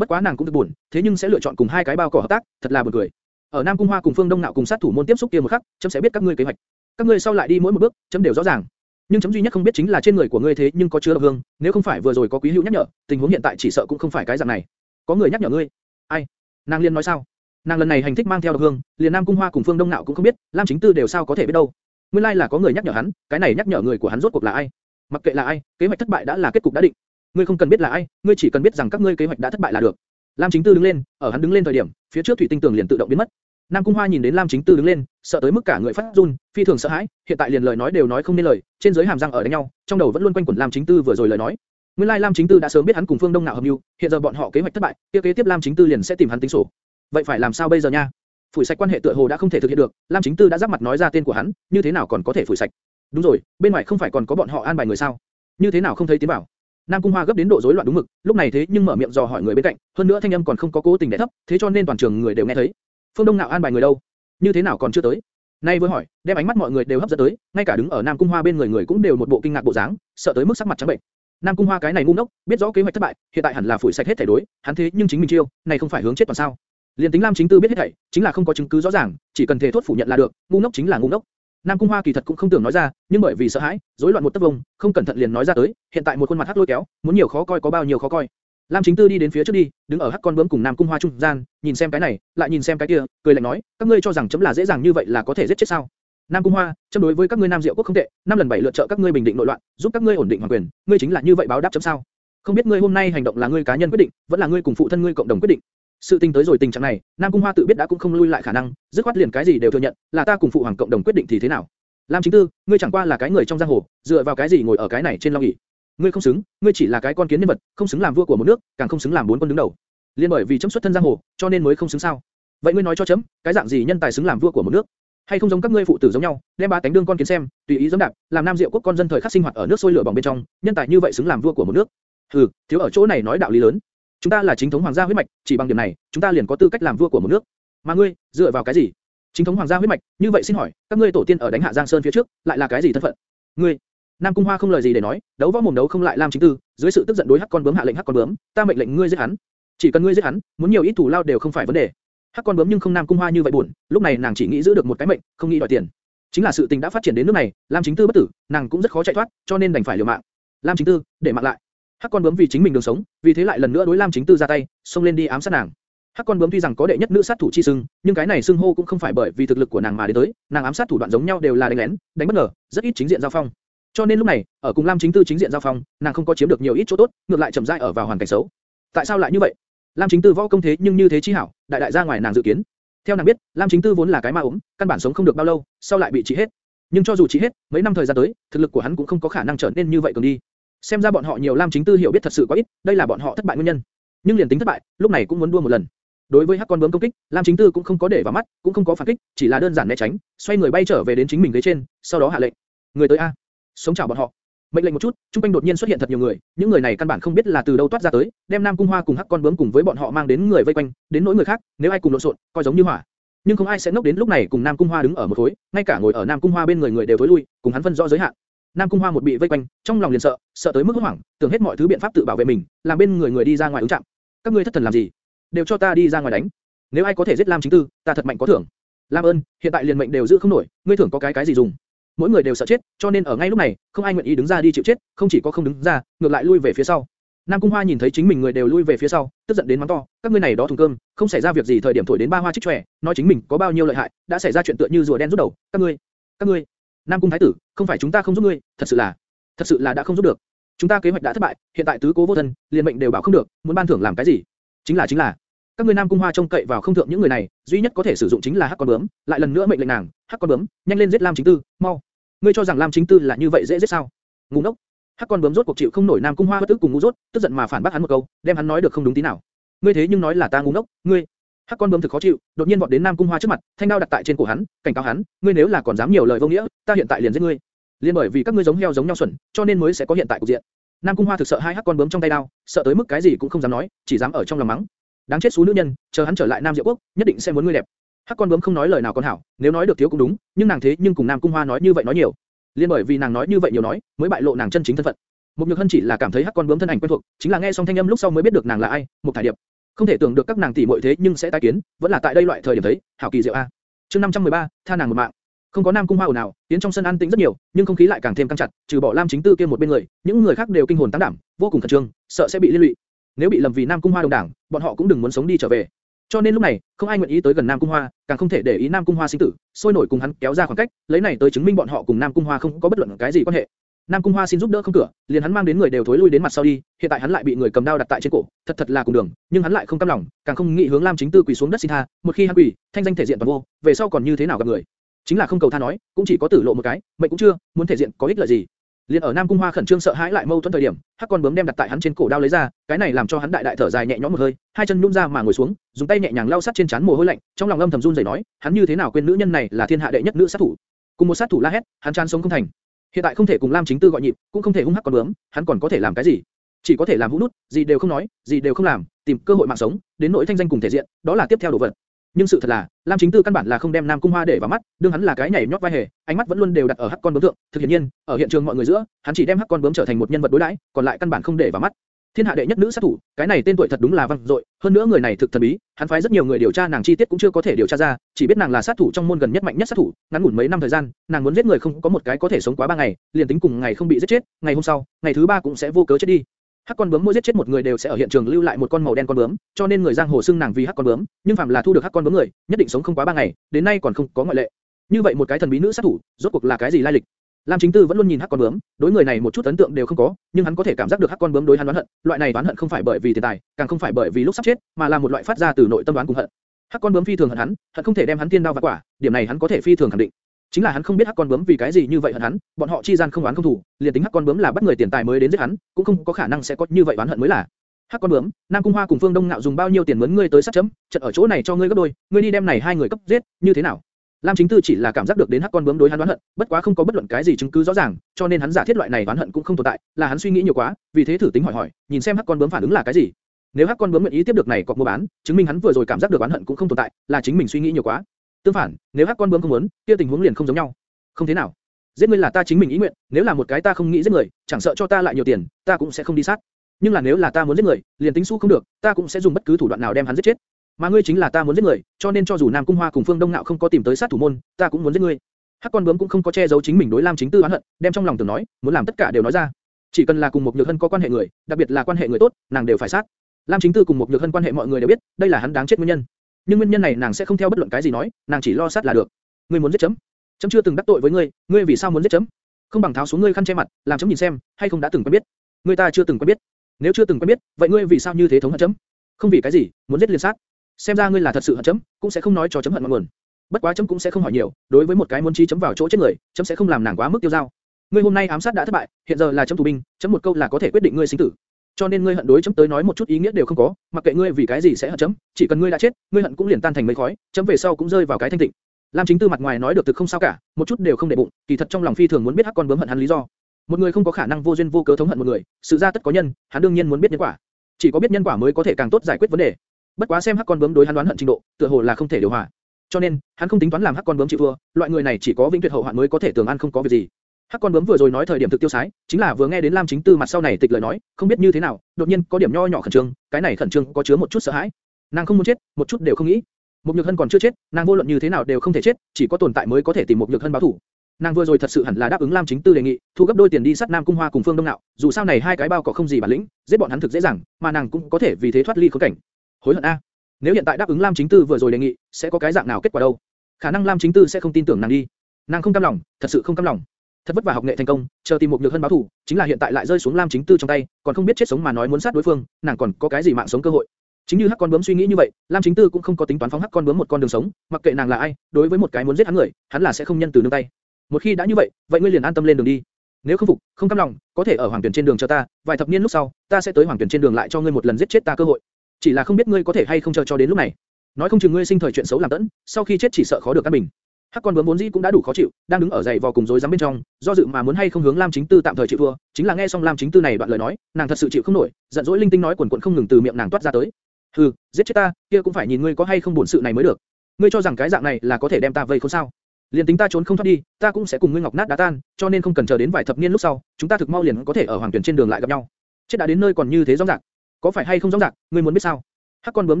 bất quá nàng cũng thực buồn, thế nhưng sẽ lựa chọn cùng hai cái bao cỏ hợp tác, thật là buồn cười. Ở Nam Cung Hoa cùng Phương Đông Nạo cùng sát thủ môn tiếp xúc kia một khắc, chấm sẽ biết các ngươi kế hoạch. Các ngươi sau lại đi mỗi một bước, chấm đều rõ ràng. Nhưng chấm duy nhất không biết chính là trên người của ngươi thế nhưng có chứa độc hương, nếu không phải vừa rồi có quý hữu nhắc nhở, tình huống hiện tại chỉ sợ cũng không phải cái dạng này. Có người nhắc nhở ngươi. Ai? Nàng liên nói sao? Nàng lần này hành thích mang theo độc hương, liền Nam Cung Hoa cùng Phương Đông Nạo cũng không biết, Lam Chính Tư đều sao có thể biết đâu. Nguyên lai like là có người nhắc nhở hắn, cái này nhắc nhở người của hắn rốt cuộc là ai? Mặc kệ là ai, kế hoạch thất bại đã là kết cục đã định. Ngươi không cần biết là ai, ngươi chỉ cần biết rằng các ngươi kế hoạch đã thất bại là được. Lam Chính Tư đứng lên, ở hắn đứng lên thời điểm, phía trước thủy tinh tường liền tự động biến mất. Nam Cung Hoa nhìn đến Lam Chính Tư đứng lên, sợ tới mức cả người phát run, phi thường sợ hãi, hiện tại liền lời nói đều nói không nên lời, trên dưới hàm răng ở đánh nhau, trong đầu vẫn luôn quanh quẩn Lam Chính Tư vừa rồi lời nói. Nguyên lai Lam Chính Tư đã sớm biết hắn cùng Phương Đông Nạo hợp mưu, hiện giờ bọn họ kế hoạch thất bại, kia kế tiếp Lam Chính Tư liền sẽ tìm hắn tính sổ. Vậy phải làm sao bây giờ nha? Phủi sạch quan hệ tựa hồ đã không thể thực hiện được, Lam Chính Tư đã giáp mặt nói ra tên của hắn, như thế nào còn có thể phủi sạch? Đúng rồi, bên ngoài không phải còn có bọn họ an bài người sao? Như thế nào không thấy tiến bảo? Nam Cung Hoa gấp đến độ rối loạn đúng mực, lúc này thế nhưng mở miệng dò hỏi người bên cạnh, hơn nữa thanh âm còn không có cố tình đè thấp, thế cho nên toàn trường người đều nghe thấy. Phương Đông Nạo an bài người đâu? Như thế nào còn chưa tới? Nay vừa hỏi, đem ánh mắt mọi người đều hấp dẫn tới, ngay cả đứng ở Nam Cung Hoa bên người người cũng đều một bộ kinh ngạc bộ dáng, sợ tới mức sắc mặt trắng bệnh. Nam Cung Hoa cái này ngu ngốc, biết rõ kế hoạch thất bại, hiện tại hẳn là phủi sạch hết thể đối, hắn thế nhưng chính mình chiêu, này không phải hướng chết toàn sao? Liên tính Lam Chính Tư biết hết thảy, chính là không có chứng cứ rõ ràng, chỉ cần thể thốt phủ nhận là được, ngu ngốc chính là ngu ngốc. Nam Cung Hoa kỳ thật cũng không tưởng nói ra, nhưng bởi vì sợ hãi, rối loạn một tấc vông, không cẩn thận liền nói ra tới, hiện tại một khuôn mặt hắc lôi kéo, muốn nhiều khó coi có bao nhiêu khó coi. Lam Chính Tư đi đến phía trước đi, đứng ở hắc con bướm cùng Nam Cung Hoa trung gian, nhìn xem cái này, lại nhìn xem cái kia, cười lạnh nói, các ngươi cho rằng chấm là dễ dàng như vậy là có thể giết chết sao? Nam Cung Hoa, chấm đối với các ngươi Nam Diệu quốc không tệ, năm lần bảy lượt trợ các ngươi bình định nội loạn, giúp các ngươi ổn định hoàng quyền, ngươi chính là như vậy báo đáp chấm sao? Không biết ngươi hôm nay hành động là ngươi cá nhân quyết định, vẫn là ngươi cùng phụ thân ngươi cộng đồng quyết định. Sự tình tới rồi tình trạng này, Nam Cung Hoa tự biết đã cũng không lui lại khả năng, dứt khoát liền cái gì đều thừa nhận, là ta cùng phụ hoàng cộng đồng quyết định thì thế nào? Lam Chính Tư, ngươi chẳng qua là cái người trong giang hồ, dựa vào cái gì ngồi ở cái này trên long ỷ? Ngươi không xứng, ngươi chỉ là cái con kiến nhân vật, không xứng làm vua của một nước, càng không xứng làm bốn quân đứng đầu. Liên bởi vì chấm xuất thân giang hồ, cho nên mới không xứng sao? Vậy ngươi nói cho chấm, cái dạng gì nhân tài xứng làm vua của một nước? Hay không giống các ngươi phụ tử giống nhau, đem ba tánh đương con kiến xem, tùy ý giống đạp, làm nam diệu quốc con dân thời khắc sinh hoạt ở nước sôi lửa bỏng bên trong, nhân tài như vậy xứng làm vua của một nước? Hừ, thiếu ở chỗ này nói đạo lý lớn. Chúng ta là chính thống hoàng gia huyết mạch, chỉ bằng điểm này, chúng ta liền có tư cách làm vua của một nước. Mà ngươi, dựa vào cái gì? Chính thống hoàng gia huyết mạch, như vậy xin hỏi, các ngươi tổ tiên ở đánh hạ Giang Sơn phía trước, lại là cái gì thân phận? Ngươi, Nam Cung Hoa không lời gì để nói, đấu võ mồm đấu không lại Lam Chính Tư, dưới sự tức giận đối hắc con bướm hạ lệnh hắc con bướm, ta mệnh lệnh ngươi giết hắn. Chỉ cần ngươi giết hắn, muốn nhiều ít thủ lao đều không phải vấn đề. Hắc con bướm nhưng không Nam Cung Hoa như vậy buồn, lúc này nàng chỉ nghĩ giữ được một cái mệnh, không nghĩ đòi tiền. Chính là sự tình đã phát triển đến nước này, Lam Chính Tư bất tử, nàng cũng rất khó chạy thoát, cho nên đành phải liều mạng. Lam Chính Tư, để mạng lại. Hắc con bướm vì chính mình đường sống, vì thế lại lần nữa đối Lam Chính Tư ra tay, xông lên đi ám sát nàng. Hắc con bướm tuy rằng có đệ nhất nữ sát thủ chi sưng, nhưng cái này sưng hô cũng không phải bởi vì thực lực của nàng mà đến tới, nàng ám sát thủ đoạn giống nhau đều là đánh lén, đánh bất ngờ, rất ít chính diện giao phong. Cho nên lúc này, ở cùng Lam Chính Tư chính diện giao phong, nàng không có chiếm được nhiều ít chỗ tốt, ngược lại chậm rãi ở vào hoàn cảnh xấu. Tại sao lại như vậy? Lam Chính Tư võ công thế nhưng như thế chi hảo, đại đại ra ngoài nàng dự kiến. Theo nàng biết, Lam Chính Tư vốn là cái ma ốm, căn bản sống không được bao lâu, sau lại bị trị hết. Nhưng cho dù trị hết, mấy năm thời gian tới, thực lực của hắn cũng không có khả năng trở nên như vậy cường đi. Xem ra bọn họ nhiều Lam Chính Tư hiểu biết thật sự quá ít, đây là bọn họ thất bại nguyên nhân. Nhưng liền tính thất bại, lúc này cũng muốn đua một lần. Đối với hắc con bướm công kích, Lam Chính Tư cũng không có để vào mắt, cũng không có phản kích, chỉ là đơn giản né tránh, xoay người bay trở về đến chính mình ghế trên, sau đó hạ lệnh, người tới a, sống chào bọn họ. Mệnh lệnh một chút, trung quanh đột nhiên xuất hiện thật nhiều người, những người này căn bản không biết là từ đâu toát ra tới, đem Nam Cung Hoa cùng hắc con bướm cùng với bọn họ mang đến người vây quanh, đến nỗi người khác, nếu ai cùng lộn xộn, coi giống như hỏa. Nhưng không ai sẽ ngốc đến lúc này cùng Nam Cung Hoa đứng ở một khối, ngay cả ngồi ở Nam Cung Hoa bên người người đều thối lui, cùng hắn phân rõ giới hạn. Nam Cung Hoa một bị vây quanh, trong lòng liền sợ, sợ tới mức hốt hoảng, tưởng hết mọi thứ biện pháp tự bảo vệ mình, làm bên người người đi ra ngoài ứng chạm. Các ngươi thất thần làm gì? Đều cho ta đi ra ngoài đánh. Nếu ai có thể giết Lam Chính Tư, ta thật mạnh có thưởng. Lam ơn, hiện tại liền mệnh đều giữ không nổi, ngươi thưởng có cái cái gì dùng? Mỗi người đều sợ chết, cho nên ở ngay lúc này, không ai nguyện ý đứng ra đi chịu chết, không chỉ có không đứng ra, ngược lại lui về phía sau. Nam Cung Hoa nhìn thấy chính mình người đều lui về phía sau, tức giận đến mắng to, các ngươi này đó thùng cơm, không xảy ra việc gì thời điểm thổi đến ba hoa trích chòe, nói chính mình có bao nhiêu lợi hại, đã xảy ra chuyện tựa như rùa đen rút đầu, các ngươi, các ngươi, Nam Cung Thái tử, không phải chúng ta không giúp ngươi, thật sự là, thật sự là đã không giúp được. Chúng ta kế hoạch đã thất bại, hiện tại tứ cố vô thân, liền mệnh đều bảo không được, muốn ban thưởng làm cái gì? Chính là chính là, các ngươi Nam Cung Hoa trông cậy vào không thượng những người này, duy nhất có thể sử dụng chính là hắc con bướm, lại lần nữa mệnh lệnh nàng, hắc con bướm, nhanh lên giết Lam Chính Tư, mau. Ngươi cho rằng Lam Chính Tư là như vậy dễ giết sao? Ngu ngốc. Hắc con bướm rốt cuộc chịu không nổi Nam Cung Hoa bất tức cùng ngu rốt, tức giận mà phản bác hắn một câu, đem hắn nói được không đúng tí nào. Ngươi thế nhưng nói là ta ngu ngốc, ngươi. Hắc con bướm thực khó chịu, đột nhiên vọt đến Nam Cung Hoa trước mặt, thanh đao đặt tại trên cổ hắn, cảnh cáo hắn, ngươi nếu là còn dám nhiều lời vô nghĩa, ta hiện tại liền giết ngươi. Liên bởi vì các ngươi giống heo giống nhau xuẩn, cho nên mới sẽ có hiện tại cục diện. Nam Cung Hoa thực sợ hai hắc con bướm trong tay đao, sợ tới mức cái gì cũng không dám nói, chỉ dám ở trong lòng mắng. Đáng chết số nữ nhân, chờ hắn trở lại Nam Diệu Quốc, nhất định sẽ muốn ngươi đẹp. Hắc con bướm không nói lời nào con hảo, nếu nói được thiếu cũng đúng, nhưng nàng thế nhưng cùng Nam Cung Hoa nói như vậy nói nhiều. Liên bởi vì nàng nói như vậy nhiều nói, mới bại lộ nàng chân chính thân phận. Một Nhược Hân chỉ là cảm thấy hắc con bướm thân ảnh quen thuộc, chính là nghe xong thanh âm lúc sau mới biết được nàng là ai, một thải điệp. Không thể tưởng được các nàng tỷ muội thế nhưng sẽ tái kiến, vẫn là tại đây loại thời điểm thấy, hảo kỳ diệu a. Chương 513, tha nàng một mạng. Không có Nam Cung Hoa ồn nào tiến trong sân an tĩnh rất nhiều, nhưng không khí lại càng thêm căng chặt, trừ bỏ Lam Chính Tư kia một bên người, những người khác đều kinh hồn tăng đảm, vô cùng khẩn trương, sợ sẽ bị liên lụy. Nếu bị lầm vì Nam Cung Hoa đồng đảng, bọn họ cũng đừng muốn sống đi trở về. Cho nên lúc này, không ai nguyện ý tới gần Nam Cung Hoa, càng không thể để ý Nam Cung Hoa sinh tử, sôi nổi cùng hắn kéo ra khoảng cách, lấy này tới chứng minh bọn họ cùng Nam Cung Hoa không có bất luận cái gì quan hệ. Nam Cung Hoa xin giúp đỡ không cửa, liền hắn mang đến người đều thối lui đến mặt sau đi, hiện tại hắn lại bị người cầm đao đặt tại trên cổ, thật thật là cùng đường, nhưng hắn lại không cam lòng, càng không nghĩ hướng Lam Chính Tư quỳ xuống đất xin tha, một khi hắn quỳ, thanh danh thể diện toàn vô, về sau còn như thế nào gặp người? Chính là không cầu tha nói, cũng chỉ có tử lộ một cái, mệnh cũng chưa, muốn thể diện có ích lợi gì? Liên ở Nam Cung Hoa khẩn trương sợ hãi lại mâu thuẫn thời điểm, hắc con bướm đem đặt tại hắn trên cổ đao lấy ra, cái này làm cho hắn đại đại thở dài nhẹ nhõm một hơi, hai chân nhún ra mà ngồi xuống, dùng tay nhẹ nhàng lau sát trên trán mồ hôi lạnh, trong lòng âm thầm run rẩy nói, hắn như thế nào quên nữ nhân này là thiên hạ đệ nhất nữ sát thủ. Cùng một sát thủ la hét, hắn chán sống không thành. Hiện tại không thể cùng Lam Chính Tư gọi nhịp, cũng không thể hung hắc con bướm, hắn còn có thể làm cái gì? Chỉ có thể làm vũ nút, gì đều không nói, gì đều không làm, tìm cơ hội mạng sống, đến nội thanh danh cùng thể diện, đó là tiếp theo đồ vật. Nhưng sự thật là, Lam Chính Tư căn bản là không đem Nam Cung Hoa để vào mắt, đương hắn là cái nhảy nhót vai hề, ánh mắt vẫn luôn đều đặt ở hắc con bướm thượng. Thực hiện nhiên, ở hiện trường mọi người giữa, hắn chỉ đem hắc con bướm trở thành một nhân vật đối đãi, còn lại căn bản không để vào mắt. Thiên hạ đệ nhất nữ sát thủ, cái này tên tuổi thật đúng là vang dội, hơn nữa người này thực thần bí, hắn phái rất nhiều người điều tra nàng chi tiết cũng chưa có thể điều tra ra, chỉ biết nàng là sát thủ trong môn gần nhất mạnh nhất sát thủ, ngắn ngủn mấy năm thời gian, nàng muốn giết người không có một cái có thể sống quá ba ngày, liền tính cùng ngày không bị giết chết, ngày hôm sau, ngày thứ ba cũng sẽ vô cớ chết đi. Hắc con bướm mỗi giết chết một người đều sẽ ở hiện trường lưu lại một con màu đen con bướm, cho nên người giang hồ xưng nàng vì hắc con bướm, nhưng phạm là thu được hắc con bướm người, nhất định sống không quá ba ngày, đến nay còn không có ngoại lệ. Như vậy một cái thần bí nữ sát thủ, rốt cuộc là cái gì lai lịch? Lam Chính Tư vẫn luôn nhìn hắc con bướm, đối người này một chút ấn tượng đều không có, nhưng hắn có thể cảm giác được hắc con bướm đối hắn đoán hận, loại này đoán hận không phải bởi vì tiền tài, càng không phải bởi vì lúc sắp chết, mà là một loại phát ra từ nội tâm đoán cùng hận. Hắc con bướm phi thường hận hắn, hận không thể đem hắn tiên đao vặt quả, điểm này hắn có thể phi thường khẳng định. Chính là hắn không biết hắc con bướm vì cái gì như vậy hận hắn, bọn họ chi gian không oán không thù, liền tính hắc con bướm là bắt người tiền tài mới đến giết hắn, cũng không có khả năng sẽ có như vậy oán hận mới là. Hắc con bướm, Nam Cung Hoa cùng Phương Đông Nạo dùng bao nhiêu tiền mướn ngươi tới sát chấm, trận ở chỗ này cho ngươi gấp đôi, ngươi đi đem này hai người cấp giết, như thế nào? Lam Chính Tư chỉ là cảm giác được đến hắc con bướm đối hắn đoán hận, bất quá không có bất luận cái gì chứng cứ rõ ràng, cho nên hắn giả thiết loại này đoán hận cũng không tồn tại, là hắn suy nghĩ nhiều quá, vì thế thử tính hỏi hỏi, nhìn xem hắc con bướm phản ứng là cái gì. Nếu hắc con bướm nguyện ý tiếp được này cọc mua bán, chứng minh hắn vừa rồi cảm giác được đoán hận cũng không tồn tại, là chính mình suy nghĩ nhiều quá. Tương phản, nếu hắc con bướm không muốn, kia tình huống liền không giống nhau. Không thế nào. Giết ngươi là ta chính mình ý nguyện, nếu là một cái ta không nghĩ giết người, chẳng sợ cho ta lại nhiều tiền, ta cũng sẽ không đi sát. Nhưng là nếu là ta muốn giết người, liền tính xu không được, ta cũng sẽ dùng bất cứ thủ đoạn nào đem hắn giết chết. Mà ngươi chính là ta muốn giết người, cho nên cho dù Nam Cung Hoa cùng Phương Đông Nạo không có tìm tới sát thủ môn, ta cũng muốn giết ngươi. Hắc con bướm cũng không có che giấu chính mình đối Lam Chính Tư oán hận, đem trong lòng tưởng nói, muốn làm tất cả đều nói ra. Chỉ cần là cùng một nhược hân có quan hệ người, đặc biệt là quan hệ người tốt, nàng đều phải sát. Lam Chính Tư cùng một nhược hân quan hệ mọi người đều biết, đây là hắn đáng chết nguyên nhân. Nhưng nguyên nhân này nàng sẽ không theo bất luận cái gì nói, nàng chỉ lo sát là được. Ngươi muốn giết chấm, chấm chưa từng đắc tội với ngươi, ngươi vì sao muốn giết chấm? Không bằng tháo xuống ngươi khăn che mặt, làm chấm nhìn xem, hay không đã từng quen biết. Ngươi ta chưa từng quen biết. Nếu chưa từng quen biết, vậy ngươi vì sao như thế thống hận chấm? Không vì cái gì, muốn giết liền sát. Xem ra ngươi là thật sự hận chấm, cũng sẽ không nói cho chấm hận mọi nguồn. Bất quá chấm cũng sẽ không hỏi nhiều, đối với một cái muốn chi chấm vào chỗ chết người, chấm sẽ không làm nàng quá mức tiêu dao. Ngươi hôm nay ám sát đã thất bại, hiện giờ là chấm tù binh, chấm một câu là có thể quyết định ngươi sinh tử. Cho nên ngươi hận đối chấm tới nói một chút ý nghĩa đều không có, mặc kệ ngươi vì cái gì sẽ hận chấm, chỉ cần ngươi đã chết, ngươi hận cũng liền tan thành mây khói, chấm về sau cũng rơi vào cái thanh tịnh. Lam Chính Tư mặt ngoài nói được thực không sao cả, một chút đều không để bụng, kỳ thật trong lòng phi thường muốn biết hắc con bướm hận hắn lý do. Một người không có khả năng vô duyên vô cớ thống hận một người, sự ra tất có nhân, hắn đương nhiên muốn biết nhân quả. Chỉ có biết nhân quả mới có thể càng tốt giải quyết vấn đề. Bất quá xem hắc con bướm đối hắn đoán hận trình độ, tựa hồ là không thể điều hòa. Cho nên, hắn không tính toán làm hắc con bướm chịu thua, loại người này chỉ có vĩnh tuyệt hậu hoạn mới có thể tưởng an không có việc gì. Hắc con bướm vừa rồi nói thời điểm thực tiêu sái, chính là vừa nghe đến Lam Chính Tư mặt sau này tịch lời nói, không biết như thế nào, đột nhiên có điểm nho nhỏ khẩn trương, cái này khẩn trương có chứa một chút sợ hãi. Nàng không muốn chết, một chút đều không nghĩ. Một Nhược Hân còn chưa chết, nàng vô luận như thế nào đều không thể chết, chỉ có tồn tại mới có thể tìm một Nhược Hân báo thù. Nàng vừa rồi thật sự hẳn là đáp ứng Lam Chính Tư đề nghị, thu gấp đôi tiền đi sát Nam Cung Hoa cùng Phương Đông Nạo, dù sao này hai cái bao có không gì bản lĩnh, giết bọn hắn thực dễ dàng, mà nàng cũng có thể vì thế thoát ly khốn cảnh. Hối hận a. Nếu hiện tại đáp ứng Lam Chính Tư vừa rồi đề nghị, sẽ có cái dạng nào kết quả đâu? Khả năng Lam Chính Tư sẽ không tin tưởng nàng đi. Nàng không cam lòng, thật sự không cam lòng. Thật vất vả học nghệ thành công, chờ tìm một nhược hơn báo thù, chính là hiện tại lại rơi xuống Lam Chính Tư trong tay, còn không biết chết sống mà nói muốn sát đối phương, nàng còn có cái gì mạng sống cơ hội? Chính như hắc con bướm suy nghĩ như vậy, Lam Chính Tư cũng không có tính toán phóng hắc con bướm một con đường sống, mặc kệ nàng là ai, đối với một cái muốn giết hắn người, hắn là sẽ không nhân từ nương tay. Một khi đã như vậy, vậy ngươi liền an tâm lên đường đi. Nếu không phục, không cam lòng, có thể ở hoàng tuyển trên đường chờ ta, vài thập niên lúc sau, ta sẽ tới hoàng tuyển trên đường lại cho ngươi một lần giết chết ta cơ hội. Chỉ là không biết ngươi có thể hay không chờ cho đến lúc này. Nói không chừng ngươi sinh thời chuyện xấu làm tẫn, sau khi chết chỉ sợ khó được căn bình. Hắc con bướm vốn dĩ cũng đã đủ khó chịu, đang đứng ở dày vò cùng rối rắm bên trong, do dự mà muốn hay không hướng Lam Chính Tư tạm thời chịu thua, chính là nghe xong Lam Chính Tư này đoạn lời nói, nàng thật sự chịu không nổi, giận dỗi linh tinh nói quần quần không ngừng từ miệng nàng toát ra tới. Hừ, giết chết ta, kia cũng phải nhìn ngươi có hay không bổn sự này mới được. Ngươi cho rằng cái dạng này là có thể đem ta vây khốn sao? Liên tính ta trốn không thoát đi, ta cũng sẽ cùng ngươi ngọc nát đá tan, cho nên không cần chờ đến vài thập niên lúc sau, chúng ta thực mau liền có thể ở hoàng tuyển trên đường lại gặp nhau. Chết đã đến nơi còn như thế rõ ràng, có phải hay không rõ ràng, ngươi muốn biết sao? Hắc con bướm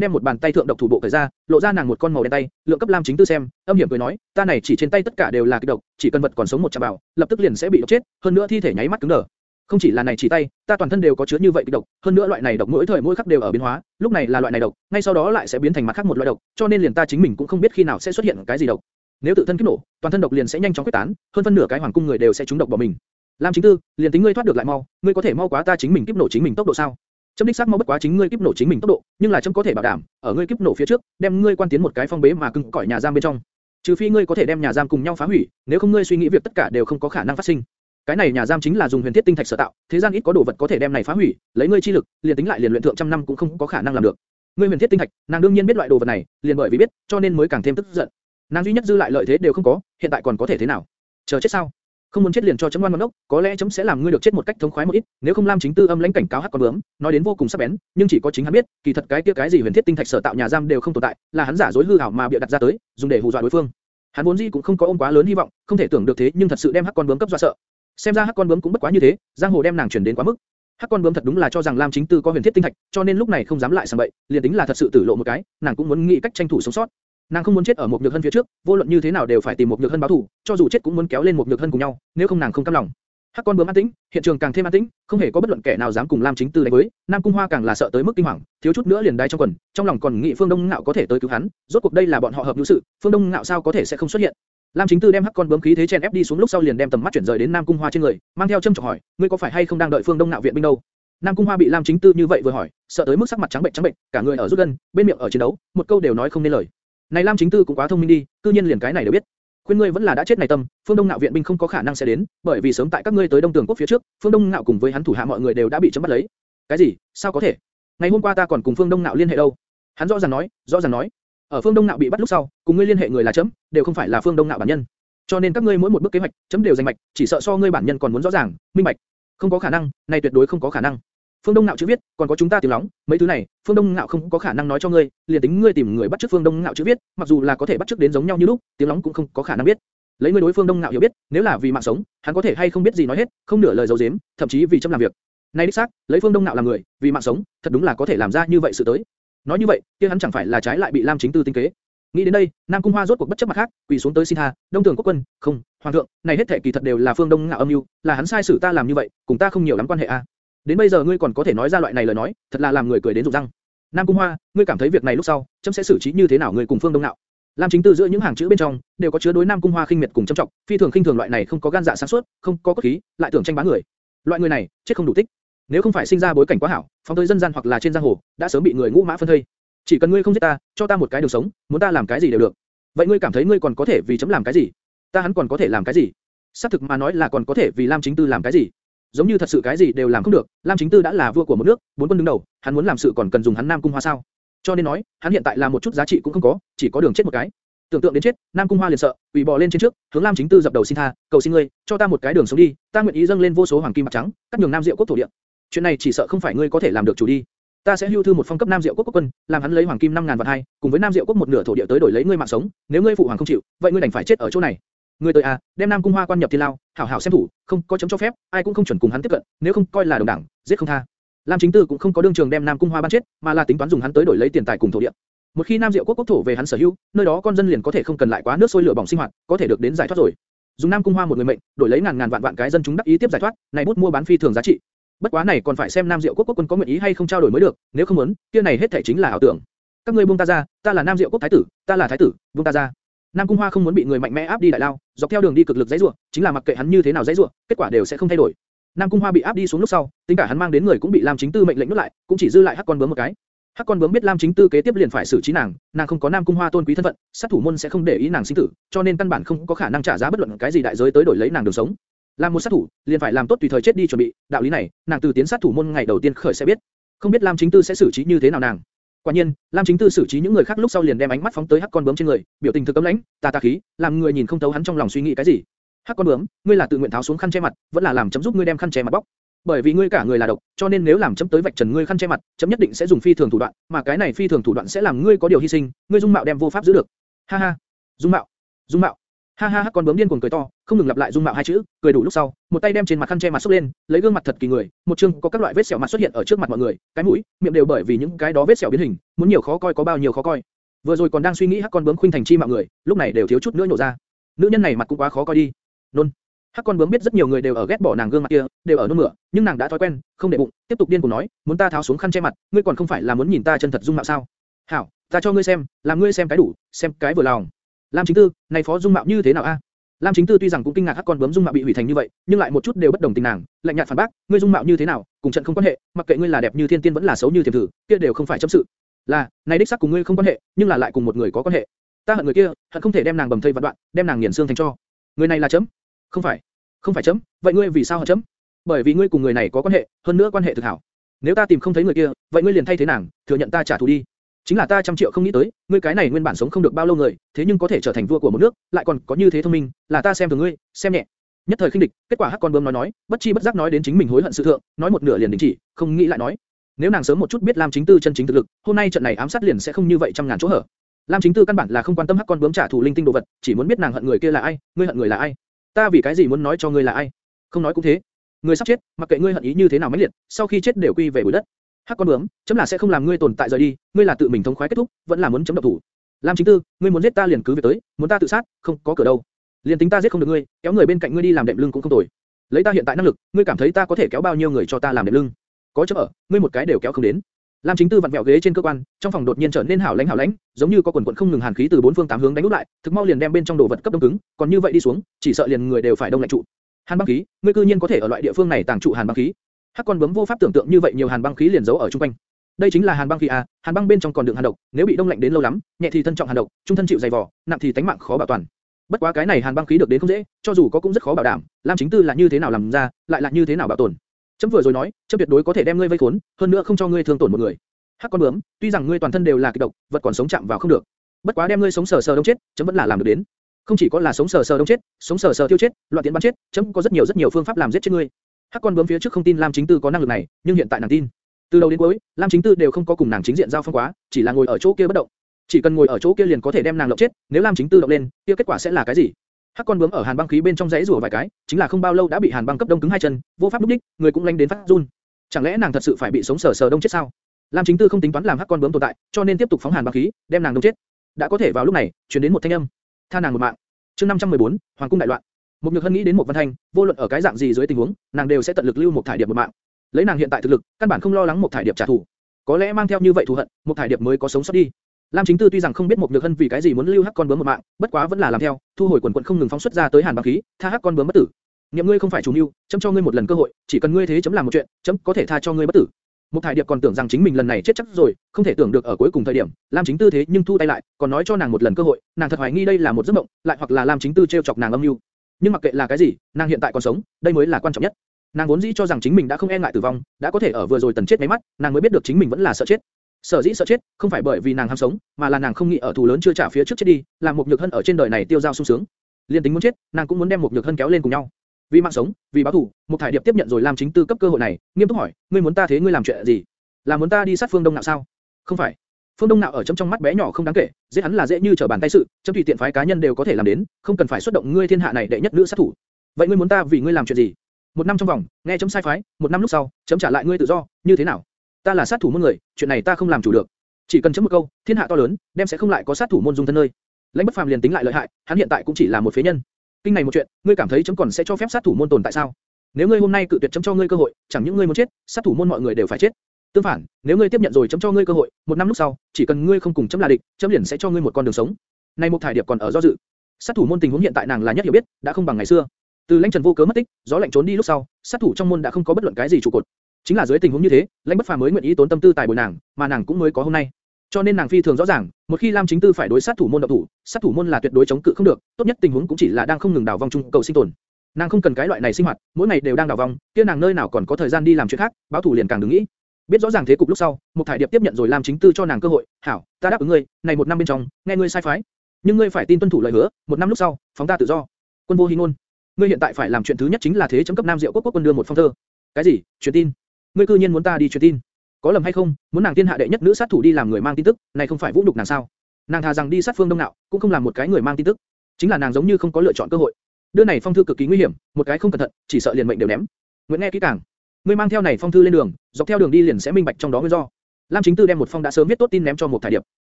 đem một bàn tay thượng độc thủ bộ cởi ra, lộ ra nàng một con màu đen tay, lượng cấp Lam Chính Tư xem, âm hiểm cười nói, ta này chỉ trên tay tất cả đều là kịch độc, chỉ cần vật còn sống một chạm bảo, lập tức liền sẽ bị độc chết, hơn nữa thi thể nháy mắt cứng đờ. Không chỉ là này chỉ tay, ta toàn thân đều có chứa như vậy kịch độc, hơn nữa loại này độc mỗi thời mỗi khắc đều ở biến hóa, lúc này là loại này độc, ngay sau đó lại sẽ biến thành mặt khác một loại độc, cho nên liền ta chính mình cũng không biết khi nào sẽ xuất hiện cái gì độc. Nếu tự thân kích nổ, toàn thân độc liền sẽ nhanh chóng quyết tán, hơn phân nửa cái hoàng cung người đều sẽ trúng độc bỏ mình. Lam Chính Tư, liền tính ngươi thoát được lại mau, ngươi có thể mau quá ta chính mình kiếp nổ chính mình tốc độ sao? Chấm đích xác mau bất quá chính ngươi kiếp nổ chính mình tốc độ, nhưng là chấm có thể bảo đảm, ở ngươi kiếp nổ phía trước, đem ngươi quan tiến một cái phong bế mà cứng cỏi nhà giam bên trong. Trừ phi ngươi có thể đem nhà giam cùng nhau phá hủy, nếu không ngươi suy nghĩ việc tất cả đều không có khả năng phát sinh. Cái này nhà giam chính là dùng huyền thiết tinh thạch sở tạo, thế gian ít có đồ vật có thể đem này phá hủy, lấy ngươi chi lực, liền tính lại liền luyện thượng trăm năm cũng không có khả năng làm được. Ngươi huyền thiết tinh thạch, nàng đương nhiên biết loại đồ vật này, liền bởi vì biết, cho nên mới càng thêm tức giận. Nàng duy nhất dư lại lợi thế đều không có, hiện tại còn có thể thế nào? Chờ chết sao? Không muốn chết liền cho chấm ngoan ngoãn ốc, có lẽ chấm sẽ làm ngươi được chết một cách thống khoái một ít. Nếu không Lam Chính Tư âm lãnh cảnh cáo hắc con bướm, nói đến vô cùng sắc bén, nhưng chỉ có chính hắn biết, kỳ thật cái kia cái gì huyền thiết tinh thạch sở tạo nhà giam đều không tồn tại, là hắn giả dối hư ảo mà bịa đặt ra tới, dùng để hù dọa đối phương. Hắn vốn dĩ cũng không có ôm quá lớn hy vọng, không thể tưởng được thế nhưng thật sự đem hắc con bướm cấp dọa sợ. Xem ra hắc con bướm cũng bất quá như thế, giang hồ đem nàng chuyển đến quá mức. Hắc con bướm thật đúng là cho rằng Lam Chính Tư có huyền thiết tinh thạch, cho nên lúc này không dám lại sang bậy, liền tính là thật sự tử lộ một cái, nàng cũng muốn nghĩ cách tranh thủ sống sót. Nàng không muốn chết ở một nhược hân phía trước, vô luận như thế nào đều phải tìm một nhược hân báo thù, cho dù chết cũng muốn kéo lên một nhược hân cùng nhau, nếu không nàng không cam lòng. Hắc con bướm an tĩnh, hiện trường càng thêm an tĩnh, không hề có bất luận kẻ nào dám cùng Lam Chính Tư đánh với. Nam Cung Hoa càng là sợ tới mức kinh hoàng, thiếu chút nữa liền đái trong quần, trong lòng còn nghĩ Phương Đông Ngạo có thể tới cứu hắn, rốt cuộc đây là bọn họ hợp nhu sự, Phương Đông Ngạo sao có thể sẽ không xuất hiện. Lam Chính Tư đem hắc con bướm khí thế chen ép đi xuống lúc sau liền đem tầm mắt chuyển rời đến Nam Cung Hoa trên người, mang theo châm chọc hỏi, ngươi có phải hay không đang đợi Phương Đông Ngạo viện binh đâu? Nam Cung Hoa bị Lam Chính Tư như vậy vừa hỏi, sợ tới mức sắc mặt trắng bệnh trắng bệnh, cả người ở rút gân, bên miệng ở chiến đấu, một câu đều nói không nên lời. Này Lam Chính Tư cũng quá thông minh đi, cư nhiên liền cái này đều biết. Khuyên ngươi vẫn là đã chết này tâm, Phương Đông Nạo viện binh không có khả năng sẽ đến, bởi vì sớm tại các ngươi tới Đông Tường quốc phía trước, Phương Đông Nạo cùng với hắn thủ hạ mọi người đều đã bị chấm bắt lấy. Cái gì? Sao có thể? Ngày hôm qua ta còn cùng Phương Đông Nạo liên hệ đâu? Hắn rõ ràng nói, rõ ràng nói, ở Phương Đông Nạo bị bắt lúc sau, cùng ngươi liên hệ người là chấm, đều không phải là Phương Đông Nạo bản nhân. Cho nên các ngươi mỗi một bước kế hoạch, chấm đều danh mạch, chỉ sợ so ngươi bản nhân còn muốn rõ ràng, minh bạch. Không có khả năng, này tuyệt đối không có khả năng. Phương Đông Nạo chữ viết, còn có chúng ta tiếng lóng, mấy thứ này, Phương Đông Nạo không có khả năng nói cho ngươi, liền tính ngươi tìm người bắt trước Phương Đông Nạo chữ viết, mặc dù là có thể bắt trước đến giống nhau như lúc, tiếng lóng cũng không có khả năng biết. Lấy ngươi đối Phương Đông Nạo hiểu biết, nếu là vì mạng sống, hắn có thể hay không biết gì nói hết, không nửa lời giấu giếm, thậm chí vì trong làm việc. Này đích xác, lấy Phương Đông Nạo làm người, vì mạng sống, thật đúng là có thể làm ra như vậy sự tới. Nói như vậy, kia hắn chẳng phải là trái lại bị Lam Chính Tư tinh kế. Nghĩ đến đây, Nam Cung Hoa rốt cuộc bất chấp mặt khác, quỳ xuống tới xin tha, Đông Thường Quốc Quân, không, Hoàng thượng, này hết thảy kỳ thật đều là Phương Đông Ngạo âm mưu, là hắn sai xử ta làm như vậy, cùng ta không nhiều lắm quan hệ a. Đến bây giờ ngươi còn có thể nói ra loại này lời nói, thật là làm người cười đến rụng răng. Nam Cung Hoa, ngươi cảm thấy việc này lúc sau, chấm sẽ xử trí như thế nào người cùng Phương Đông Nạo? Lam Chính Tư giữa những hàng chữ bên trong đều có chứa đối Nam Cung Hoa khinh miệt cùng châm trọng, phi thường khinh thường loại này không có gan dạ sáng suốt, không có cốt khí, lại tưởng tranh bá người. Loại người này, chết không đủ tích. Nếu không phải sinh ra bối cảnh quá hảo, phóng tới dân gian hoặc là trên giang hồ, đã sớm bị người ngũ mã phân thây. Chỉ cần ngươi không giết ta, cho ta một cái đường sống, muốn ta làm cái gì đều được. Vậy ngươi cảm thấy ngươi còn có thể vì chấm làm cái gì? Ta hắn còn có thể làm cái gì? Xác thực mà nói là còn có thể vì Lam Chính Tư làm cái gì? Giống như thật sự cái gì đều làm không được. Lam Chính Tư đã là vua của một nước, bốn quân đứng đầu, hắn muốn làm sự còn cần dùng hắn Nam Cung Hoa sao? Cho nên nói, hắn hiện tại là một chút giá trị cũng không có, chỉ có đường chết một cái. Tưởng tượng đến chết, Nam Cung Hoa liền sợ, ủy bò lên trên trước, hướng Lam Chính Tư dập đầu xin tha, cầu xin ngươi, cho ta một cái đường sống đi, ta nguyện ý dâng lên vô số hoàng kim bạc trắng, cắt nhường Nam Diệu quốc thổ địa. Chuyện này chỉ sợ không phải ngươi có thể làm được chủ đi. Ta sẽ hưu thư một phong cấp Nam Diệu quốc quốc quân, làm hắn lấy hoàng kim 5000 vạn hai, cùng với Nam Diệu quốc một nửa thổ địa tới đổi lấy ngươi mạng sống, nếu ngươi phụ hoàng không chịu, vậy ngươi đành phải chết ở chỗ này. Ngươi tới à, đem Nam Cung Hoa quan nhập thiên lao, hảo hảo xem thủ, không có chấm cho phép, ai cũng không chuẩn cùng hắn tiếp cận, nếu không coi là đồng đảng, giết không tha. Lam Chính Tư cũng không có đương trường đem Nam Cung Hoa ban chết, mà là tính toán dùng hắn tới đổi lấy tiền tài cùng thổ địa. Một khi Nam Diệu quốc quốc thổ về hắn sở hữu, nơi đó con dân liền có thể không cần lại quá nước sôi lửa bỏng sinh hoạt, có thể được đến giải thoát rồi. Dùng Nam Cung Hoa một người mệnh, đổi lấy ngàn ngàn vạn vạn cái dân chúng đắc ý tiếp giải thoát, này bút mua bán phi thường giá trị. Bất quá này còn phải xem Nam Diệu quốc quốc quân có nguyện ý hay không trao đổi mới được, nếu không muốn, kia này hết thảy chính là ảo tưởng. Các ngươi buông ta ra, ta là Nam Diệu quốc thái tử, ta là thái tử, buông ta ra. Nam Cung Hoa không muốn bị người mạnh mẽ áp đi đại lao, dọc theo đường đi cực lực dãy rủa, chính là mặc kệ hắn như thế nào dãy rủa, kết quả đều sẽ không thay đổi. Nam Cung Hoa bị áp đi xuống lúc sau, tính cả hắn mang đến người cũng bị Lam Chính Tư mệnh lệnh nuốt lại, cũng chỉ dư lại Hắc Con bướm một cái. Hắc Con bướm biết Lam Chính Tư kế tiếp liền phải xử trí nàng, nàng không có Nam Cung Hoa tôn quý thân phận, sát thủ môn sẽ không để ý nàng sinh tử, cho nên căn bản không có khả năng trả giá bất luận cái gì đại giới tới đổi lấy nàng đường sống. Làm một sát thủ, liền phải làm tốt tùy thời chết đi chuẩn bị, đạo lý này, nàng từ tiến sát thủ môn ngày đầu tiên khởi sẽ biết. Không biết Lam Chính Tư sẽ xử trí như thế nào nàng. Quả nhiên, Lam Chính Tư xử trí những người khác lúc sau liền đem ánh mắt phóng tới hắc con bướm trên người, biểu tình thực cấm lãnh, tà tà khí, làm người nhìn không thấu hắn trong lòng suy nghĩ cái gì. Hắc con bướm, ngươi là tự nguyện tháo xuống khăn che mặt, vẫn là làm chấm giúp ngươi đem khăn che mặt bóc. Bởi vì ngươi cả người là độc, cho nên nếu làm chấm tới vạch trần ngươi khăn che mặt, chấm nhất định sẽ dùng phi thường thủ đoạn, mà cái này phi thường thủ đoạn sẽ làm ngươi có điều hy sinh, ngươi dung mạo đem vô pháp giữ được. Ha ha, dung mạo, dung mạo. Ha ha hắc con bướm điên cuồng cười to, không ngừng lặp lại dung mạo hai chữ, cười đủ lúc sau, một tay đem trên mặt khăn che mặt xúc lên, lấy gương mặt thật kỳ người, một chương có các loại vết sẹo mặt xuất hiện ở trước mặt mọi người, cái mũi, miệng đều bởi vì những cái đó vết sẹo biến hình, muốn nhiều khó coi có bao nhiêu khó coi. Vừa rồi còn đang suy nghĩ hắc con bướm khuynh thành chi mạo người, lúc này đều thiếu chút nữa nổ ra. Nữ nhân này mặt cũng quá khó coi đi. Nôn. Hắc con bướm biết rất nhiều người đều ở ghét bỏ nàng gương mặt kia, đều ở nôn mửa, nhưng nàng đã thói quen, không để bụng, tiếp tục điên cuồng nói, muốn ta tháo xuống khăn che mặt, ngươi còn không phải là muốn nhìn ta chân thật dung mạo sao? Hảo, ta cho ngươi xem, làm ngươi xem cái đủ, xem cái vừa lòng. Lam Chính Tư, này phó dung mạo như thế nào a? Lam Chính Tư tuy rằng cũng kinh ngạc hắc con bướm dung mạo bị hủy thành như vậy, nhưng lại một chút đều bất đồng tình nàng, lạnh nhạt phản bác, ngươi dung mạo như thế nào, cùng trận không quan hệ, mặc kệ ngươi là đẹp như thiên tiên vẫn là xấu như thiềm thử, kia đều không phải chấm sự. Là, này đích xác cùng ngươi không quan hệ, nhưng là lại cùng một người có quan hệ. Ta hận người kia, hận không thể đem nàng bầm thây vạn đoạn, đem nàng nghiền xương thành cho. Người này là chấm? Không phải, không phải chấm, vậy ngươi vì sao hận chấm? Bởi vì ngươi cùng người này có quan hệ, hơn nữa quan hệ thực hảo. Nếu ta tìm không thấy người kia, vậy ngươi liền thay thế nàng, thừa nhận ta trả thù đi. Chính là ta trăm triệu không nghĩ tới, ngươi cái này nguyên bản sống không được bao lâu người, thế nhưng có thể trở thành vua của một nước, lại còn có như thế thông minh, là ta xem thường ngươi, xem nhẹ. Nhất thời khinh địch, kết quả hắc con bướm nói nói, bất chi bất giác nói đến chính mình hối hận sự thượng, nói một nửa liền đình chỉ, không nghĩ lại nói. Nếu nàng sớm một chút biết Lam Chính Tư chân chính thực lực, hôm nay trận này ám sát liền sẽ không như vậy trăm ngàn chỗ hở. Lam Chính Tư căn bản là không quan tâm hắc con bướm trả thù linh tinh đồ vật, chỉ muốn biết nàng hận người kia là ai, ngươi hận người là ai. Ta vì cái gì muốn nói cho ngươi là ai? Không nói cũng thế. Ngươi sắp chết, mặc kệ ngươi hận ý như thế nào mãnh liệt, sau khi chết đều quy về bụi đất. Hắc con bướm, chấm là sẽ không làm ngươi tồn tại rời đi, ngươi là tự mình thống khoái kết thúc, vẫn là muốn chấm độc thủ. Lam Chính Tư, ngươi muốn giết ta liền cứ việc tới, muốn ta tự sát, không có cửa đâu. Liền tính ta giết không được ngươi, kéo người bên cạnh ngươi đi làm đệm lưng cũng không tồi. Lấy ta hiện tại năng lực, ngươi cảm thấy ta có thể kéo bao nhiêu người cho ta làm đệm lưng? Có chấm ở, ngươi một cái đều kéo không đến. Lam Chính Tư vặn vẹo ghế trên cơ quan, trong phòng đột nhiên trở nên hảo lãnh hảo lãnh, giống như có quần quần không ngừng hàn khí từ bốn phương tám hướng đánh úp lại, thực mau liền đem bên trong đồ vật cấp đông cứng, còn như vậy đi xuống, chỉ sợ liền người đều phải đông lạnh trụ. Hàn băng khí, ngươi cư nhiên có thể ở loại địa phương này tàng trụ hàn băng khí. Hắc con bướm vô pháp tưởng tượng như vậy nhiều hàn băng khí liền giấu ở trung quanh. Đây chính là hàn băng khí à, hàn băng bên trong còn đựng hàn độc, nếu bị đông lạnh đến lâu lắm, nhẹ thì thân trọng hàn độc, trung thân chịu dày vò, nặng thì tánh mạng khó bảo toàn. Bất quá cái này hàn băng khí được đến không dễ, cho dù có cũng rất khó bảo đảm, Lam Chính Tư là như thế nào làm ra, lại là như thế nào bảo tồn. Chấm vừa rồi nói, chấm tuyệt đối có thể đem ngươi vây khốn, hơn nữa không cho ngươi thương tổn một người. Hắc con bướm, tuy rằng ngươi toàn thân đều là kịch độc, vật còn sống chạm vào không được. Bất quá đem ngươi sống sờ sờ đông chết, chấm vẫn là làm được đến. Không chỉ có là sống sờ sờ đông chết, sống sờ sờ tiêu chết, loạn tiện bắn chết, chấm có rất nhiều rất nhiều phương pháp làm giết chết ngươi. Hắc con bướm phía trước không tin Lam Chính Tư có năng lực này, nhưng hiện tại nàng tin. Từ đầu đến cuối, Lam Chính Tư đều không có cùng nàng chính diện giao phong quá, chỉ là ngồi ở chỗ kia bất động. Chỉ cần ngồi ở chỗ kia liền có thể đem nàng lộng chết, nếu Lam Chính Tư động lên, kia kết quả sẽ là cái gì? Hắc con bướm ở hàn băng khí bên trong rãy rủa vài cái, chính là không bao lâu đã bị hàn băng cấp đông cứng hai chân, vô pháp lúc đích, người cũng lanh đến phát run. Chẳng lẽ nàng thật sự phải bị sống sờ sờ đông chết sao? Lam Chính Tư không tính toán làm hắc con bướm tồn tại, cho nên tiếp tục phóng hàn băng khí, đem nàng đông chết. Đã có thể vào lúc này, truyền đến một thanh âm, tha nàng một mạng. Chương 514, Hoàng cung đại loạn. Một Nhược Hân nghĩ đến một Văn Thanh, vô luận ở cái dạng gì dưới tình huống, nàng đều sẽ tận lực lưu một thải điệp một mạng. Lấy nàng hiện tại thực lực, căn bản không lo lắng một thải điệp trả thù. Có lẽ mang theo như vậy thù hận, một thải điệp mới có sống sót đi. Lam Chính Tư tuy rằng không biết một Nhược Hân vì cái gì muốn lưu hắc con bướm một mạng, bất quá vẫn là làm theo, thu hồi quần quần không ngừng phóng xuất ra tới hàn băng khí, tha hắc con bướm bất tử. Niệm ngươi không phải chủ mưu, chấm cho ngươi một lần cơ hội, chỉ cần ngươi thế chấm làm một chuyện, chấm có thể tha cho ngươi bất tử. Một Thải Điệp còn tưởng rằng chính mình lần này chết chắc rồi, không thể tưởng được ở cuối cùng thời điểm, Lam Chính Tư thế nhưng thu tay lại, còn nói cho nàng một lần cơ hội, nàng thật hoài nghi đây là một giấc mộng, lại hoặc là Lam Chính Tư treo chọc nàng âm mưu. Nhưng mặc kệ là cái gì, nàng hiện tại còn sống, đây mới là quan trọng nhất. Nàng vốn dĩ cho rằng chính mình đã không e ngại tử vong, đã có thể ở vừa rồi tần chết mấy mắt, nàng mới biết được chính mình vẫn là sợ chết. Sở dĩ sợ chết, không phải bởi vì nàng ham sống, mà là nàng không nghĩ ở thù lớn chưa trả phía trước chết đi, làm một nhược hân ở trên đời này tiêu dao sung sướng. Liên tính muốn chết, nàng cũng muốn đem một nhược hân kéo lên cùng nhau. Vì mạng sống, vì báo thù, một thải điệp tiếp nhận rồi làm chính tư cấp cơ hội này, nghiêm túc hỏi, ngươi muốn ta thế ngươi làm chuyện gì? Là muốn ta đi sát phương đông nạo sao? Không phải. Phương Đông nạo ở chấm trong mắt bé nhỏ không đáng kể, giết hắn là dễ như trở bàn tay sự, chấm tùy tiện phái cá nhân đều có thể làm đến, không cần phải xuất động ngươi thiên hạ này đệ nhất nữ sát thủ. Vậy ngươi muốn ta vì ngươi làm chuyện gì? Một năm trong vòng, nghe chấm sai phái, một năm lúc sau, chấm trả lại ngươi tự do, như thế nào? Ta là sát thủ môn người, chuyện này ta không làm chủ được. Chỉ cần chấm một câu, thiên hạ to lớn, đem sẽ không lại có sát thủ môn dung thân nơi. Lãnh Bất Phàm liền tính lại lợi hại, hắn hiện tại cũng chỉ là một phế nhân. Kinh này một chuyện, ngươi cảm thấy chấm còn sẽ cho phép sát thủ môn tồn tại sao? Nếu ngươi hôm nay cự tuyệt chấm cho ngươi cơ hội, chẳng những ngươi muốn chết, sát thủ môn mọi người đều phải chết. Tương phản, nếu ngươi tiếp nhận rồi chấm cho ngươi cơ hội, một năm lúc sau, chỉ cần ngươi không cùng chấm là địch, chấm liền sẽ cho ngươi một con đường sống. Nay một thải điệp còn ở do dự. Sát thủ môn tình huống hiện tại nàng là nhất hiểu biết, đã không bằng ngày xưa. Từ lãnh trần vô cớ mất tích, gió lạnh trốn đi lúc sau, sát thủ trong môn đã không có bất luận cái gì trụ cột. Chính là dưới tình huống như thế, lãnh bất phàm mới nguyện ý tốn tâm tư tài bồi nàng, mà nàng cũng mới có hôm nay. Cho nên nàng phi thường rõ ràng, một khi Lam Chính Tư phải đối sát thủ môn động thủ, sát thủ môn là tuyệt đối chống cự không được, tốt nhất tình huống cũng chỉ là đang không ngừng đào vong chung cầu sinh tồn. Nàng không cần cái loại này sinh hoạt, mỗi ngày đều đang đào vong, kia nàng nơi nào còn có thời gian đi làm chuyện khác, báo thủ liền càng đừng nghĩ. Biết rõ ràng thế cục lúc sau, một thải điệp tiếp nhận rồi làm Chính Tư cho nàng cơ hội, hảo, ta đáp ứng ngươi, này một năm bên trong, nghe ngươi sai phái, nhưng ngươi phải tin tuân thủ lời hứa, một năm lúc sau, phóng ta tự do. Quân vô hí ngôn, ngươi hiện tại phải làm chuyện thứ nhất chính là thế chấm cấp Nam Diệu quốc quốc quân đưa một phong thơ. Cái gì? Truyền tin? Ngươi cư nhiên muốn ta đi truyền tin? Có lầm hay không? Muốn nàng thiên hạ đệ nhất nữ sát thủ đi làm người mang tin tức, này không phải vũ nhục nàng sao? Nàng thà rằng đi sát phương đông nạo, cũng không làm một cái người mang tin tức. chính là nàng giống như không có lựa chọn cơ hội. Đưa này phong thư cực kỳ nguy hiểm, một cái không cẩn thận, chỉ sợ liền mệnh đều ném. Nguyễn nghe kỹ càng, ngươi mang theo này phong thư lên đường, dọc theo đường đi liền sẽ minh bạch trong đó nguyên do. Lam Chính Tư đem một phong đã sớm viết tốt tin ném cho một thải điệp.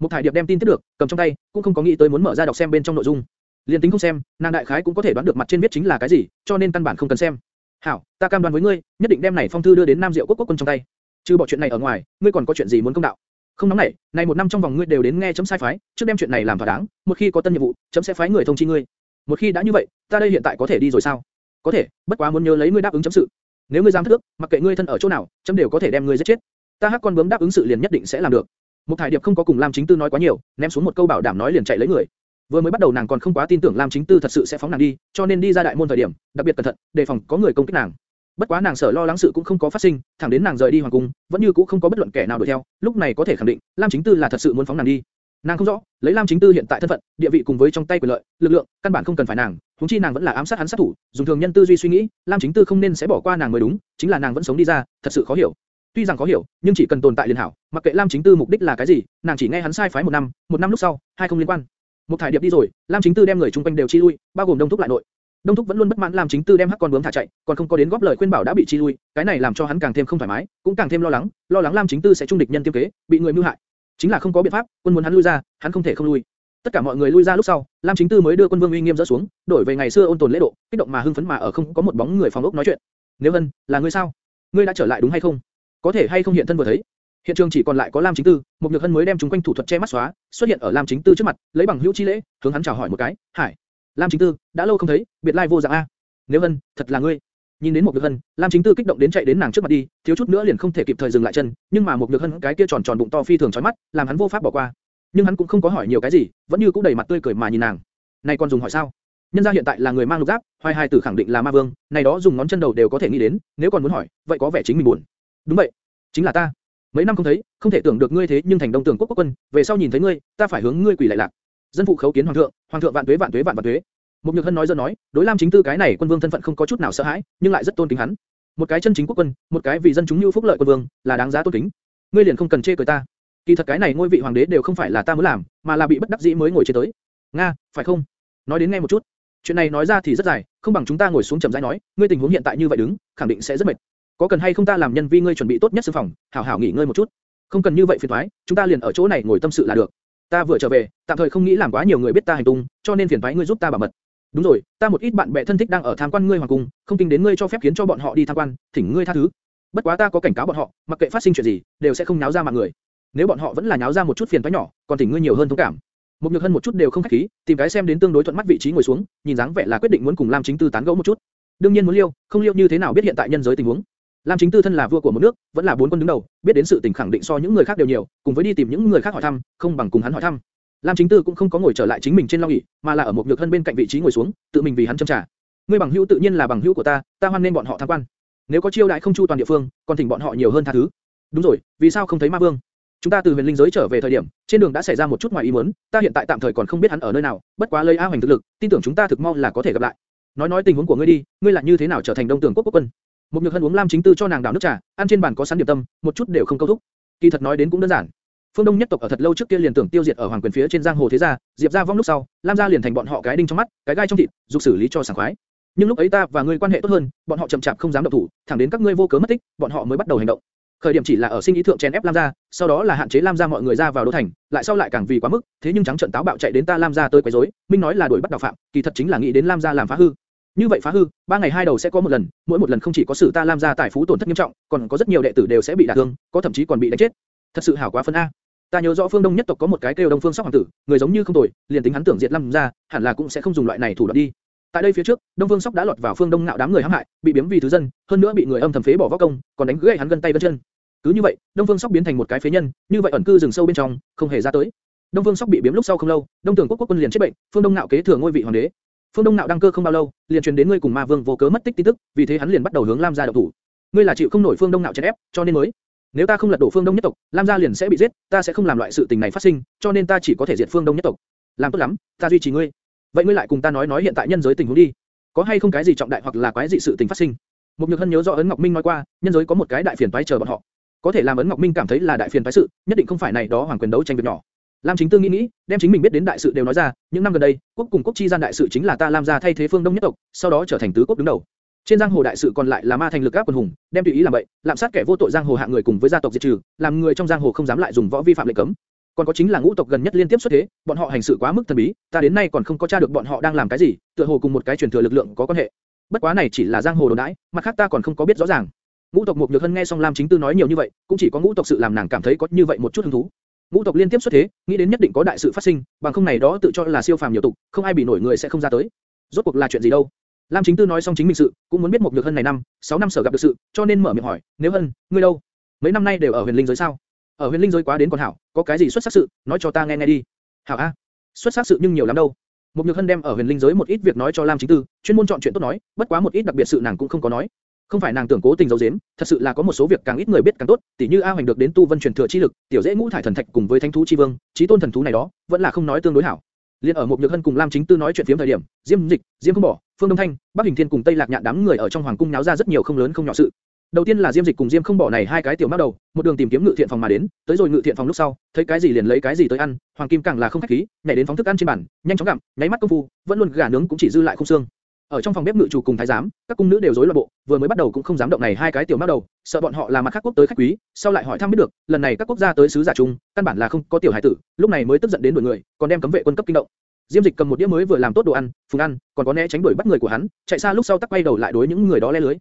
Một thải điệp đem tin tiếp được, cầm trong tay, cũng không có nghĩ tới muốn mở ra đọc xem bên trong nội dung. Liên tính không xem, nàng đại khái cũng có thể đoán được mặt trên viết chính là cái gì, cho nên căn bản không cần xem. Hảo, ta cam đoan với ngươi, nhất định đem này phong thư đưa đến Nam Diệu Quốc quốc quân trong tay. Trừ bỏ chuyện này ở ngoài, ngươi còn có chuyện gì muốn công đạo? Không nóng nảy, này một năm trong vòng ngươi đều đến nghe chấm sai phái, trước đem chuyện này làm thỏa đáng, một khi có tân nhiệm vụ, chấm sẽ phái người thông chi ngươi. Một khi đã như vậy, ta đây hiện tại có thể đi rồi sao? Có thể, bất quá muốn nhớ lấy ngươi đáp ứng chấm sự. Nếu ngươi dám thất ước, mặc kệ ngươi thân ở chỗ nào, chấm đều có thể đem ngươi giết chết. Ta hắc con bướm đáp ứng sự liền nhất định sẽ làm được. Một Thải Điệp không có cùng Lam Chính Tư nói quá nhiều, ném xuống một câu bảo đảm nói liền chạy lấy người. Vừa mới bắt đầu nàng còn không quá tin tưởng Lam Chính Tư thật sự sẽ phóng nàng đi, cho nên đi ra đại môn thời điểm, đặc biệt cẩn thận, đề phòng có người công kích nàng. Bất quá nàng sợ lo lắng sự cũng không có phát sinh, thẳng đến nàng rời đi hoàng cung, vẫn như cũ không có bất luận kẻ nào đuổi theo, lúc này có thể khẳng định, Lam Chính Tư là thật sự muốn phóng nàng đi. Nàng không rõ, lấy Lam Chính Tư hiện tại thân phận, địa vị cùng với trong tay quyền lợi, lực lượng, căn bản không cần phải nàng, huống chi nàng vẫn là ám sát hắn sát thủ, dùng thường nhân tư duy suy nghĩ, Lam Chính Tư không nên sẽ bỏ qua nàng mới đúng, chính là nàng vẫn sống đi ra, thật sự khó hiểu. Tuy rằng khó hiểu, nhưng chỉ cần tồn tại liền hảo, mặc kệ Lam Chính Tư mục đích là cái gì, nàng chỉ nghe hắn sai phái một năm, một năm lúc sau, hai không liên quan. Một thải điệp đi rồi, Lam Chính Tư đem người chung quanh đều chi lui, bao gồm Đông Thúc lại nội. Đông Thúc vẫn luôn bất mãn Lam Chính Tư đem hắc con bướm thả chạy, còn không có đến góp lời khuyên bảo đã bị chi lui, cái này làm cho hắn càng thêm không thoải mái, cũng càng thêm lo lắng, lo lắng Lam Chính Tư sẽ trung địch nhân tiêu kế, bị người mưu hại. Chính là không có biện pháp, quân muốn hắn lui ra, hắn không thể không lui. Tất cả mọi người lui ra lúc sau, Lam Chính Tư mới đưa quân vương uy nghiêm dỡ xuống, đổi về ngày xưa ôn tồn lễ độ, kích động mà hưng phấn mà ở không có một bóng người phòng ốc nói chuyện. Nếu Hân, là ngươi sao? Ngươi đã trở lại đúng hay không? Có thể hay không hiện thân vừa thấy? Hiện trường chỉ còn lại có Lam Chính Tư, một nhược hân mới đem chúng quanh thủ thuật che mắt xóa, xuất hiện ở Lam Chính Tư trước mặt, lấy bằng hữu chi lễ, hướng hắn chào hỏi một cái. Hải, Lam Chính Tư, đã lâu không thấy, biệt lai vô dạng a. Nếu hân, thật là ngươi. Nhìn đến một nhược hân, Lam Chính Tư kích động đến chạy đến nàng trước mặt đi, thiếu chút nữa liền không thể kịp thời dừng lại chân, nhưng mà một nhược hân cái kia tròn tròn bụng to phi thường chói mắt, làm hắn vô pháp bỏ qua. Nhưng hắn cũng không có hỏi nhiều cái gì, vẫn như cũ đầy mặt tươi cười mà nhìn nàng. Này còn dùng hỏi sao? Nhân gia hiện tại là người mang lục giáp, hoài hai tử khẳng định là ma vương, này đó dùng ngón chân đầu đều có thể nghĩ đến, nếu còn muốn hỏi, vậy có vẻ chính mình buồn. Đúng vậy, chính là ta. Mấy năm không thấy, không thể tưởng được ngươi thế nhưng thành đông tưởng quốc quốc quân, về sau nhìn thấy ngươi, ta phải hướng ngươi quỳ lại lạc. Dân phụ khấu kiến hoàng thượng, hoàng thượng vạn tuế vạn tuế vạn vạn tuế. Một nhược hân nói dân nói, đối Lam chính tư cái này quân vương thân phận không có chút nào sợ hãi, nhưng lại rất tôn kính hắn. Một cái chân chính quốc quân, một cái vì dân chúng như phúc lợi quân vương, là đáng giá tôn kính. Ngươi liền không cần chê cười ta. Kỳ thật cái này ngôi vị hoàng đế đều không phải là ta muốn làm, mà là bị bất đắc dĩ mới ngồi trên tới. Nga, phải không? Nói đến nghe một chút. Chuyện này nói ra thì rất dài, không bằng chúng ta ngồi xuống chậm rãi nói. Ngươi tình huống hiện tại như vậy đứng, khẳng định sẽ rất mệt. Có cần hay không ta làm nhân vi ngươi chuẩn bị tốt nhất sư phòng, hảo hảo nghỉ ngơi một chút. Không cần như vậy phiền toái, chúng ta liền ở chỗ này ngồi tâm sự là được. Ta vừa trở về, tạm thời không nghĩ làm quá nhiều người biết ta hành tung, cho nên phiền toái ngươi giúp ta bảo mật. Đúng rồi, ta một ít bạn bè thân thích đang ở tham quan ngươi hoàng cung, không tin đến ngươi cho phép khiến cho bọn họ đi tham quan, thỉnh ngươi tha thứ. Bất quá ta có cảnh cáo bọn họ, mặc kệ phát sinh chuyện gì, đều sẽ không náo ra mạng người. Nếu bọn họ vẫn là nháo ra một chút phiền toái nhỏ, còn thỉnh ngươi nhiều hơn thông cảm. Một nhược hân một chút đều không khách khí, tìm cái xem đến tương đối thuận mắt vị trí ngồi xuống, nhìn dáng vẻ là quyết định muốn cùng Lam Chính Tư tán gẫu một chút. đương nhiên muốn liêu, không liêu như thế nào biết hiện tại nhân giới tình huống. Lam Chính Tư thân là vua của một nước, vẫn là bốn quân đứng đầu, biết đến sự tình khẳng định so những người khác đều nhiều, cùng với đi tìm những người khác hỏi thăm, không bằng cùng hắn hỏi thăm. Lam Chính Tư cũng không có ngồi trở lại chính mình trên long ỷ, mà là ở một nhược thân bên cạnh vị trí ngồi xuống, tự mình vì hắn châm trà. Ngươi bằng hữu tự nhiên là bằng hữu của ta, ta hoan nên bọn họ tham quan. Nếu có chiêu đại không chu toàn địa phương, còn thỉnh bọn họ nhiều hơn tha thứ. Đúng rồi, vì sao không thấy Ma Vương? Chúng ta từ huyền linh giới trở về thời điểm, trên đường đã xảy ra một chút ngoài ý muốn, ta hiện tại tạm thời còn không biết hắn ở nơi nào, bất quá lấy A Hoành thực lực, tin tưởng chúng ta thực mong là có thể gặp lại. Nói nói tình huống của ngươi đi, ngươi là như thế nào trở thành Đông Tưởng Quốc quốc quân? Một nhược hân uống Lam Chính Tư cho nàng đảo nước trà, ăn trên bàn có sẵn điểm tâm, một chút đều không câu thúc. Kỳ thật nói đến cũng đơn giản. Phương Đông nhất tộc ở thật lâu trước kia liền tưởng tiêu diệt ở hoàng quyền phía trên giang hồ thế gia, Diệp gia vong lúc sau, Lam gia liền thành bọn họ cái đinh trong mắt, cái gai trong thịt, dục xử lý cho sảng khoái. Nhưng lúc ấy ta và ngươi quan hệ tốt hơn, bọn họ chậm chạp không dám động thủ, thẳng đến các ngươi vô cớ mất tích, bọn họ mới bắt đầu hành động. Khởi điểm chỉ là ở sinh ý thượng chèn ép Lam gia, sau đó là hạn chế Lam gia mọi người ra vào đô thành, lại sau lại càng vì quá mức, thế nhưng trắng trận táo bạo chạy đến ta Lam gia tới quấy rối, minh nói là đuổi bắt đạo phạm, kỳ thật chính là nghĩ đến Lam gia làm phá hư. Như vậy phá hư, ba ngày hai đầu sẽ có một lần, mỗi một lần không chỉ có sự ta Lam gia tài phú tổn thất nghiêm trọng, còn có rất nhiều đệ tử đều sẽ bị đả thương, có thậm chí còn bị đánh chết. Thật sự hảo quá phân a. Ta nhớ rõ phương Đông nhất tộc có một cái kêu Đông Phương Sóc hoàng tử, người giống như không tồi, liền tính hắn tưởng diệt Lam gia, hẳn là cũng sẽ không dùng loại này thủ đoạn đi. Tại đây phía trước, Đông vương Sóc đã lọt vào phương Đông ngạo đám người hãm hại, bị biếm vì thứ dân, hơn nữa bị người âm thầm phế bỏ võ công, còn đánh gãy hắn gân tay gân chân. Cứ như vậy, Đông vương Sóc biến thành một cái phế nhân, như vậy ẩn cư rừng sâu bên trong, không hề ra tới. Đông vương Sóc bị biếm lúc sau không lâu, Đông Tưởng Quốc quốc quân liền chết bệnh, Phương Đông Nạo kế thừa ngôi vị hoàng đế. Phương Đông Nạo đăng cơ không bao lâu, liền truyền đến ngươi cùng Ma Vương vô cớ mất tích tin tức, vì thế hắn liền bắt đầu hướng Lam gia động thủ. Ngươi là chịu không nổi Phương Đông Nạo chèn ép, cho nên mới. Nếu ta không lật đổ Phương Đông nhất tộc, Lam gia liền sẽ bị giết, ta sẽ không làm loại sự tình này phát sinh, cho nên ta chỉ có thể diệt Phương Đông nhất tộc. Làm tốt lắm, ta duy trì ngươi. Vậy ngươi lại cùng ta nói nói hiện tại nhân giới tình huống đi. Có hay không cái gì trọng đại hoặc là quái dị sự tình phát sinh? mục Nhược Hân nhớ rõ ấn Ngọc Minh nói qua, nhân giới có một cái đại phiền toái chờ bọn họ. Có thể làm ấn Ngọc Minh cảm thấy là đại phiền toái sự, nhất định không phải này đó hoàng quyền đấu tranh việc nhỏ. Lam Chính Tư nghĩ nghĩ, đem chính mình biết đến đại sự đều nói ra, những năm gần đây, quốc cùng quốc chi gian đại sự chính là ta Lam gia thay thế phương Đông nhất tộc, sau đó trở thành tứ quốc đứng đầu. Trên giang hồ đại sự còn lại là ma thành lực áp quần hùng, đem tùy ý làm bậy, lạm sát kẻ vô tội giang hồ hạng người cùng với gia tộc diệt trừ, làm người trong giang hồ không dám lại dùng võ vi phạm lệnh cấm. Còn có chính là ngũ tộc gần nhất liên tiếp xuất thế, bọn họ hành sự quá mức thần bí, ta đến nay còn không có tra được bọn họ đang làm cái gì, tựa hồ cùng một cái truyền thừa lực lượng có quan hệ. Bất quá này chỉ là giang hồ đồn đãi, mặt khác ta còn không có biết rõ ràng. Ngũ tộc một nhược hân nghe xong Lam Chính Tư nói nhiều như vậy, cũng chỉ có ngũ tộc sự làm nàng cảm thấy có như vậy một chút hứng thú. Ngũ tộc liên tiếp xuất thế, nghĩ đến nhất định có đại sự phát sinh, bằng không này đó tự cho là siêu phàm nhiều tục, không ai bị nổi người sẽ không ra tới. Rốt cuộc là chuyện gì đâu? Lam Chính Tư nói xong chính mình sự, cũng muốn biết một nhược hân này năm, 6 năm sở gặp được sự, cho nên mở miệng hỏi, nếu hân, ngươi đâu? Mấy năm nay đều ở huyền linh giới sao? Ở huyền linh giới quá đến còn hảo, có cái gì xuất sắc sự, nói cho ta nghe nghe đi. Hảo a, xuất sắc sự nhưng nhiều lắm đâu. Mục nhược hân đem ở huyền linh giới một ít việc nói cho Lam Chính Tư, chuyên môn chọn chuyện tốt nói, bất quá một ít đặc biệt sự nàng cũng không có nói. Không phải nàng tưởng cố tình giấu giếm, thật sự là có một số việc càng ít người biết càng tốt, tỉ như A Hoành được đến tu vân truyền thừa chi lực, tiểu dễ ngũ thải thần thạch cùng với thánh thú chi vương, chí tôn thần thú này đó, vẫn là không nói tương đối hảo. Liên ở Mục nhược hân cùng Lam Chính Tư nói chuyện phiếm thời điểm, Diêm Dịch, Diêm không bỏ, Phương Đông Thanh, Bắc Hình Thiên cùng Tây Lạc Nhạn đám người ở trong hoàng cung náo ra rất nhiều không lớn không nhỏ sự. Đầu tiên là Diêm Dịch cùng Diêm không bỏ này hai cái tiểu mắc đầu, một đường tìm kiếm ngự thiện phòng mà đến, tới rồi ngự thiện phòng lúc sau, thấy cái gì liền lấy cái gì tới ăn, Hoàng Kim càng là không khách khí, nhảy đến phóng thức ăn trên bàn, nhanh chóng gặm, nháy mắt công phu, vẫn luôn gà nướng cũng chỉ dư lại không xương. Ở trong phòng bếp ngự chủ cùng thái giám, các cung nữ đều rối loạn bộ, vừa mới bắt đầu cũng không dám động này hai cái tiểu mắc đầu, sợ bọn họ là mặt khác quốc tới khách quý, sau lại hỏi thăm biết được, lần này các quốc gia tới sứ giả chung, căn bản là không có tiểu hải tử, lúc này mới tức giận đến đuổi người, còn đem cấm vệ quân cấp kinh động. Diêm Dịch cầm một đĩa mới vừa làm tốt đồ ăn, phùng ăn, còn có né tránh đuổi bắt người của hắn, chạy xa lúc sau tắc quay đầu lại đối những người đó lê lưới.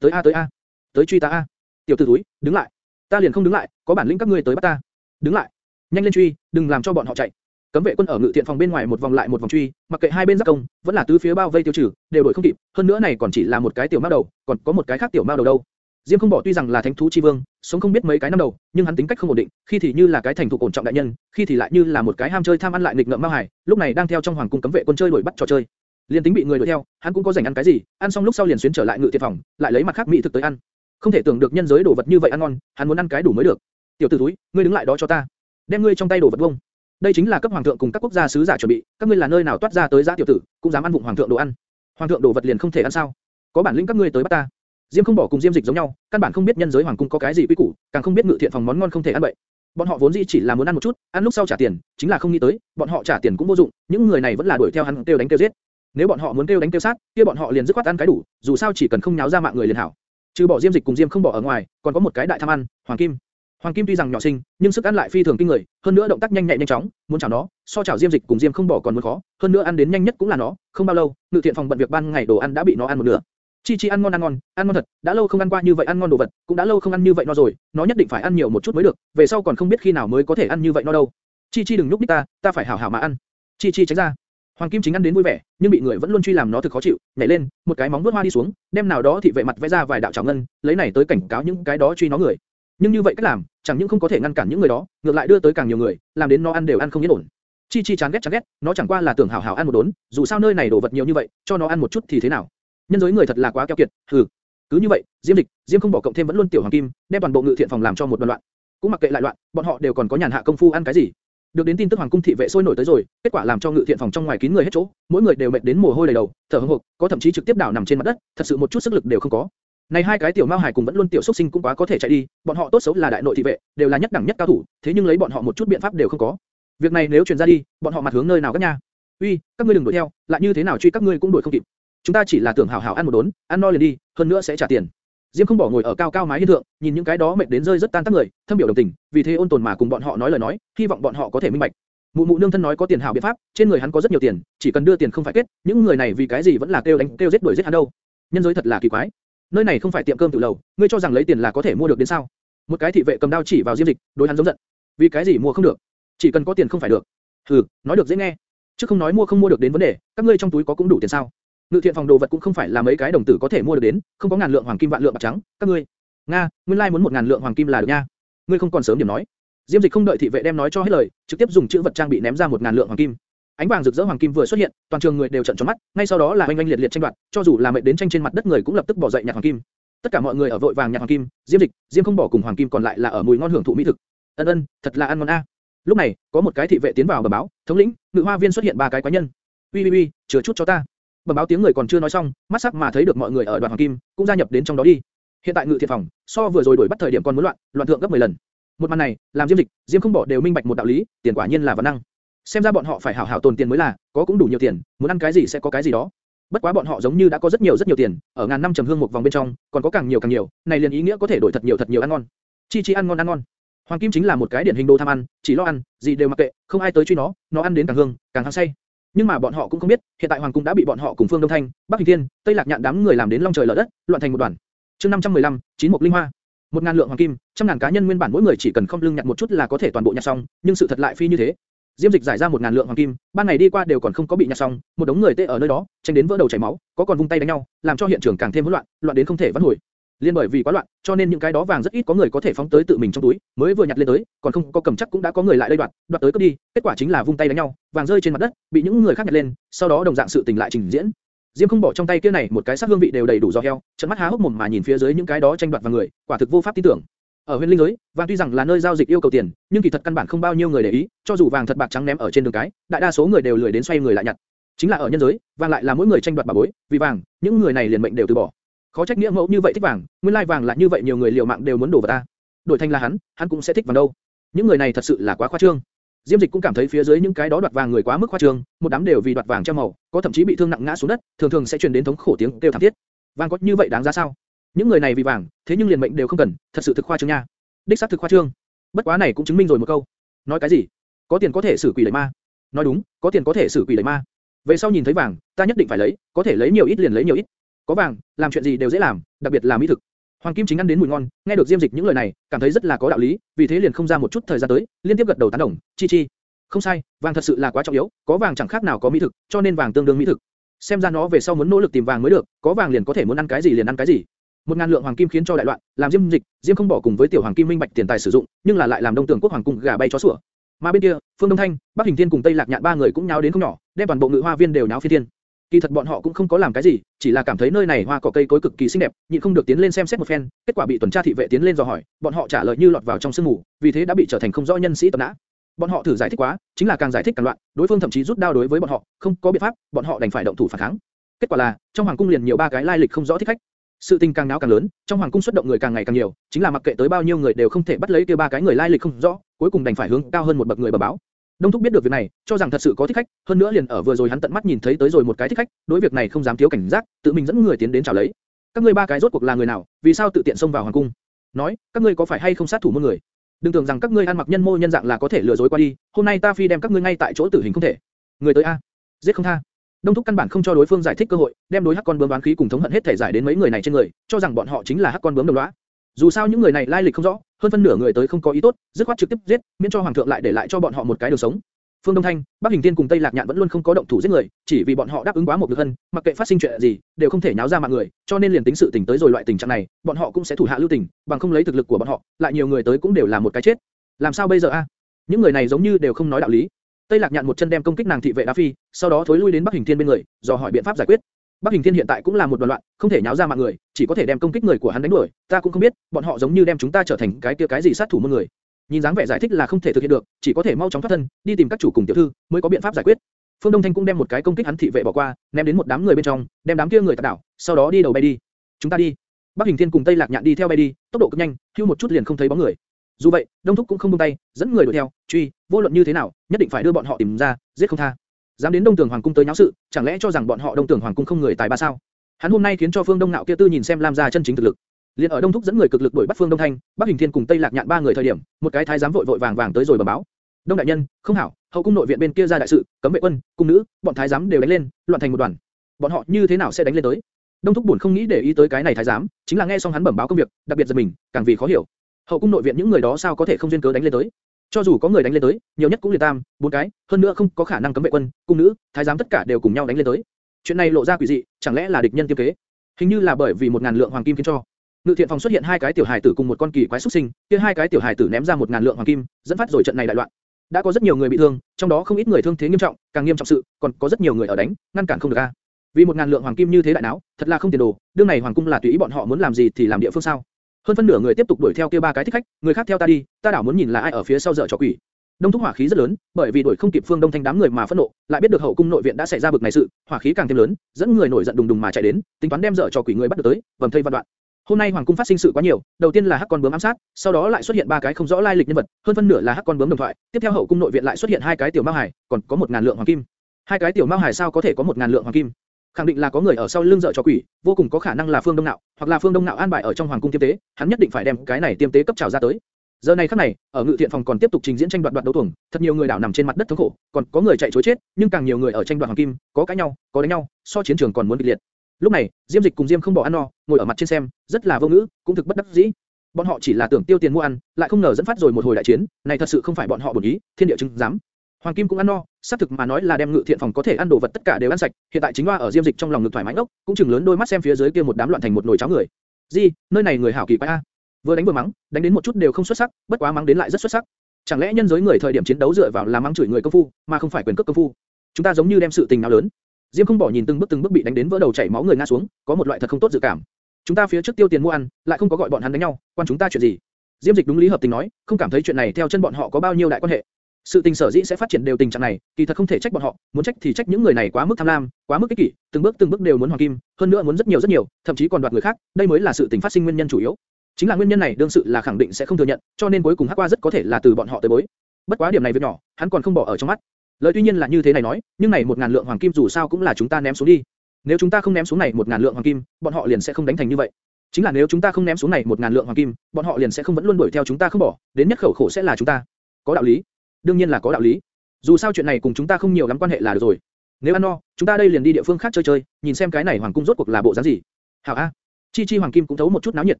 Tới a tới a, tới truy ta a. Tiểu tử túi, đứng lại. Ta liền không đứng lại, có bản lĩnh các ngươi tới bắt ta. Đứng lại. Nhanh lên truy, đừng làm cho bọn họ chạy. Cấm vệ quân ở ngự thiện phòng bên ngoài một vòng lại một vòng truy, mặc kệ hai bên giáp công, vẫn là tứ phía bao vây tiêu trừ, đều đuổi không kịp. Hơn nữa này còn chỉ là một cái tiểu mao đầu, còn có một cái khác tiểu mao đầu đâu. Diêm không bỏ tuy rằng là thánh thú chi vương, sống không biết mấy cái năm đầu, nhưng hắn tính cách không ổn định, khi thì như là cái thành thủ ổn trọng đại nhân, khi thì lại như là một cái ham chơi tham ăn lại nghịch ngợm mao hải, lúc này đang theo trong hoàng cung cấm vệ quân chơi đuổi bắt trò chơi. Liên tính bị người đuổi theo, hắn cũng có rảnh ăn cái gì, ăn xong lúc sau liền xuyến trở lại ngự thiện phòng, lại lấy mặt khác mỹ thực tới ăn. Không thể tưởng được nhân giới đồ vật như vậy ăn ngon, hắn muốn ăn cái đủ mới được. Tiểu tử túi, ngươi đứng lại đó cho ta, đem ngươi trong tay đồ vật vung. Đây chính là cấp hoàng thượng cùng các quốc gia sứ giả chuẩn bị, các ngươi là nơi nào toát ra tới giá tiểu tử, cũng dám ăn vụng hoàng thượng đồ ăn. Hoàng thượng đồ vật liền không thể ăn sao? Có bản lĩnh các ngươi tới bắt ta. Diêm không bỏ cùng Diêm Dịch giống nhau, căn bản không biết nhân giới hoàng cung có cái gì quy củ, càng không biết ngự thiện phòng món ngon không thể ăn bậy. Bọn họ vốn dĩ chỉ là muốn ăn một chút, ăn lúc sau trả tiền, chính là không nghĩ tới, bọn họ trả tiền cũng vô dụng, những người này vẫn là đuổi theo hắn kêu đánh kêu giết. Nếu bọn họ muốn kêu đánh kêu sát, kia bọn họ liền dứt khoát ăn cái đủ, dù sao chỉ cần không nháo ra mạng người liền hảo. Trừ bỏ Diêm Dịch cùng Diêm không bỏ ở ngoài, còn có một cái đại tham ăn, Hoàng Kim. Hoàng Kim tuy rằng nhỏ xinh, nhưng sức ăn lại phi thường kinh người, hơn nữa động tác nhanh nhẹn nhanh chóng, muốn chảo nó, so chảo Diêm Dịch cùng Diêm không bỏ còn muốn khó, hơn nữa ăn đến nhanh nhất cũng là nó, không bao lâu, ngự thiện phòng bận việc ban ngày đồ ăn đã bị nó ăn một nửa. Chi Chi ăn ngon ăn ngon, ăn ngon thật, đã lâu không ăn qua như vậy ăn ngon đồ vật, cũng đã lâu không ăn như vậy no rồi, nó nhất định phải ăn nhiều một chút mới được, về sau còn không biết khi nào mới có thể ăn như vậy no đâu. Chi Chi đừng nhúc nhích ta, ta phải hảo hảo mà ăn. Chi Chi tránh ra. Hoàng Kim chính ăn đến vui vẻ, nhưng bị người vẫn luôn truy làm nó thực khó chịu, nhảy lên, một cái móng vuốt hoa đi xuống, đem nào đó thị vệ mặt vẽ ra vài đạo trảo ngân, lấy này tới cảnh cáo những cái đó truy nó người. Nhưng như vậy cách làm, chẳng những không có thể ngăn cản những người đó, ngược lại đưa tới càng nhiều người, làm đến nó ăn đều ăn không yên ổn. Chi Chi chán ghét chán ghét, nó chẳng qua là tưởng hảo hảo ăn một đốn, dù sao nơi này đồ vật nhiều như vậy, cho nó ăn một chút thì thế nào? Nhân giới người thật là quá keo kiệt, hừ. Cứ như vậy, Diêm Lịch, Diêm không bỏ cộng thêm vẫn luôn tiểu hoàng kim, đem toàn bộ ngự thiện phòng làm cho một đoàn loạn. Cũng mặc kệ lại loạn, bọn họ đều còn có nhàn hạ công phu ăn cái gì. Được đến tin tức hoàng cung thị vệ sôi nổi tới rồi, kết quả làm cho ngự thiện phòng trong ngoài kín người hết chỗ, mỗi người đều mệt đến mồ hôi đầy đầu, thở hổn hộc, có thậm chí trực tiếp đảo nằm trên mặt đất, thật sự một chút sức lực đều không có. Này hai cái tiểu mao hải cùng vẫn luôn tiểu xuất sinh cũng quá có thể chạy đi, bọn họ tốt xấu là đại nội thị vệ, đều là nhất đẳng nhất cao thủ, thế nhưng lấy bọn họ một chút biện pháp đều không có. Việc này nếu truyền ra đi, bọn họ mặt hướng nơi nào các nhà? Uy, các ngươi đừng đuổi theo, lại như thế nào truy các ngươi cũng đuổi không kịp. Chúng ta chỉ là tưởng hảo hảo ăn một đốn, ăn no liền đi, hơn nữa sẽ trả tiền. Diêm không bỏ ngồi ở cao cao mái hiên thượng, nhìn những cái đó mệt đến rơi rất tan tác người, thâm biểu đồng tình, vì thế ôn tồn mà cùng bọn họ nói lời nói, hy vọng bọn họ có thể minh bạch. Mụ mụ nương thân nói có tiền hảo biện pháp, trên người hắn có rất nhiều tiền, chỉ cần đưa tiền không phải kết, những người này vì cái gì vẫn là kêu đánh kêu giết đuổi giết hắn đâu? Nhân giới thật là kỳ quái. Nơi này không phải tiệm cơm tự lầu, ngươi cho rằng lấy tiền là có thể mua được đến sao? Một cái thị vệ cầm đao chỉ vào Diêm Dịch, đối hắn giống giận. Vì cái gì mua không được? Chỉ cần có tiền không phải được. Hừ, nói được dễ nghe. Chứ không nói mua không mua được đến vấn đề, các ngươi trong túi có cũng đủ tiền sao? Ngự thiện phòng đồ vật cũng không phải là mấy cái đồng tử có thể mua được đến, không có ngàn lượng hoàng kim vạn lượng bạc trắng, các ngươi. Nga, nguyên lai like muốn một ngàn lượng hoàng kim là được nha. Ngươi không còn sớm điểm nói. Diêm Dịch không đợi thị vệ đem nói cho hết lời, trực tiếp dùng chữ vật trang bị ném ra một ngàn lượng hoàng kim. Ánh vàng rực rỡ hoàng kim vừa xuất hiện, toàn trường người đều trợn tròn mắt, ngay sau đó là oanh oanh liệt liệt tranh đoạt, cho dù là mệt đến tranh trên mặt đất người cũng lập tức bỏ dậy nhặt hoàng kim. Tất cả mọi người ở vội vàng nhặt hoàng kim, Diêm Dịch, Diêm không bỏ cùng hoàng kim còn lại là ở mùi ngon hưởng thụ mỹ thực. Ân ân, thật là ăn ngon a. Lúc này, có một cái thị vệ tiến vào bẩm báo, thống lĩnh, ngự hoa viên xuất hiện ba cái quái nhân. Uy uy uy, chừa chút cho ta. Bẩm báo tiếng người còn chưa nói xong, mắt sắc mà thấy được mọi người ở đoàn hoàng kim, cũng gia nhập đến trong đó đi. Hiện tại ngự thiện phòng, so vừa rồi đuổi bắt thời điểm còn muốn loạn, loạn thượng gấp 10 lần. Một màn này, làm Diêm Dịch, Diêm không bỏ đều minh bạch một đạo lý, tiền quả nhiên là vật năng. Xem ra bọn họ phải hảo hảo tồn tiền mới là, có cũng đủ nhiều tiền, muốn ăn cái gì sẽ có cái gì đó. Bất quá bọn họ giống như đã có rất nhiều rất nhiều tiền, ở ngàn năm trầm hương một vòng bên trong, còn có càng nhiều càng nhiều, này liền ý nghĩa có thể đổi thật nhiều thật nhiều ăn ngon. Chi chi ăn ngon ăn ngon. Hoàng Kim chính là một cái điển hình đồ tham ăn, chỉ lo ăn, gì đều mặc kệ, không ai tới truy nó, nó ăn đến càng hương, càng hăng say. Nhưng mà bọn họ cũng không biết, hiện tại Hoàng cung đã bị bọn họ cùng Phương Đông Thanh, Bắc Hình Thiên, Tây Lạc Nhạn đám người làm đến long trời lở đất, loạn thành một đoàn. Chương 515, chín mục linh hoa. Một ngàn lượng hoàng kim, trăm ngàn cá nhân nguyên bản mỗi người chỉ cần không lưng nhặt một chút là có thể toàn bộ nhặt xong, nhưng sự thật lại phi như thế. Diêm Dịch giải ra một ngàn lượng hoàng kim, ban ngày đi qua đều còn không có bị nhặt xong, một đống người tê ở nơi đó, tranh đến vỡ đầu chảy máu, có còn vung tay đánh nhau, làm cho hiện trường càng thêm hỗn loạn, loạn đến không thể vãn hồi. Liên bởi vì quá loạn, cho nên những cái đó vàng rất ít có người có thể phóng tới tự mình trong túi, mới vừa nhặt lên tới, còn không có cầm chắc cũng đã có người lại đây đoạt, đoạt tới cướp đi, kết quả chính là vung tay đánh nhau, vàng rơi trên mặt đất, bị những người khác nhặt lên, sau đó đồng dạng sự tình lại trình diễn. Diêm không bỏ trong tay kia này một cái sắc hương vị đều đầy đủ do heo, trợn mắt há hốc mồm mà nhìn phía dưới những cái đó tranh đoạt vàng người, quả thực vô pháp tin tưởng. Ở huyện linh giới, vàng tuy rằng là nơi giao dịch yêu cầu tiền, nhưng kỳ thật căn bản không bao nhiêu người để ý, cho dù vàng thật bạc trắng ném ở trên đường cái, đại đa số người đều lười đến xoay người lại nhặt. Chính là ở nhân giới, vàng lại là mỗi người tranh đoạt bà bối, vì vàng, những người này liền mệnh đều từ bỏ. Khó trách nghĩa mẫu như vậy thích vàng, nguyên lai vàng là như vậy nhiều người liều mạng đều muốn đổ vào ta. Đổi thành là hắn, hắn cũng sẽ thích vàng đâu. Những người này thật sự là quá khoa trương. Diêm Dịch cũng cảm thấy phía dưới những cái đó đoạt vàng người quá mức khoa trương, một đám đều vì đoạt vàng treo màu, có thậm chí bị thương nặng ngã xuống đất, thường thường sẽ truyền đến thống khổ tiếng kêu thảm thiết. Vàng có như vậy đáng giá sao? Những người này vì vàng, thế nhưng liền mệnh đều không cần, thật sự thực khoa trương nha. Đích xác thực khoa trương. Bất quá này cũng chứng minh rồi một câu. Nói cái gì? Có tiền có thể xử quỷ đẩy ma. Nói đúng, có tiền có thể xử quỷ đẩy ma. Về sau nhìn thấy vàng, ta nhất định phải lấy, có thể lấy nhiều ít liền lấy nhiều ít. Có vàng, làm chuyện gì đều dễ làm, đặc biệt là mỹ thực. Hoàng Kim chính ăn đến mùi ngon, nghe được Diêm Dịch những lời này, cảm thấy rất là có đạo lý, vì thế liền không ra một chút thời gian tới, liên tiếp gật đầu tán đồng, chi chi. Không sai, vàng thật sự là quá trọng yếu, có vàng chẳng khác nào có mỹ thực, cho nên vàng tương đương mỹ thực. Xem ra nó về sau muốn nỗ lực tìm vàng mới được, có vàng liền có thể muốn ăn cái gì liền ăn cái gì. Một ngàn lượng hoàng kim khiến cho đại loạn, làm Diêm Dịch, Diêm không bỏ cùng với tiểu hoàng kim minh bạch tiền tài sử dụng, nhưng là lại làm Đông Tưởng quốc hoàng cung gà bay chó sủa. Mà bên kia, Phương Đông Thanh, Bắc Hình Thiên cùng Tây Lạc Nhạn ba người cũng nháo đến không nhỏ, đem toàn bộ ngự hoa viên đều nháo phi thiên. Kỳ thật bọn họ cũng không có làm cái gì, chỉ là cảm thấy nơi này hoa cỏ cây cối cực kỳ xinh đẹp, nhịn không được tiến lên xem xét một phen, kết quả bị tuần tra thị vệ tiến lên dò hỏi, bọn họ trả lời như lọt vào trong sương mù, vì thế đã bị trở thành không rõ nhân sĩ tập nã. Bọn họ thử giải thích quá, chính là càng giải thích càng loạn, đối phương thậm chí rút đao đối với bọn họ, không có biện pháp, bọn họ đành phải động thủ phản kháng. Kết quả là, trong hoàng cung liền nhiều ba cái lai lịch không rõ thích khách. Sự tình càng náo càng lớn, trong hoàng cung xuất động người càng ngày càng nhiều, chính là mặc kệ tới bao nhiêu người đều không thể bắt lấy kia ba cái người lai lịch không rõ, cuối cùng đành phải hướng cao hơn một bậc người bẩm báo. Đông Thúc biết được việc này, cho rằng thật sự có thích khách, hơn nữa liền ở vừa rồi hắn tận mắt nhìn thấy tới rồi một cái thích khách, đối việc này không dám thiếu cảnh giác, tự mình dẫn người tiến đến chào lấy. Các ngươi ba cái rốt cuộc là người nào, vì sao tự tiện xông vào hoàng cung? Nói, các ngươi có phải hay không sát thủ môn người? Đừng tưởng rằng các ngươi ăn mặc nhân mô nhân dạng là có thể lừa dối qua đi, hôm nay ta phi đem các ngươi ngay tại chỗ tử hình không thể. Người tới a, giết không tha. Đông Thúc căn bản không cho đối phương giải thích cơ hội, đem đối hắc con bướm đoán khí cùng thống hận hết thể giải đến mấy người này trên người, cho rằng bọn họ chính là hắc con bướm đồng lõa. Dù sao những người này lai lịch không rõ, hơn phân nửa người tới không có ý tốt, dứt khoát trực tiếp giết, miễn cho hoàng thượng lại để lại cho bọn họ một cái đường sống. Phương Đông Thanh, Bắc Hình Tiên cùng Tây Lạc Nhạn vẫn luôn không có động thủ giết người, chỉ vì bọn họ đáp ứng quá một được hân, mặc kệ phát sinh chuyện gì, đều không thể nháo ra mạng người, cho nên liền tính sự tình tới rồi loại tình trạng này, bọn họ cũng sẽ thủ hạ lưu tình, bằng không lấy thực lực của bọn họ, lại nhiều người tới cũng đều là một cái chết. Làm sao bây giờ a? Những người này giống như đều không nói đạo lý. Tây Lạc Nhạn một chân đem công kích nàng thị vệ đá phi, sau đó thối lui đến Bắc Hình Thiên bên người, dò hỏi biện pháp giải quyết. Bắc Hình Thiên hiện tại cũng là một đoàn loạn, không thể nháo ra mạng người, chỉ có thể đem công kích người của hắn đánh đuổi. Ta cũng không biết, bọn họ giống như đem chúng ta trở thành cái kia cái gì sát thủ môn người. Nhìn dáng vẻ giải thích là không thể thực hiện được, chỉ có thể mau chóng thoát thân, đi tìm các chủ cùng tiểu thư, mới có biện pháp giải quyết. Phương Đông Thanh cũng đem một cái công kích hắn thị vệ bỏ qua, ném đến một đám người bên trong, đem đám kia người tạt đảo, sau đó đi đầu bay đi. Chúng ta đi. Bắc Hình Thiên cùng Tây Lạc Nhạn đi theo bay đi, tốc độ cực nhanh, hưu một chút liền không thấy bóng người. Dù vậy, Đông Thúc cũng không buông tay, dẫn người đuổi theo, truy, vô luận như thế nào, nhất định phải đưa bọn họ tìm ra, giết không tha. Dám đến Đông Tường Hoàng cung tới nháo sự, chẳng lẽ cho rằng bọn họ Đông Tường Hoàng cung không người tài ba sao? Hắn hôm nay khiến cho Phương Đông Nạo kia tư nhìn xem Lam gia chân chính thực lực. Liên ở Đông Thúc dẫn người cực lực đuổi bắt Phương Đông Thanh, Bắc Hình Thiên cùng Tây Lạc Nhạn ba người thời điểm, một cái thái giám vội vội vàng vàng tới rồi bẩm báo. Đông đại nhân, không hảo, hậu cung nội viện bên kia ra đại sự, cấm vệ quân, cung nữ, bọn thái giám đều đánh lên, loạn thành một đoàn. Bọn họ như thế nào sẽ đánh lên tới? Đông Thúc buồn không nghĩ để ý tới cái này thái giám, chính là nghe xong hắn bẩm báo công việc, đặc biệt giật mình, càng vì khó hiểu. Hậu cung nội viện những người đó sao có thể không duyên cớ đánh lên tới? Cho dù có người đánh lên tới, nhiều nhất cũng liền tam, bốn cái, hơn nữa không có khả năng cấm vệ quân, cung nữ, thái giám tất cả đều cùng nhau đánh lên tới. Chuyện này lộ ra quỷ dị, chẳng lẽ là địch nhân tiêm kế? Hình như là bởi vì một ngàn lượng hoàng kim khiến cho. Ngự thiện phòng xuất hiện hai cái tiểu hài tử cùng một con kỳ quái xuất sinh, kia hai cái tiểu hài tử ném ra một ngàn lượng hoàng kim, dẫn phát rồi trận này đại loạn. Đã có rất nhiều người bị thương, trong đó không ít người thương thế nghiêm trọng, càng nghiêm trọng sự, còn có rất nhiều người ở đánh, ngăn cản không được a. Vì một ngàn lượng hoàng kim như thế đại não, thật là không tiền đồ, đương này hoàng cung là tùy ý bọn họ muốn làm gì thì làm địa phương sao? Hơn phân nửa người tiếp tục đuổi theo kia ba cái thích khách, người khác theo ta đi, ta đảo muốn nhìn là ai ở phía sau dở trò quỷ. Đông thúc hỏa khí rất lớn, bởi vì đuổi không kịp Phương Đông Thanh đám người mà phẫn nộ, lại biết được hậu cung nội viện đã xảy ra bực này sự, hỏa khí càng thêm lớn, dẫn người nổi giận đùng đùng mà chạy đến, tính toán đem dở cho quỷ người bắt được tới, vầm thây văn đoạn. Hôm nay hoàng cung phát sinh sự quá nhiều, đầu tiên là hắc con bướm ám sát, sau đó lại xuất hiện ba cái không rõ lai lịch nhân vật, hơn phân nửa là hắc con bướm đồng thoại, tiếp theo hậu cung nội viện lại xuất hiện hai cái tiểu ma hải, còn có một ngàn lượng hoàng kim. Hai cái tiểu ma hải sao có thể có một ngàn lượng hoàng kim? khẳng định là có người ở sau lưng dở cho quỷ, vô cùng có khả năng là Phương Đông Nạo, hoặc là Phương Đông Nạo an bài ở trong hoàng cung tiêm tế, hắn nhất định phải đem cái này tiêm tế cấp trào ra tới. Giờ này khắc này, ở ngự thiện phòng còn tiếp tục trình diễn tranh đoạt đoạt đấu thủng, thật nhiều người đảo nằm trên mặt đất thống khổ, còn có người chạy trối chết, nhưng càng nhiều người ở tranh đoạt hoàng kim, có cãi nhau, có đánh nhau, so chiến trường còn muốn kịch liệt. Lúc này, Diêm Dịch cùng Diêm không bỏ ăn no, ngồi ở mặt trên xem, rất là vô ngữ, cũng thực bất đắc dĩ. Bọn họ chỉ là tưởng tiêu tiền mua ăn, lại không ngờ dẫn phát rồi một hồi đại chiến, này thật sự không phải bọn họ bổn ý, thiên địa chứng dám. Hoàng Kim cũng ăn no, xác thực mà nói là đem ngự thiện phòng có thể ăn đồ vật tất cả đều ăn sạch, hiện tại chính loa ở Diêm Dịch trong lòng ngực thoải mái ngốc, cũng chừng lớn đôi mắt xem phía dưới kia một đám loạn thành một nồi cháo người. Gì, nơi này người hảo kỳ quái a. Vừa đánh vừa mắng, đánh đến một chút đều không xuất sắc, bất quá mắng đến lại rất xuất sắc. Chẳng lẽ nhân giới người thời điểm chiến đấu dựa vào là mắng chửi người công phu, mà không phải quyền cước công phu? Chúng ta giống như đem sự tình nào lớn. Diêm không bỏ nhìn từng bước từng bước bị đánh đến vỡ đầu chảy máu người ngã xuống, có một loại thật không tốt dự cảm. Chúng ta phía trước tiêu tiền mua ăn, lại không có gọi bọn hắn đánh nhau, quan chúng ta chuyện gì? Diêm Dịch đúng lý hợp tình nói, không cảm thấy chuyện này theo chân bọn họ có bao nhiêu đại quan hệ. Sự tình sở dĩ sẽ phát triển đều tình trạng này, kỳ thật không thể trách bọn họ, muốn trách thì trách những người này quá mức tham lam, quá mức ích kỷ, từng bước từng bước đều muốn hoàng kim, hơn nữa muốn rất nhiều rất nhiều, thậm chí còn đoạt người khác, đây mới là sự tình phát sinh nguyên nhân chủ yếu. Chính là nguyên nhân này đương sự là khẳng định sẽ không thừa nhận, cho nên cuối cùng hắc qua rất có thể là từ bọn họ tới bối. Bất quá điểm này việc nhỏ, hắn còn không bỏ ở trong mắt. Lời tuy nhiên là như thế này nói, nhưng này một ngàn lượng hoàng kim dù sao cũng là chúng ta ném xuống đi. Nếu chúng ta không ném xuống này một ngàn lượng hoàng kim, bọn họ liền sẽ không đánh thành như vậy. Chính là nếu chúng ta không ném xuống này một ngàn lượng hoàng kim, bọn họ liền sẽ không vẫn luôn đuổi theo chúng ta không bỏ, đến nhất khẩu khổ sẽ là chúng ta. Có đạo lý đương nhiên là có đạo lý. Dù sao chuyện này cùng chúng ta không nhiều lắm quan hệ là được rồi. Nếu ăn no, chúng ta đây liền đi địa phương khác chơi chơi, nhìn xem cái này hoàng cung rốt cuộc là bộ dáng gì. Hảo a. Chi Chi Hoàng Kim cũng thấu một chút náo nhiệt,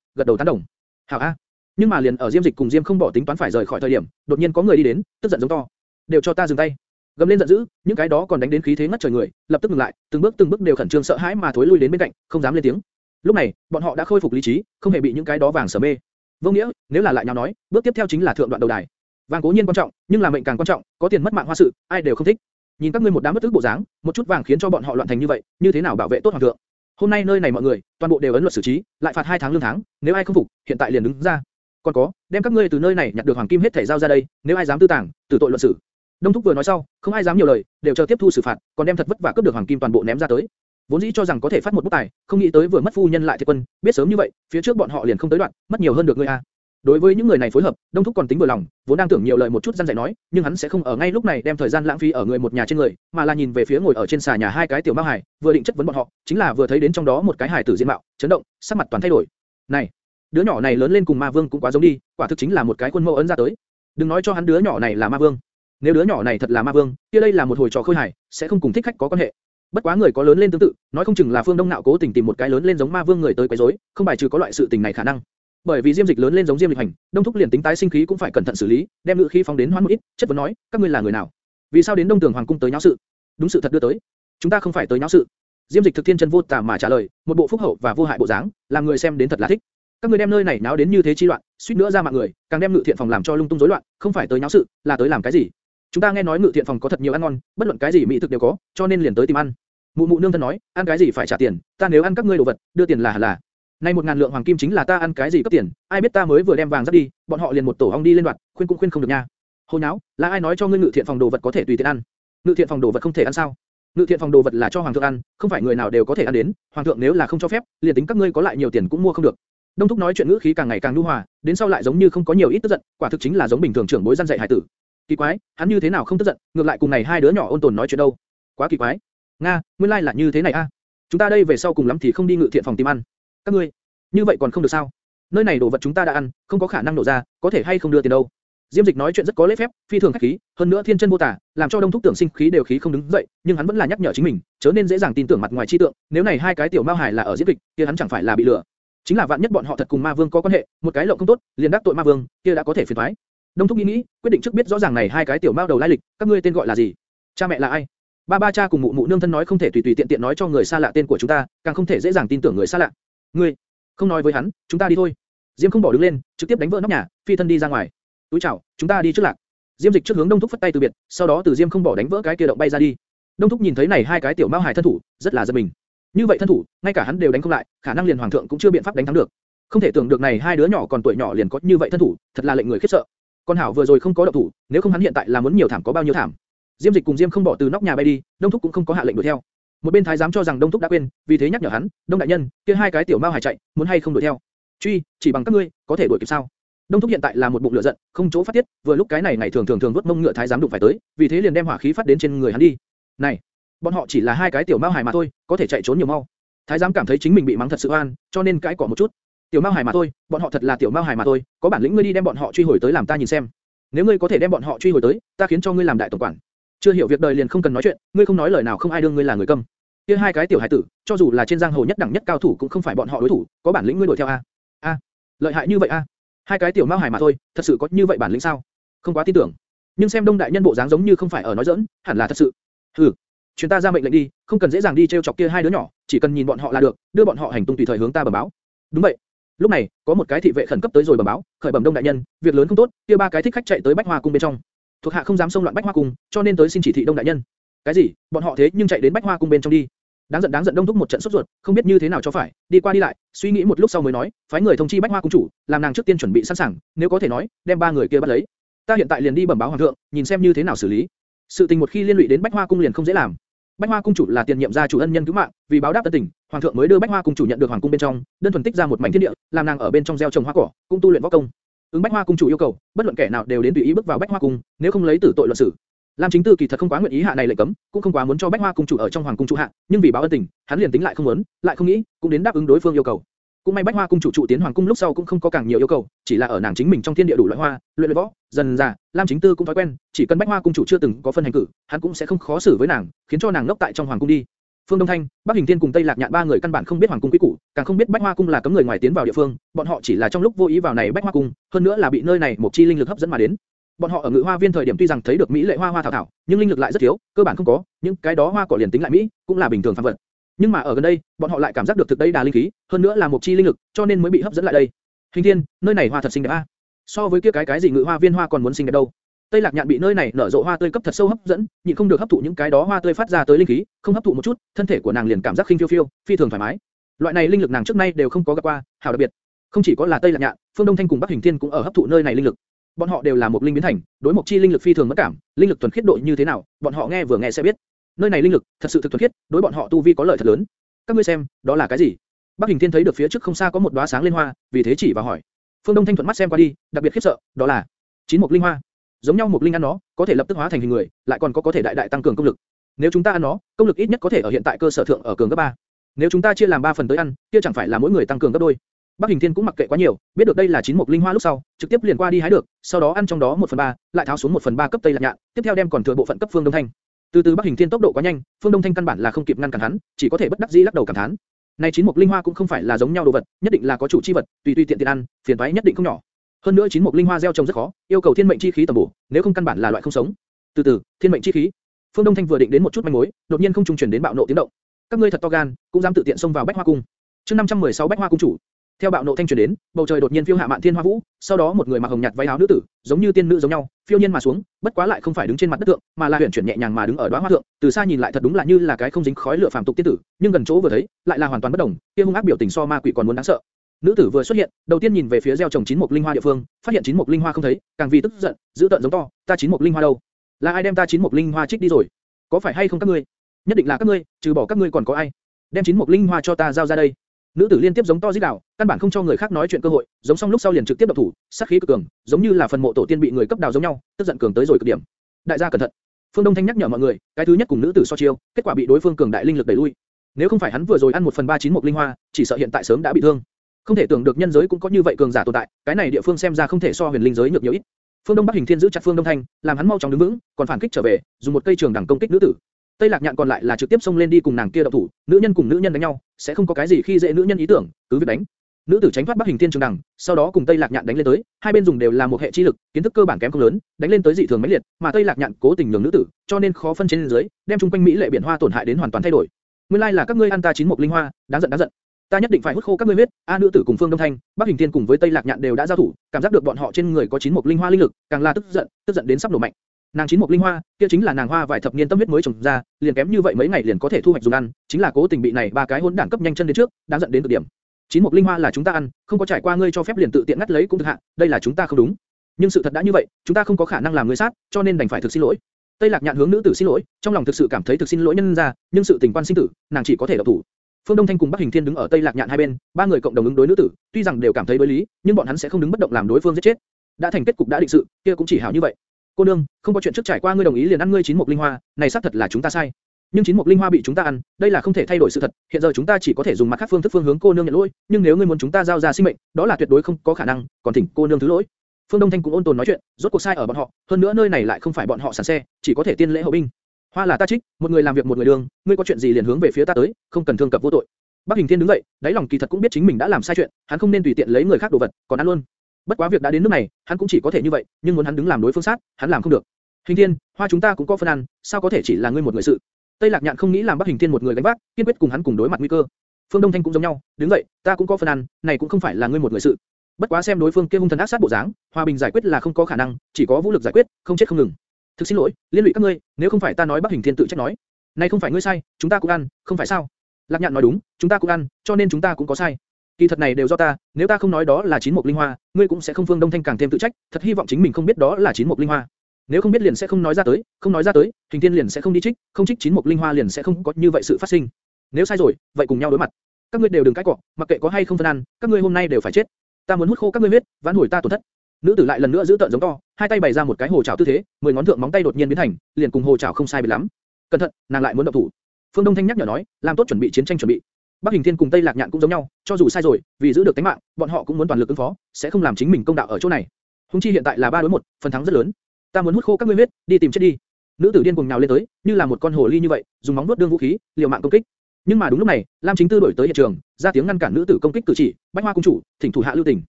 gật đầu tán đồng. Hảo a. Nhưng mà liền ở Diêm Dịch cùng Diêm không bỏ tính toán phải rời khỏi thời điểm, đột nhiên có người đi đến, tức giận giống to, đều cho ta dừng tay. Gầm lên giận dữ, những cái đó còn đánh đến khí thế ngất trời người, lập tức ngừng lại, từng bước từng bước đều khẩn trương sợ hãi mà thối lui đến bên cạnh, không dám lên tiếng. Lúc này, bọn họ đã khôi phục lý trí, không hề bị những cái đó vàng sở mê. Vô nghĩa, nếu là lại nhau nói, bước tiếp theo chính là thượng đoạn đầu đài. Vàng cố nhiên quan trọng, nhưng là mệnh càng quan trọng, có tiền mất mạng hoa sự, ai đều không thích. Nhìn các ngươi một đám bất ức bộ dáng, một chút vàng khiến cho bọn họ loạn thành như vậy, như thế nào bảo vệ tốt hoàng thượng? Hôm nay nơi này mọi người, toàn bộ đều ấn luật xử trí, lại phạt hai tháng lương tháng, nếu ai không phục, hiện tại liền đứng ra. Còn có, đem các ngươi từ nơi này nhặt được hoàng kim hết thảy giao ra đây, nếu ai dám tư tàng, tử tội luận xử. Đông thúc vừa nói sau, không ai dám nhiều lời, đều chờ tiếp thu xử phạt, còn đem thật vất vả cướp được hoàng kim toàn bộ ném ra tới. Vốn dĩ cho rằng có thể phát một bút tài, không nghĩ tới vừa mất phu nhân lại thiệt quân, biết sớm như vậy, phía trước bọn họ liền không tới đoạn, mất nhiều hơn được ngươi a. Đối với những người này phối hợp, Đông Thúc còn tính vừa lòng, vốn đang tưởng nhiều lời một chút gian dạy nói, nhưng hắn sẽ không ở ngay lúc này đem thời gian lãng phí ở người một nhà trên người, mà là nhìn về phía ngồi ở trên xà nhà hai cái tiểu mao hải, vừa định chất vấn bọn họ, chính là vừa thấy đến trong đó một cái hải tử diện mạo, chấn động, sắc mặt toàn thay đổi. Này, đứa nhỏ này lớn lên cùng ma vương cũng quá giống đi, quả thực chính là một cái khuôn mẫu ấn ra tới. Đừng nói cho hắn đứa nhỏ này là ma vương. Nếu đứa nhỏ này thật là ma vương, kia đây là một hồi trò khơi hài, sẽ không cùng thích khách có quan hệ. Bất quá người có lớn lên tương tự, nói không chừng là Phương Đông Nạo cố tình tìm một cái lớn lên giống ma vương người tới quấy rối, không bài trừ có loại sự tình này khả năng bởi vì diêm dịch lớn lên giống diêm lịch hành, đông thúc liền tính tái sinh khí cũng phải cẩn thận xử lý, đem ngự khí phóng đến hoan một ít, chất vấn nói, các ngươi là người nào? vì sao đến đông tường hoàng cung tới nháo sự? đúng sự thật đưa tới, chúng ta không phải tới nháo sự. diêm dịch thực thiên chân vô tà mà trả lời, một bộ phúc hậu và vô hại bộ dáng, làm người xem đến thật là thích. các ngươi đem nơi này náo đến như thế chi loạn, suýt nữa ra mạng người, càng đem ngự thiện phòng làm cho lung tung rối loạn, không phải tới nháo sự, là tới làm cái gì? chúng ta nghe nói ngự thiện phòng có thật nhiều ăn ngon, bất luận cái gì mỹ thực đều có, cho nên liền tới tìm ăn. mụ mụ nương thân nói, ăn cái gì phải trả tiền, ta nếu ăn các ngươi đồ vật, đưa tiền là là. Nay một ngàn lượng hoàng kim chính là ta ăn cái gì cấp tiền, ai biết ta mới vừa đem vàng dắt đi, bọn họ liền một tổ ong đi lên đoạt, khuyên cũng khuyên không được nha. Hồ nháo, là ai nói cho ngươi ngự thiện phòng đồ vật có thể tùy tiện ăn? Ngự thiện phòng đồ vật không thể ăn sao? Ngự thiện phòng đồ vật là cho hoàng thượng ăn, không phải người nào đều có thể ăn đến, hoàng thượng nếu là không cho phép, liền tính các ngươi có lại nhiều tiền cũng mua không được. Đông thúc nói chuyện ngữ khí càng ngày càng nhu hòa, đến sau lại giống như không có nhiều ít tức giận, quả thực chính là giống bình thường trưởng bối gian dạy hải tử. Kỳ quái, hắn như thế nào không tức giận, ngược lại cùng này hai đứa nhỏ ôn tồn nói chuyện đâu? Quá kỳ quái. Nga, nguyên lai like là như thế này a. Chúng ta đây về sau cùng lắm thì không đi ngự thiện phòng tìm ăn. Các ngươi, như vậy còn không được sao? Nơi này đồ vật chúng ta đã ăn, không có khả năng nổ ra, có thể hay không đưa tiền đâu? Diêm Dịch nói chuyện rất có lễ phép, phi thường khách khí, hơn nữa thiên chân vô tả, làm cho Đông Thúc tưởng sinh khí đều khí không đứng dậy, nhưng hắn vẫn là nhắc nhở chính mình, chớ nên dễ dàng tin tưởng mặt ngoài chi tượng, nếu này hai cái tiểu mao hải là ở diễn kịch, kia hắn chẳng phải là bị lừa. Chính là vạn nhất bọn họ thật cùng Ma Vương có quan hệ, một cái lộng không tốt, liền đắc tội Ma Vương, kia đã có thể phiền toái. Đông Thúc nghĩ nghĩ, quyết định trước biết rõ ràng này hai cái tiểu mao đầu lai lịch, các ngươi tên gọi là gì? Cha mẹ là ai? Ba ba cha cùng mụ mụ nương thân nói không thể tùy tùy tiện tiện nói cho người xa lạ tên của chúng ta, càng không thể dễ dàng tin tưởng người xa lạ. Ngươi, không nói với hắn, chúng ta đi thôi. Diêm không bỏ đứng lên, trực tiếp đánh vỡ nóc nhà, phi thân đi ra ngoài. Túi chào, chúng ta đi trước lạc. Diêm dịch trước hướng Đông Thúc phất tay từ biệt, sau đó từ Diêm không bỏ đánh vỡ cái kia động bay ra đi. Đông Thúc nhìn thấy này hai cái tiểu mao hải thân thủ, rất là giật mình. Như vậy thân thủ, ngay cả hắn đều đánh không lại, khả năng liền hoàng thượng cũng chưa biện pháp đánh thắng được. Không thể tưởng được này hai đứa nhỏ còn tuổi nhỏ liền có như vậy thân thủ, thật là lệnh người khiếp sợ. Con hảo vừa rồi không có động thủ, nếu không hắn hiện tại là muốn nhiều thảm có bao nhiêu thảm. Diêm Dịch cùng Diêm không bỏ từ nóc nhà bay đi, Đông Thúc cũng không có hạ lệnh đuổi theo. Một bên thái giám cho rằng Đông Thúc đã quên, vì thế nhắc nhở hắn, Đông đại nhân, kia hai cái tiểu mao hải chạy, muốn hay không đuổi theo. truy, chỉ bằng các ngươi, có thể đuổi kịp sao? Đông Thúc hiện tại là một bụng lửa giận, không chỗ phát tiết, vừa lúc cái này ngày thường thường thường vuốt mông ngựa thái giám đụng phải tới, vì thế liền đem hỏa khí phát đến trên người hắn đi. Này, bọn họ chỉ là hai cái tiểu mao hải mà thôi, có thể chạy trốn nhiều mau. Thái giám cảm thấy chính mình bị mắng thật sự oan, cho nên cãi cọ một chút. Tiểu mao hải mà thôi, bọn họ thật là tiểu mao hải mà thôi, có bản lĩnh ngươi đi đem bọn họ truy hồi tới làm ta nhìn xem. Nếu ngươi có thể đem bọn họ truy hồi tới, ta khiến cho ngươi làm đại tổng quản. Chưa hiểu việc đời liền không cần nói chuyện, ngươi không nói lời nào không ai đương ngươi là người câm. Kia hai cái tiểu hải tử, cho dù là trên giang hồ nhất đẳng nhất cao thủ cũng không phải bọn họ đối thủ, có bản lĩnh ngươi đuổi theo a. A, lợi hại như vậy a. Hai cái tiểu mao hải mà thôi, thật sự có như vậy bản lĩnh sao? Không quá tin tưởng. Nhưng xem Đông đại nhân bộ dáng giống như không phải ở nói giỡn, hẳn là thật sự. Hừ, truyền ta ra mệnh lệnh đi, không cần dễ dàng đi treo chọc kia hai đứa nhỏ, chỉ cần nhìn bọn họ là được, đưa bọn họ hành tung tùy thời hướng ta bẩm báo. Đúng vậy. Lúc này, có một cái thị vệ khẩn cấp tới rồi bẩm báo, khởi bẩm Đông đại nhân, việc lớn không tốt, kia ba cái thích khách chạy tới Bách Hoa cung bên trong. Thuộc hạ không dám xông loạn Bách Hoa cung, cho nên tới xin chỉ thị Đông đại nhân. Cái gì? Bọn họ thế nhưng chạy đến Bách Hoa cung bên trong đi? Đáng giận đáng giận Đông thúc một trận sốt ruột, không biết như thế nào cho phải, đi qua đi lại, suy nghĩ một lúc sau mới nói, phái người thông chi Bách Hoa cung chủ, làm nàng trước tiên chuẩn bị sẵn sàng, nếu có thể nói, đem ba người kia bắt lấy. Ta hiện tại liền đi bẩm báo hoàng thượng, nhìn xem như thế nào xử lý. Sự tình một khi liên lụy đến Bách Hoa cung liền không dễ làm. Bách Hoa cung chủ là tiền nhiệm gia chủ ân nhân cứu mạng, vì báo đáp tân tình, hoàng thượng mới đưa Bách Hoa cung chủ nhận được hoàng cung bên trong, đơn thuần tích ra một mảnh thiên địa, làm nàng ở bên trong gieo trồng hoa cỏ, cũng tu luyện võ công. Ứng Bách Hoa cung chủ yêu cầu, bất luận kẻ nào đều đến tùy ý bước vào Bách Hoa cung, nếu không lấy tử tội luận xử. Lam Chính Tư kỳ thật không quá nguyện ý hạ này lệnh cấm, cũng không quá muốn cho Bách Hoa cung chủ ở trong hoàng cung trụ hạ, nhưng vì báo ân tình, hắn liền tính lại không muốn, lại không nghĩ, cũng đến đáp ứng đối phương yêu cầu. Cũng may Bách Hoa cung chủ trụ tiến hoàng cung lúc sau cũng không có càng nhiều yêu cầu, chỉ là ở nàng chính mình trong thiên địa đủ loại hoa, luyện luyện võ, dần dà, Lam Chính Tư cũng thói quen, chỉ cần Bách Hoa cung chủ chưa từng có phân hành cử, hắn cũng sẽ không khó xử với nàng, khiến cho nàng ngốc tại trong hoàng cung đi. Phương Đông Thanh, Bắc Hình Thiên cùng Tây Lạc Nhạn ba người căn bản không biết hoàng cung quý củ, càng không biết Bách Hoa cung là cấm người ngoài tiến vào địa phương, bọn họ chỉ là trong lúc vô ý vào này Bách Hoa cung, hơn nữa là bị nơi này một chi linh lực hấp dẫn mà đến. Bọn họ ở Ngự Hoa Viên thời điểm tuy rằng thấy được mỹ lệ hoa hoa thảo thảo, nhưng linh lực lại rất thiếu, cơ bản không có, những cái đó hoa cỏ liền tính lại mỹ, cũng là bình thường phàm vật. Nhưng mà ở gần đây, bọn họ lại cảm giác được thực đây đà linh khí, hơn nữa là một chi linh lực, cho nên mới bị hấp dẫn lại đây. Hình Thiên, nơi này hoa thật xinh đẹp a. So với kia cái cái gì Ngự Hoa Viên hoa còn muốn xinh đẹp đâu. Tây Lạc Nhạn bị nơi này nở rộ hoa tươi cấp thật sâu hấp dẫn, nhịn không được hấp thụ những cái đó hoa tươi phát ra tới linh khí, không hấp thụ một chút, thân thể của nàng liền cảm giác khinh phiêu phiêu, phi thường thoải mái. Loại này linh lực nàng trước nay đều không có gặp qua, hảo đặc biệt. Không chỉ có là Tây Lạc Nhạn, Phương Đông Thanh cùng Bắc Hình Thiên cũng ở hấp thụ nơi này linh lực. Bọn họ đều là một linh biến thành, đối một chi linh lực phi thường mất cảm, linh lực thuần khiết độ như thế nào, bọn họ nghe vừa nghe sẽ biết. Nơi này linh lực thật sự thực thuần khiết, đối bọn họ tu vi có lợi thật lớn. Các ngươi xem, đó là cái gì? Bắc Hình Thiên thấy được phía trước không xa có một đóa sáng lên hoa, vì thế chỉ vào hỏi. Phương Đông Thanh thuận mắt xem qua đi, đặc biệt khiếp sợ, đó là chín mục linh hoa giống nhau một linh ăn nó, có thể lập tức hóa thành hình người, lại còn có có thể đại đại tăng cường công lực. Nếu chúng ta ăn nó, công lực ít nhất có thể ở hiện tại cơ sở thượng ở cường gấp 3. Nếu chúng ta chia làm 3 phần tới ăn, kia chẳng phải là mỗi người tăng cường gấp đôi. Bắc Hình Thiên cũng mặc kệ quá nhiều, biết được đây là chín mục linh hoa lúc sau, trực tiếp liền qua đi hái được, sau đó ăn trong đó 1 phần 3, lại tháo xuống 1 phần 3 cấp tây lạc nhạn, tiếp theo đem còn thừa bộ phận cấp Phương Đông Thanh. Từ từ Bắc Hình Thiên tốc độ quá nhanh, Phương Đông Thanh căn bản là không kịp ngăn cản hắn, chỉ có thể bất đắc dĩ lắc đầu cảm thán. Này chín mục linh hoa cũng không phải là giống nhau đồ vật, nhất định là có chủ chi vật, tùy tùy tiện tiện ăn, phiền toái nhất định không nhỏ. Hơn nữa chín mục linh hoa gieo trồng rất khó, yêu cầu thiên mệnh chi khí tầm bổ, nếu không căn bản là loại không sống. Từ từ, thiên mệnh chi khí. Phương Đông Thanh vừa định đến một chút manh mối, đột nhiên không trung truyền đến bạo nộ tiếng động. Các ngươi thật to gan, cũng dám tự tiện xông vào Bách Hoa cung. Chương 516 Bách Hoa cung chủ. Theo bạo nộ thanh truyền đến, bầu trời đột nhiên phiêu hạ mạn thiên hoa vũ, sau đó một người mặc hồng nhạt váy áo nữ tử, giống như tiên nữ giống nhau, phiêu nhiên mà xuống, bất quá lại không phải đứng trên mặt đất tượng, mà là huyền chuyển nhẹ nhàng mà đứng ở đóa hoa thượng, từ xa nhìn lại thật đúng là như là cái không dính khói lửa phàm tục tiên tử, nhưng gần chỗ vừa thấy, lại là hoàn toàn bất đồng, kia hung ác biểu tình so ma quỷ còn muốn đáng sợ. Nữ tử vừa xuất hiện, đầu tiên nhìn về phía gieo trồng chín mục linh hoa địa phương, phát hiện chín mục linh hoa không thấy, càng vì tức giận, giữ tận giống to, ta chín mục linh hoa đâu? Là ai đem ta chín mục linh hoa trích đi rồi? Có phải hay không các ngươi? Nhất định là các ngươi, trừ bỏ các ngươi còn có ai? Đem chín mục linh hoa cho ta giao ra đây. Nữ tử liên tiếp giống to rít gào, căn bản không cho người khác nói chuyện cơ hội, giống xong lúc sau liền trực tiếp động thủ, sát khí cực cường, giống như là phần mộ tổ tiên bị người cấp đào giống nhau, tức giận cường tới rồi cực điểm. Đại gia cẩn thận. Phương Đông Thanh nhắc nhở mọi người, cái thứ nhất cùng nữ tử so chiêu, kết quả bị đối phương cường đại linh lực đẩy lui. Nếu không phải hắn vừa rồi ăn một phần ba chín mục linh hoa, chỉ sợ hiện tại sớm đã bị thương. Không thể tưởng được nhân giới cũng có như vậy cường giả tồn tại, cái này địa phương xem ra không thể so huyền linh giới nhược nhiều ít. Phương Đông Bắc Hình Thiên giữ chặt Phương Đông Thanh, làm hắn mau chóng đứng vững, còn phản kích trở về, dùng một cây trường đẳng công kích nữ tử. Tây Lạc Nhạn còn lại là trực tiếp xông lên đi cùng nàng kia động thủ, nữ nhân cùng nữ nhân đánh nhau, sẽ không có cái gì khi dễ nữ nhân ý tưởng, cứ việc đánh. Nữ tử tránh thoát Bắc Hình Thiên trường đẳng, sau đó cùng Tây Lạc Nhạn đánh lên tới, hai bên dùng đều là một hệ chi lực, kiến thức cơ bản kém không lớn, đánh lên tới dị thường mãnh liệt, mà Tây Lạc Nhạn cố tình nhường nữ tử, cho nên khó phân trên dưới, đem trung quanh mỹ lệ biển hoa tổn hại đến hoàn toàn thay đổi. Nguyên lai là các ngươi ăn ta chín mục linh hoa, đáng giận đáng giận. Ta nhất định phải hút khô các ngươi huyết. A nữ tử cùng Phương Đông Thanh, Bắc Hình Thiên cùng với Tây Lạc Nhạn đều đã giao thủ, cảm giác được bọn họ trên người có chín mục linh hoa linh lực, càng là tức giận, tức giận đến sắp nổ mạnh. Nàng chín mục linh hoa, kia chính là nàng hoa vài thập niên tâm huyết mới trồng ra, liền kém như vậy mấy ngày liền có thể thu hoạch dùng ăn, chính là cố tình bị này ba cái hỗn đảng cấp nhanh chân đến trước, đáng giận đến cực điểm. Chín mục linh hoa là chúng ta ăn, không có trải qua ngươi cho phép liền tự tiện ngắt lấy cũng thực hạ, đây là chúng ta không đúng. Nhưng sự thật đã như vậy, chúng ta không có khả năng làm người sát, cho nên đành phải thực xin lỗi. Tây Lạc Nhạn hướng nữ tử xin lỗi, trong lòng thực sự cảm thấy thực xin lỗi nhân ra, nhưng sự tình quan sinh tử, nàng chỉ có thể đầu thủ. Phương Đông Thanh cùng Bắc Hình Thiên đứng ở Tây Lạc Nhạn hai bên, ba người cộng đồng ứng đối nữ tử, tuy rằng đều cảm thấy đối lý, nhưng bọn hắn sẽ không đứng bất động làm đối phương giết chết. Đã thành kết cục đã định sự, kia cũng chỉ hảo như vậy. Cô nương, không có chuyện trước trải qua ngươi đồng ý liền ăn ngươi chín mục linh hoa, này xác thật là chúng ta sai. Nhưng chín mục linh hoa bị chúng ta ăn, đây là không thể thay đổi sự thật. Hiện giờ chúng ta chỉ có thể dùng mặt khác phương thức phương hướng cô nương nhận lỗi, nhưng nếu ngươi muốn chúng ta giao ra sinh mệnh, đó là tuyệt đối không có khả năng. Còn thỉnh cô nương thứ lỗi. Phương Đông Thanh cũng ôn tồn nói chuyện, rốt cuộc sai ở bọn họ, hơn nữa nơi này lại không phải bọn họ sản xe, chỉ có thể tiên lễ hậu binh. Hoa là ta trích, một người làm việc một người đường, ngươi có chuyện gì liền hướng về phía ta tới, không cần thương cập vô tội. Bắc Hình Thiên đứng dậy, đáy lòng kỳ thật cũng biết chính mình đã làm sai chuyện, hắn không nên tùy tiện lấy người khác đồ vật, còn ăn luôn. Bất quá việc đã đến nước này, hắn cũng chỉ có thể như vậy, nhưng muốn hắn đứng làm đối phương sát, hắn làm không được. Hình Thiên, Hoa chúng ta cũng có phân ăn, sao có thể chỉ là ngươi một người sự? Tây Lạc Nhạn không nghĩ làm Bắc Hình Thiên một người gánh vác, kiên quyết cùng hắn cùng đối mặt nguy cơ. Phương Đông Thanh cũng giống nhau, đứng dậy, ta cũng có phân ăn, này cũng không phải là ngươi một người sự. Bất quá xem đối phương kia hung thần ác sát bộ dáng, hòa bình giải quyết là không có khả năng, chỉ có vũ lực giải quyết, không chết không ngừng. Thực xin lỗi, liên lụy các ngươi, nếu không phải ta nói Bắc Hình Thiên tự trách nói, này không phải ngươi sai, chúng ta cũng ăn, không phải sao? Lạc Nhạn nói đúng, chúng ta cũng ăn, cho nên chúng ta cũng có sai. Kỳ thật này đều do ta, nếu ta không nói đó là chín mục linh hoa, ngươi cũng sẽ không Phương Đông Thanh càng thêm tự trách, thật hy vọng chính mình không biết đó là chín mục linh hoa. Nếu không biết liền sẽ không nói ra tới, không nói ra tới, Hình Thiên liền sẽ không đi trích, không trích chín mục linh hoa liền sẽ không có như vậy sự phát sinh. Nếu sai rồi, vậy cùng nhau đối mặt. Các ngươi đều đừng cãi cọ, mặc kệ có hay không phân ăn, các ngươi hôm nay đều phải chết. Ta muốn hút khô các ngươi huyết, vãn hồi ta tổn thất. Nữ tử lại lần nữa giữ tợn giống to, hai tay bày ra một cái hồ chảo tư thế, mười ngón thượng móng tay đột nhiên biến thành, liền cùng hồ chảo không sai biệt lắm. Cẩn thận, nàng lại muốn động thủ. Phương Đông Thanh nhắc nhở nói, làm tốt chuẩn bị chiến tranh chuẩn bị. Bắc Hình Thiên cùng Tây Lạc Nhạn cũng giống nhau, cho dù sai rồi, vì giữ được tính mạng, bọn họ cũng muốn toàn lực ứng phó, sẽ không làm chính mình công đạo ở chỗ này. Hùng chi hiện tại là ba đối một, phần thắng rất lớn. Ta muốn hút khô các ngươi huyết, đi tìm chết đi. Nữ tử điên cuồng nhào lên tới, như là một con hồ ly như vậy, dùng móng vuốt đương vũ khí, liều mạng công kích. Nhưng mà đúng lúc này, Lam Chính Tư đổi tới hiện trường, ra tiếng ngăn cản nữ tử công kích cử chỉ, Bách Hoa cung chủ, thỉnh thủ hạ lưu tình.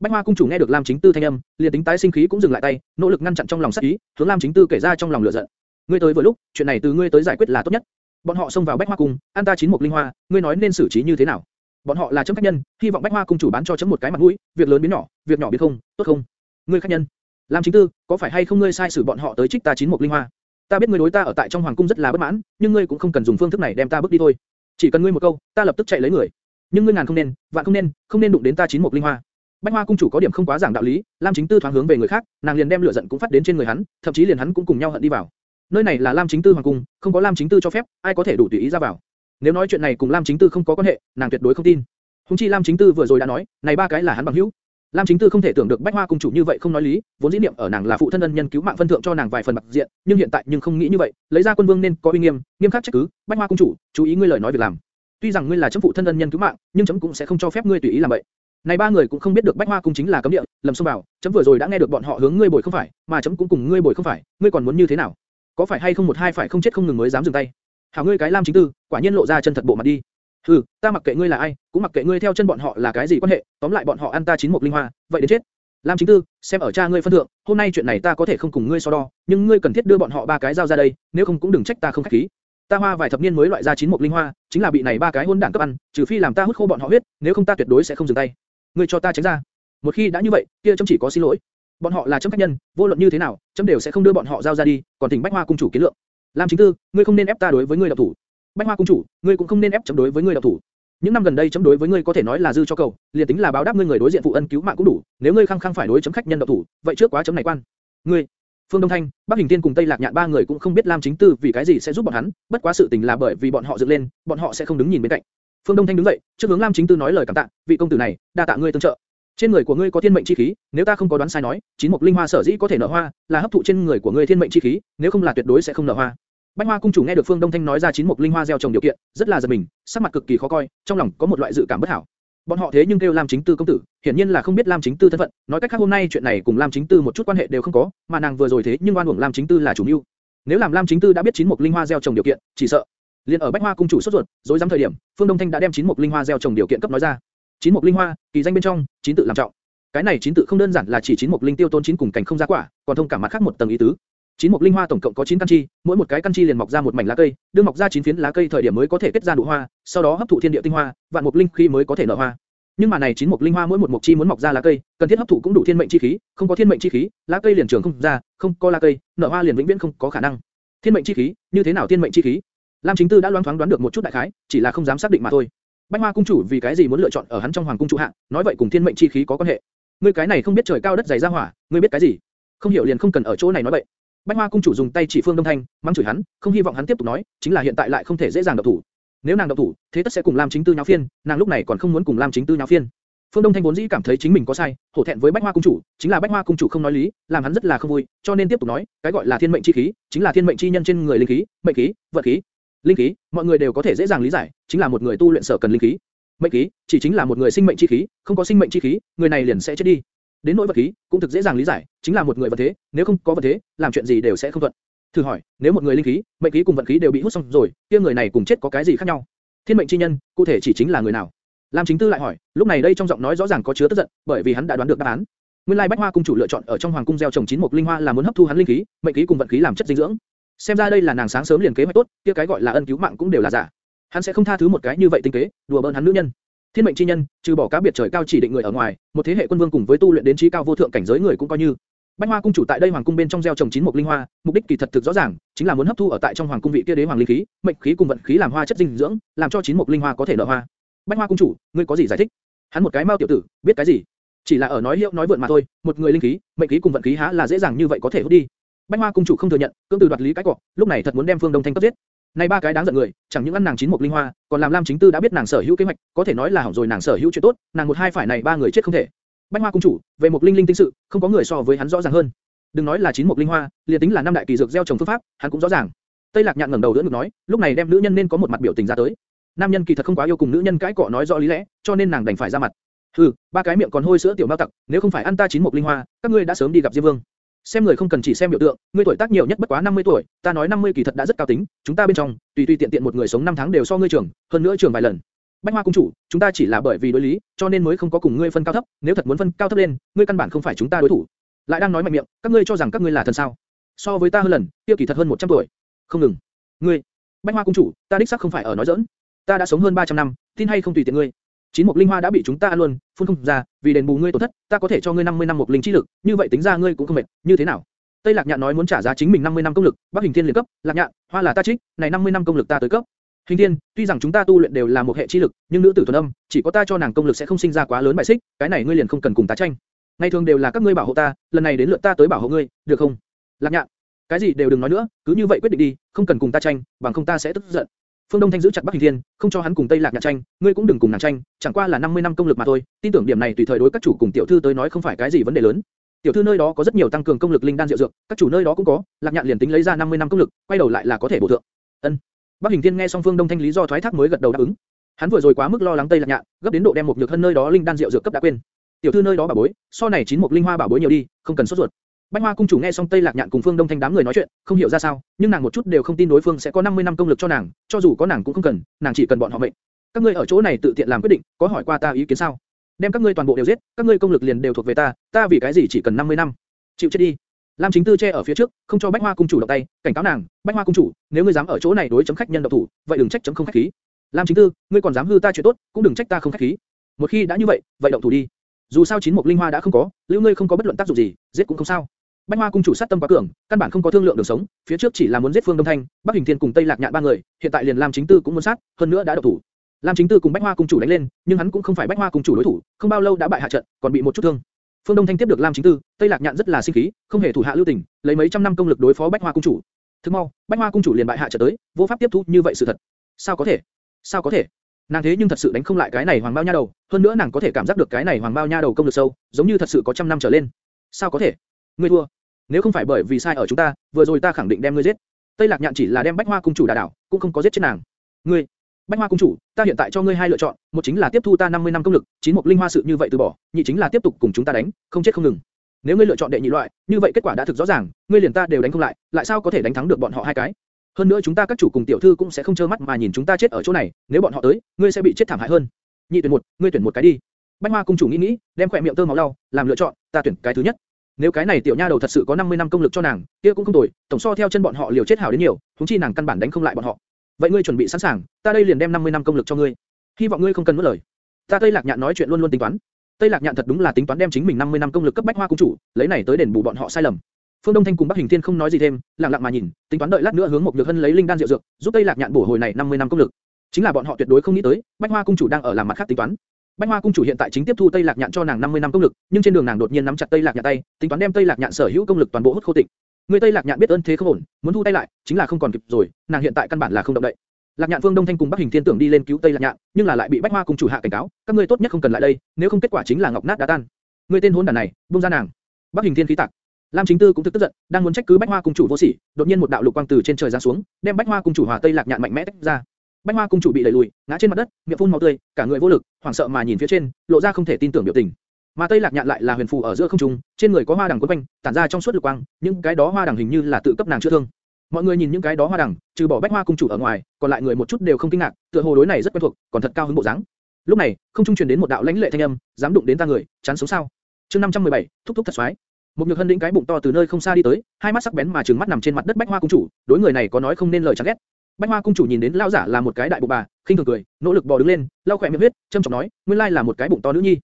Bách Hoa cung chủ nghe được Lam Chính Tư thanh âm, liền tính tái sinh khí cũng dừng lại tay, nỗ lực ngăn chặn trong lòng sát ý, hướng Lam Chính Tư kể ra trong lòng lửa giận. Ngươi tới vừa lúc, chuyện này từ ngươi tới giải quyết là tốt nhất. Bọn họ xông vào Bách Hoa cung, an ta chín mục linh hoa, ngươi nói nên xử trí như thế nào? Bọn họ là chấm khách nhân, hy vọng Bách Hoa cung chủ bán cho chấm một cái mặt mũi, việc lớn biến nhỏ, việc nhỏ biến không, tốt không? Ngươi khách nhân, Lam Chính Tư, có phải hay không ngươi sai xử bọn họ tới trích ta chín mục linh hoa? Ta biết ngươi đối ta ở tại trong hoàng cung rất là bất mãn, nhưng ngươi cũng không cần dùng phương thức này đem ta bước đi thôi. Chỉ cần ngươi một câu, ta lập tức chạy lấy người. Nhưng ngươi ngàn không nên, vạn không nên, không nên đụng đến ta chín mục linh hoa. Bách Hoa cung chủ có điểm không quá giảng đạo lý, Lam Chính Tư thoáng hướng về người khác, nàng liền đem lửa giận cũng phát đến trên người hắn, thậm chí liền hắn cũng cùng nhau hận đi vào. Nơi này là Lam Chính Tư hoàng cung, không có Lam Chính Tư cho phép, ai có thể đủ tùy ý ra vào. Nếu nói chuyện này cùng Lam Chính Tư không có quan hệ, nàng tuyệt đối không tin. Hùng chi Lam Chính Tư vừa rồi đã nói, này ba cái là hắn bằng hữu. Lam Chính Tư không thể tưởng được Bách Hoa cung chủ như vậy không nói lý, vốn dĩ niệm ở nàng là phụ thân ân nhân cứu mạng phân thượng cho nàng vài phần mặt diện, nhưng hiện tại nhưng không nghĩ như vậy, lấy ra quân vương nên có uy nghiêm, nghiêm khắc trách cứ, Bách Hoa cung chủ, chú ý ngươi lời nói việc làm. Tuy rằng ngươi là chấm phụ thân ân nhân cứu mạng, nhưng chấm cũng sẽ không cho phép ngươi tùy ý làm vậy. Này ba người cũng không biết được Bách Hoa cung chính là cấm địa, lầm xông vào, chấm vừa rồi đã nghe được bọn họ hướng ngươi bồi không phải, mà chấm cũng cùng ngươi bồi không phải, ngươi còn muốn như thế nào? Có phải hay không một hai phải không chết không ngừng mới dám dừng tay? Hảo ngươi cái Lam chính tư, quả nhiên lộ ra chân thật bộ mặt đi. Hừ, ta mặc kệ ngươi là ai, cũng mặc kệ ngươi theo chân bọn họ là cái gì quan hệ, tóm lại bọn họ ăn ta chín một linh hoa, vậy đến chết. Lam chính tư, xem ở cha ngươi phân thượng, hôm nay chuyện này ta có thể không cùng ngươi so đo, nhưng ngươi cần thiết đưa bọn họ ba cái giao ra đây, nếu không cũng đừng trách ta không khách khí. Ta hoa vài thập niên mới loại ra chín một linh hoa, chính là bị này ba cái hôn đảng cấp ăn, trừ phi làm ta hút khô bọn họ huyết, nếu không ta tuyệt đối sẽ không dừng tay. Ngươi cho ta tránh ra. Một khi đã như vậy, kia chấm chỉ có xin lỗi. Bọn họ là chấm khách nhân, vô luận như thế nào, chấm đều sẽ không đưa bọn họ giao ra đi, còn thỉnh Bách Hoa cung chủ kiến lượng. Lam chính tư, ngươi không nên ép ta đối với ngươi độc thủ. Bách Hoa cung chủ, ngươi cũng không nên ép chấm đối với ngươi độc thủ. Những năm gần đây chấm đối với ngươi có thể nói là dư cho cầu, liền tính là báo đáp ngươi người đối diện phụ ân cứu mạng cũng đủ, nếu ngươi khăng khăng phải đối chấm khách nhân độc thủ, vậy trước quá chấm này quan. Ngươi, Phương Đông Thanh, Bắc Hình Tiên cùng Tây Lạc Nhạn ba người cũng không biết Lam Chính Tư vì cái gì sẽ giúp bọn hắn, bất quá sự tình là bởi vì bọn họ dựng lên, bọn họ sẽ không đứng nhìn bên cạnh. Phương Đông Thanh đứng dậy, trước hướng Lam Chính Tư nói lời cảm tạ, vị công tử này, đa tạ ngươi tương trợ. Trên người của ngươi có thiên mệnh chi khí, nếu ta không có đoán sai nói, chín mục linh hoa sở dĩ có thể nở hoa, là hấp thụ trên người của ngươi thiên mệnh chi khí, nếu không là tuyệt đối sẽ không nở hoa. Bách Hoa cung chủ nghe được Phương Đông Thanh nói ra chín mục linh hoa gieo trồng điều kiện, rất là giật mình, sắc mặt cực kỳ khó coi, trong lòng có một loại dự cảm bất hảo. Bọn họ thế nhưng kêu Lam Chính Tư công tử, hiển nhiên là không biết Lam Chính Tư thân phận, nói cách khác hôm nay chuyện này cùng Lam Chính Tư một chút quan hệ đều không có, mà nàng vừa rồi thế nhưng oan uổng Lam Chính Tư là chủ mưu. Nếu làm Lam Chính Tư đã biết chín mục linh hoa gieo trồng điều kiện, chỉ sợ liền ở Bách Hoa cung chủ sốt ruột, rồi dám thời điểm, Phương Đông Thanh đã đem chín mục linh hoa gieo trồng điều kiện cấp nói ra. Chín mục linh hoa, kỳ danh bên trong, chín tự làm trọng. Cái này chín tự không đơn giản là chỉ chín mục linh tiêu tôn chín cùng cảnh không ra quả, còn thông cảm mặt khác một tầng ý tứ. Chín mục linh hoa tổng cộng có 9 căn chi, mỗi một cái căn chi liền mọc ra một mảnh lá cây, đương mọc ra chín phiến lá cây thời điểm mới có thể kết ra nụ hoa, sau đó hấp thụ thiên địa tinh hoa, vạn mục linh khi mới có thể nở hoa. Nhưng mà này chín mục linh hoa mỗi một mục chi muốn mọc ra lá cây, cần thiết hấp thụ cũng đủ thiên mệnh chi khí, không có thiên mệnh chi khí, lá cây liền trưởng không ra, không có lá cây, nở hoa liền vĩnh viễn không có khả năng. Thiên mệnh chi khí, như thế nào thiên mệnh chi khí? Lam Chính Tư đã loáng thoáng đoán được một chút đại khái, chỉ là không dám xác định mà thôi. Bạch Hoa cung chủ vì cái gì muốn lựa chọn ở hắn trong hoàng cung trụ hạ, nói vậy cùng thiên mệnh chi khí có quan hệ. Ngươi cái này không biết trời cao đất dày ra hỏa, ngươi biết cái gì? Không hiểu liền không cần ở chỗ này nói vậy. Bạch Hoa cung chủ dùng tay chỉ Phương Đông Thanh, mắng chửi hắn, không hy vọng hắn tiếp tục nói, chính là hiện tại lại không thể dễ dàng động thủ. Nếu nàng động thủ, thế tất sẽ cùng Lam Chính Tư nháo phiên, nàng lúc này còn không muốn cùng Lam Chính Tư nháo phiên. Phương Đông Thanh vốn dĩ cảm thấy chính mình có sai, hổ thẹn với Bách Hoa cung chủ, chính là Bách Hoa cung chủ không nói lý, làm hắn rất là không vui, cho nên tiếp tục nói, cái gọi là thiên mệnh chi khí, chính là thiên mệnh chi nhân trên người linh khí, mệnh khí, vật khí. Linh khí, mọi người đều có thể dễ dàng lý giải, chính là một người tu luyện sở cần linh khí. Mệnh khí, chỉ chính là một người sinh mệnh chi khí, không có sinh mệnh chi khí, người này liền sẽ chết đi. Đến nỗi vật khí, cũng thực dễ dàng lý giải, chính là một người vật thế, nếu không có vật thế, làm chuyện gì đều sẽ không thuận. Thử hỏi, nếu một người linh khí, mệnh khí cùng vận khí đều bị hút xong rồi, kia người này cùng chết có cái gì khác nhau? Thiên mệnh chi nhân, cụ thể chỉ chính là người nào? Lam Chính Tư lại hỏi, lúc này đây trong giọng nói rõ ràng có chứa tức giận, bởi vì hắn đã đoán được đáp án. Nguyên lai Bách Hoa cung chủ lựa chọn ở trong hoàng cung gieo trồng chín mục linh hoa là muốn hấp thu hắn linh khí, mệnh khí cùng vận khí làm chất dinh dưỡng. Xem ra đây là nàng sáng sớm liền kế hoạch tốt, kia cái gọi là ân cứu mạng cũng đều là giả. Hắn sẽ không tha thứ một cái như vậy tinh kế, đùa bỡn hắn nữ nhân. Thiên mệnh chi nhân, trừ bỏ cá biệt trời cao chỉ định người ở ngoài, một thế hệ quân vương cùng với tu luyện đến trí cao vô thượng cảnh giới người cũng coi như. Bách Hoa cung chủ tại đây hoàng cung bên trong gieo trồng chín mục linh hoa, mục đích kỳ thật thực rõ ràng, chính là muốn hấp thu ở tại trong hoàng cung vị kia đế hoàng linh khí, mệnh khí cùng vận khí làm hoa chất dinh dưỡng, làm cho chín mục linh hoa có thể nở hoa. Bách Hoa cung chủ, ngươi có gì giải thích? Hắn một cái mao tiểu tử, biết cái gì? Chỉ là ở nói hiệu nói vượn mà thôi, một người linh khí, mệnh khí cùng vận khí há là dễ dàng như vậy có thể hút đi. Bách Hoa cung chủ không thừa nhận, cưỡng từ đoạt lý cái cọ, lúc này thật muốn đem Phương Đông Thanh cấp giết. Này ba cái đáng giận người, chẳng những ăn nàng chín mục linh hoa, còn làm Lam Chính Tư đã biết nàng sở hữu kế hoạch, có thể nói là hỏng rồi nàng sở hữu chuyện tốt, nàng một hai phải này ba người chết không thể. Bách Hoa cung chủ, về một linh linh tinh sự, không có người so với hắn rõ ràng hơn. Đừng nói là chín mục linh hoa, liền tính là năm đại kỳ dược gieo trồng phương pháp, hắn cũng rõ ràng. Tây Lạc Nhạn ngẩng đầu đỡ ngực nói, lúc này đem nữ nhân nên có một mặt biểu tình ra tới. Nam nhân kỳ thật không quá yêu cùng nữ nhân cãi cọ nói rõ lý lẽ, cho nên nàng đành phải ra mặt. Hừ, ba cái miệng còn hôi sữa tiểu mao tặc, nếu không phải ăn ta chín mục linh hoa, các ngươi đã sớm đi gặp Diêm Vương. Xem người không cần chỉ xem biểu tượng, ngươi tuổi tác nhiều nhất bất quá 50 tuổi, ta nói 50 kỳ thật đã rất cao tính, chúng ta bên trong, tùy tùy tiện tiện một người sống 5 tháng đều so ngươi trưởng, hơn nữa trưởng vài lần. Bách Hoa cung chủ, chúng ta chỉ là bởi vì đối lý, cho nên mới không có cùng ngươi phân cao thấp, nếu thật muốn phân cao thấp lên, ngươi căn bản không phải chúng ta đối thủ. Lại đang nói mạnh miệng, các ngươi cho rằng các ngươi là thần sao? So với ta hơn lần, tiêu kỳ thật hơn 100 tuổi. Không ngừng. Ngươi, Bách Hoa cung chủ, ta đích xác không phải ở nói giỡn. Ta đã sống hơn 300 năm, tin hay không tùy tiện ngươi. Chín mục linh hoa đã bị chúng ta ăn luôn, phun không ra, vì đền bù ngươi tổn thất, ta có thể cho ngươi 50 năm một linh chi lực, như vậy tính ra ngươi cũng không mệt, như thế nào? Tây Lạc Nhạn nói muốn trả giá chính mình 50 năm công lực, Bắc Hình Thiên liền cấp, Lạc Nhạn, hoa là ta trích, này 50 năm công lực ta tới cấp. Hình Thiên, tuy rằng chúng ta tu luyện đều là một hệ chi lực, nhưng nữ tử thuần âm, chỉ có ta cho nàng công lực sẽ không sinh ra quá lớn bại xích, cái này ngươi liền không cần cùng ta tranh. Ngày thường đều là các ngươi bảo hộ ta, lần này đến lượt ta tới bảo hộ ngươi, được không? Lạc Nhạn, cái gì đều đừng nói nữa, cứ như vậy quyết định đi, không cần cùng ta tranh, bằng không ta sẽ tức giận. Phương Đông Thanh giữ chặt Bắc Hình Thiên, không cho hắn cùng Tây Lạc Nhạn tranh, ngươi cũng đừng cùng nàng tranh, chẳng qua là 50 năm công lực mà thôi, tin tưởng điểm này tùy thời đối các chủ cùng tiểu thư tới nói không phải cái gì vấn đề lớn. Tiểu thư nơi đó có rất nhiều tăng cường công lực linh đan diệu dược, các chủ nơi đó cũng có, Lạc Nhạn liền tính lấy ra 50 năm công lực, quay đầu lại là có thể bổ thượng. Ân. Bắc Hình Thiên nghe xong Phương Đông Thanh lý do thoái thác mới gật đầu đáp ứng. Hắn vừa rồi quá mức lo lắng Tây Lạc Nhạn, gấp đến độ đem một nhược thân nơi đó linh đan diệu dược cấp đã quên. Tiểu thư nơi đó bảo bối, so này chín một linh hoa bảo bối nhiều đi, không cần sốt ruột. Bách Hoa cung chủ nghe xong Tây Lạc Nhạn cùng Phương Đông Thanh đám người nói chuyện, không hiểu ra sao, nhưng nàng một chút đều không tin đối phương sẽ có 50 năm công lực cho nàng, cho dù có nàng cũng không cần, nàng chỉ cần bọn họ mệnh. Các ngươi ở chỗ này tự tiện làm quyết định, có hỏi qua ta ý kiến sao? Đem các ngươi toàn bộ đều giết, các ngươi công lực liền đều thuộc về ta, ta vì cái gì chỉ cần 50 năm? Chịu chết đi. Lam Chính Tư che ở phía trước, không cho Bách Hoa cung chủ động tay, cảnh cáo nàng, Bách Hoa cung chủ, nếu ngươi dám ở chỗ này đối chấm khách nhân độc thủ, vậy đừng trách chấm không khách khí. Lam Chính Tư, ngươi còn dám hư ta chuyện tốt, cũng đừng trách ta không khách khí. Một khi đã như vậy, vậy động thủ đi. Dù sao chín mục linh hoa đã không có, lưu ngươi không có bất luận tác dụng gì, giết cũng không sao. Bách Hoa cung chủ sát tâm quá cường, căn bản không có thương lượng đường sống, phía trước chỉ là muốn giết Phương Đông Thanh, Bắc Hình Thiên cùng Tây Lạc Nhạn ba người, hiện tại liền Lam Chính Tư cũng muốn sát, hơn nữa đã độc thủ. Lam Chính Tư cùng Bách Hoa cung chủ đánh lên, nhưng hắn cũng không phải Bách Hoa cung chủ đối thủ, không bao lâu đã bại hạ trận, còn bị một chút thương. Phương Đông Thanh tiếp được Lam Chính Tư, Tây Lạc Nhạn rất là sinh khí, không hề thủ hạ lưu tình, lấy mấy trăm năm công lực đối phó Bách Hoa cung chủ. Thức mau, Bách Hoa cung chủ liền bại hạ trận tới, vô pháp tiếp thu như vậy sự thật. Sao có thể? Sao có thể? Nàng thế nhưng thật sự đánh không lại cái này hoàng bao nha đầu, hơn nữa nàng có thể cảm giác được cái này hoàng bao nha đầu công lực sâu, giống như thật sự có trăm năm trở lên. Sao có thể? Ngươi thua. Nếu không phải bởi vì sai ở chúng ta, vừa rồi ta khẳng định đem ngươi giết. Tây Lạc Nhạn chỉ là đem Bách Hoa cung chủ đả đảo, cũng không có giết chết nàng. Ngươi, Bách Hoa cung chủ, ta hiện tại cho ngươi hai lựa chọn, một chính là tiếp thu ta 50 năm công lực, chín mục linh hoa sự như vậy từ bỏ, nhị chính là tiếp tục cùng chúng ta đánh, không chết không ngừng. Nếu ngươi lựa chọn đệ nhị loại, như vậy kết quả đã thực rõ ràng, ngươi liền ta đều đánh không lại, lại sao có thể đánh thắng được bọn họ hai cái? Hơn nữa chúng ta các chủ cùng tiểu thư cũng sẽ không trơ mắt mà nhìn chúng ta chết ở chỗ này, nếu bọn họ tới, ngươi sẽ bị chết thảm hại hơn. Nhị tuyển một, ngươi tuyển một cái đi. Bách Hoa cung chủ nghĩ nghĩ, đem khỏe miệng tơ máu lau, làm lựa chọn, ta tuyển cái thứ nhất. Nếu cái này tiểu nha đầu thật sự có 50 năm công lực cho nàng, kia cũng không tồi, tổng so theo chân bọn họ liều chết hảo đến nhiều, huống chi nàng căn bản đánh không lại bọn họ. Vậy ngươi chuẩn bị sẵn sàng, ta đây liền đem 50 năm công lực cho ngươi. Hy vọng ngươi không cần nuốt lời. Ta Tây Lạc Nhạn nói chuyện luôn luôn tính toán. Tây Lạc Nhạn thật đúng là tính toán đem chính mình 50 năm công lực cấp Bách Hoa cung chủ, lấy này tới đền bù bọn họ sai lầm. Phương Đông Thanh cùng Bắc Hình Thiên không nói gì thêm, lặng lặng mà nhìn, tính toán đợi lát nữa hướng một Nhược Hân lấy linh đan diệu dược, giúp Tây Lạc Nhạn bổ hồi này 50 năm công lực. Chính là bọn họ tuyệt đối không nghĩ tới, Bách Hoa cung chủ đang ở làm mặt khác tính toán. Bách Hoa cung chủ hiện tại chính tiếp thu Tây Lạc Nhạn cho nàng 50 năm công lực, nhưng trên đường nàng đột nhiên nắm chặt Tây Lạc Nhạn tay, tính toán đem Tây Lạc Nhạn sở hữu công lực toàn bộ hút khô tịnh. Người Tây Lạc Nhạn biết ơn thế không ổn, muốn thu tay lại, chính là không còn kịp rồi, nàng hiện tại căn bản là không động đậy. Lạc Nhạn Phương Đông Thanh cùng Bắc Hình Thiên tưởng đi lên cứu Tây Lạc Nhạn, nhưng là lại bị Bách Hoa cung chủ hạ cảnh cáo, các ngươi tốt nhất không cần lại đây, nếu không kết quả chính là ngọc nát đá tan. Người tên hỗn đản này, buông ra nàng. Bắc Hình Thiên khí tạc. Lam Chính Tư cũng thực tức giận, đang muốn trách cứ Bách Hoa cung chủ vô sỉ, đột nhiên một đạo lục quang từ trên trời giáng xuống, đem Bách Hoa cung chủ hòa Tây Lạc Nhạn mạnh mẽ tách ra. Bách Hoa cung chủ bị đẩy lùi, ngã trên mặt đất, miệng phun máu tươi, cả người vô lực, hoảng sợ mà nhìn phía trên, lộ ra không thể tin tưởng biểu tình. Mà Tây Lạc Nhạn lại là huyền phù ở giữa không trung, trên người có hoa đằng quấn quanh, tản ra trong suốt lực quang, những cái đó hoa đằng hình như là tự cấp nàng chữa thương. Mọi người nhìn những cái đó hoa đằng, trừ bỏ Bách Hoa cung chủ ở ngoài, còn lại người một chút đều không kinh ngạc, tựa hồ đối này rất quen thuộc, còn thật cao hứng bộ dáng. Lúc này, không trung truyền đến một đạo lãnh lệ thanh âm, dám đụng đến ta người, chán sống sao? Chương 517, thúc thúc thật xoái. Một nhược hân đĩnh cái bụng to từ nơi không xa đi tới, hai mắt sắc bén mà trừng mắt nằm trên mặt đất Bách Hoa cung chủ, đối người này có nói không nên lời chán ghét. Bách Hoa cung chủ nhìn đến lão giả là một cái đại bụng bà, khinh thường cười, nỗ lực bò đứng lên, lau khỏe miệng huyết, trầm trọng nói, nguyên lai là một cái bụng to nữ nhi.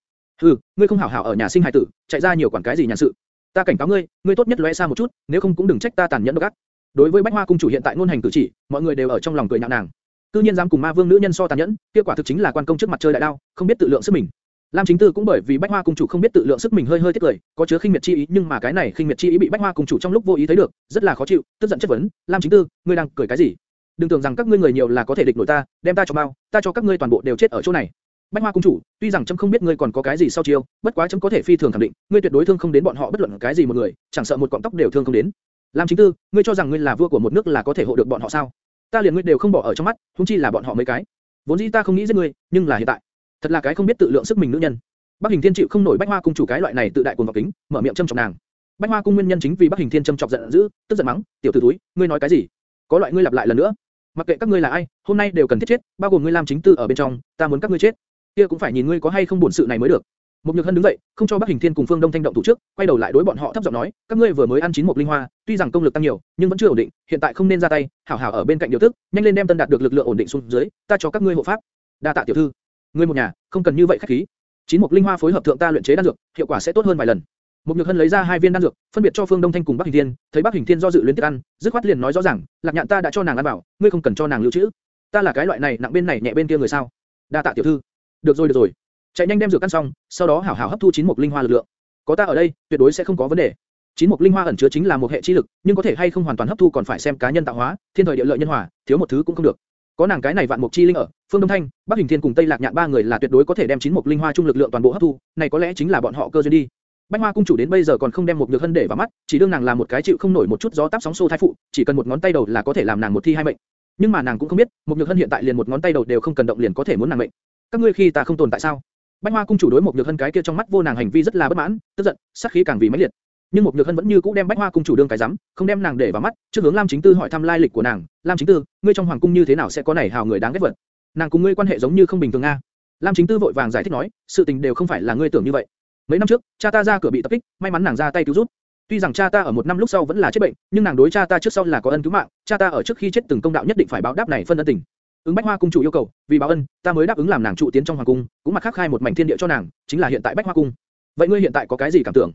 Hừ, ngươi không hảo hảo ở nhà sinh hài tử, chạy ra nhiều quản cái gì nhàn sự. Ta cảnh cáo ngươi, ngươi tốt nhất lóe xa một chút, nếu không cũng đừng trách ta tàn nhẫn độc ác. Đối với Bách Hoa cung chủ hiện tại ngôn hành cử chỉ, mọi người đều ở trong lòng cười nhạo nàng. Cư nhiên dám cùng ma vương nữ nhân so tàn nhẫn, kết quả thực chính là quan công trước mặt chơi đại đao, không biết tự lượng sức mình. Lam Chính Tư cũng bởi vì Bách Hoa cung chủ không biết tự lượng sức mình hơi hơi tiếc cười, có chứa khinh miệt chi ý, nhưng mà cái này khinh miệt chi ý bị Bách Hoa cung chủ trong lúc vô ý thấy được, rất là khó chịu, tức giận chất vấn, "Lam Chính Tư, ngươi đang cười cái gì? Đừng tưởng rằng các ngươi người nhiều là có thể địch nổi ta, đem ta cho bao, ta cho các ngươi toàn bộ đều chết ở chỗ này." Bách Hoa cung chủ, tuy rằng chấm không biết ngươi còn có cái gì sau chiêu, bất quá chấm có thể phi thường khẳng định, ngươi tuyệt đối thương không đến bọn họ bất luận cái gì một người, chẳng sợ một cọng tóc đều thương không đến. Lam Chính Tư, ngươi cho rằng ngươi là vua của một nước là có thể hộ được bọn họ sao? Ta liền ngươi đều không bỏ ở trong mắt, chúng chi là bọn họ mấy cái. Vốn dĩ ta không nghĩ giết ngươi, nhưng là hiện tại, thật là cái không biết tự lượng sức mình nữ nhân. Bắc Hình Thiên chịu không nổi Bách Hoa cung chủ cái loại này tự đại cuồng vọng kính, mở miệng châm chọc nàng. Bách Hoa cung nguyên nhân chính vì Bắc Hình Thiên châm chọc giận dữ, tức giận mắng, tiểu tử túi, ngươi nói cái gì? Có loại ngươi lặp lại lần nữa. Mặc kệ các ngươi là ai, hôm nay đều cần thiết chết, bao gồm ngươi Lam Chính Tư ở bên trong, ta muốn các ngươi chết. Kia cũng phải nhìn ngươi có hay không buồn sự này mới được. Mục Nhược Hân đứng dậy, không cho Bắc Hình Thiên cùng Phương Đông Thanh động thủ trước, quay đầu lại đối bọn họ thấp giọng nói, các ngươi vừa mới ăn chín một linh hoa, tuy rằng công lực tăng nhiều, nhưng vẫn chưa ổn định, hiện tại không nên ra tay, hảo hảo ở bên cạnh điều tức, nhanh lên đem tân đạt được lực lượng ổn định xuống dưới, ta cho các ngươi hộ pháp. Đa tạ tiểu thư. Ngươi một nhà, không cần như vậy khách khí. Chín một linh hoa phối hợp thượng ta luyện chế đan dược, hiệu quả sẽ tốt hơn vài lần. Một Nhược Hân lấy ra hai viên đan dược, phân biệt cho Phương Đông Thanh cùng Bắc Hình Thiên, thấy Bắc Hình Thiên do dự liên tiếp ăn, dứt khoát liền nói rõ ràng, Lạc Nhạn ta đã cho nàng ăn bảo, ngươi không cần cho nàng lưu trữ. Ta là cái loại này nặng bên này nhẹ bên kia người sao? Đa tạ tiểu thư. Được rồi được rồi, chạy nhanh đem dược ăn xong, sau đó hảo hảo hấp thu chín mục linh hoa lực lượng. Có ta ở đây, tuyệt đối sẽ không có vấn đề. Chín mục linh hoa ẩn chứa chính là một hệ chi lực, nhưng có thể hay không hoàn toàn hấp thu còn phải xem cá nhân tạo hóa, thiên thời địa lợi nhân hòa, thiếu một thứ cũng không được. Có nàng cái này vạn mục chi linh ở, Phương Đông Thanh, Bắc Hình Thiên cùng Tây Lạc Nhạn ba người là tuyệt đối có thể đem chín mục linh hoa trung lực lượng toàn bộ hấp thu, này có lẽ chính là bọn họ cơ duyên đi. Bách Hoa cung chủ đến bây giờ còn không đem một nhược hân để vào mắt, chỉ đương nàng là một cái chịu không nổi một chút gió táp sóng xô thai phụ, chỉ cần một ngón tay đầu là có thể làm nàng một thi hai mệnh. Nhưng mà nàng cũng không biết, một nhược hân hiện tại liền một ngón tay đầu đều không cần động liền có thể muốn nàng mệnh. Các ngươi khi ta không tồn tại sao? Bách Hoa cung chủ đối một nhược hân cái kia trong mắt vô nàng hành vi rất là bất mãn, tức giận, sát khí càng vì mãnh liệt. Nhưng một nhược hân vẫn như cũ đem Bách Hoa cung chủ đương cái dám, không đem nàng để vào mắt, trước hướng Lam Chính Tư hỏi thăm lai lịch của nàng. Lam Chính Tư, ngươi trong hoàng cung như thế nào sẽ có này hào người đáng ghét vật? Nàng cùng ngươi quan hệ giống như không bình thường a. Lam Chính Tư vội vàng giải thích nói, sự tình đều không phải là ngươi tưởng như vậy. Mấy năm trước, cha ta ra cửa bị tập kích, may mắn nàng ra tay cứu giúp. Tuy rằng cha ta ở một năm lúc sau vẫn là chết bệnh, nhưng nàng đối cha ta trước sau là có ân cứu mạng, cha ta ở trước khi chết từng công đạo nhất định phải báo đáp này phân ân tình. Ứng Bách Hoa cung chủ yêu cầu, vì báo ân, ta mới đáp ứng làm nàng trụ tiến trong hoàng cung, cũng mặt khác khai một mảnh thiên địa cho nàng, chính là hiện tại Bách Hoa cung. Vậy ngươi hiện tại có cái gì cảm tưởng?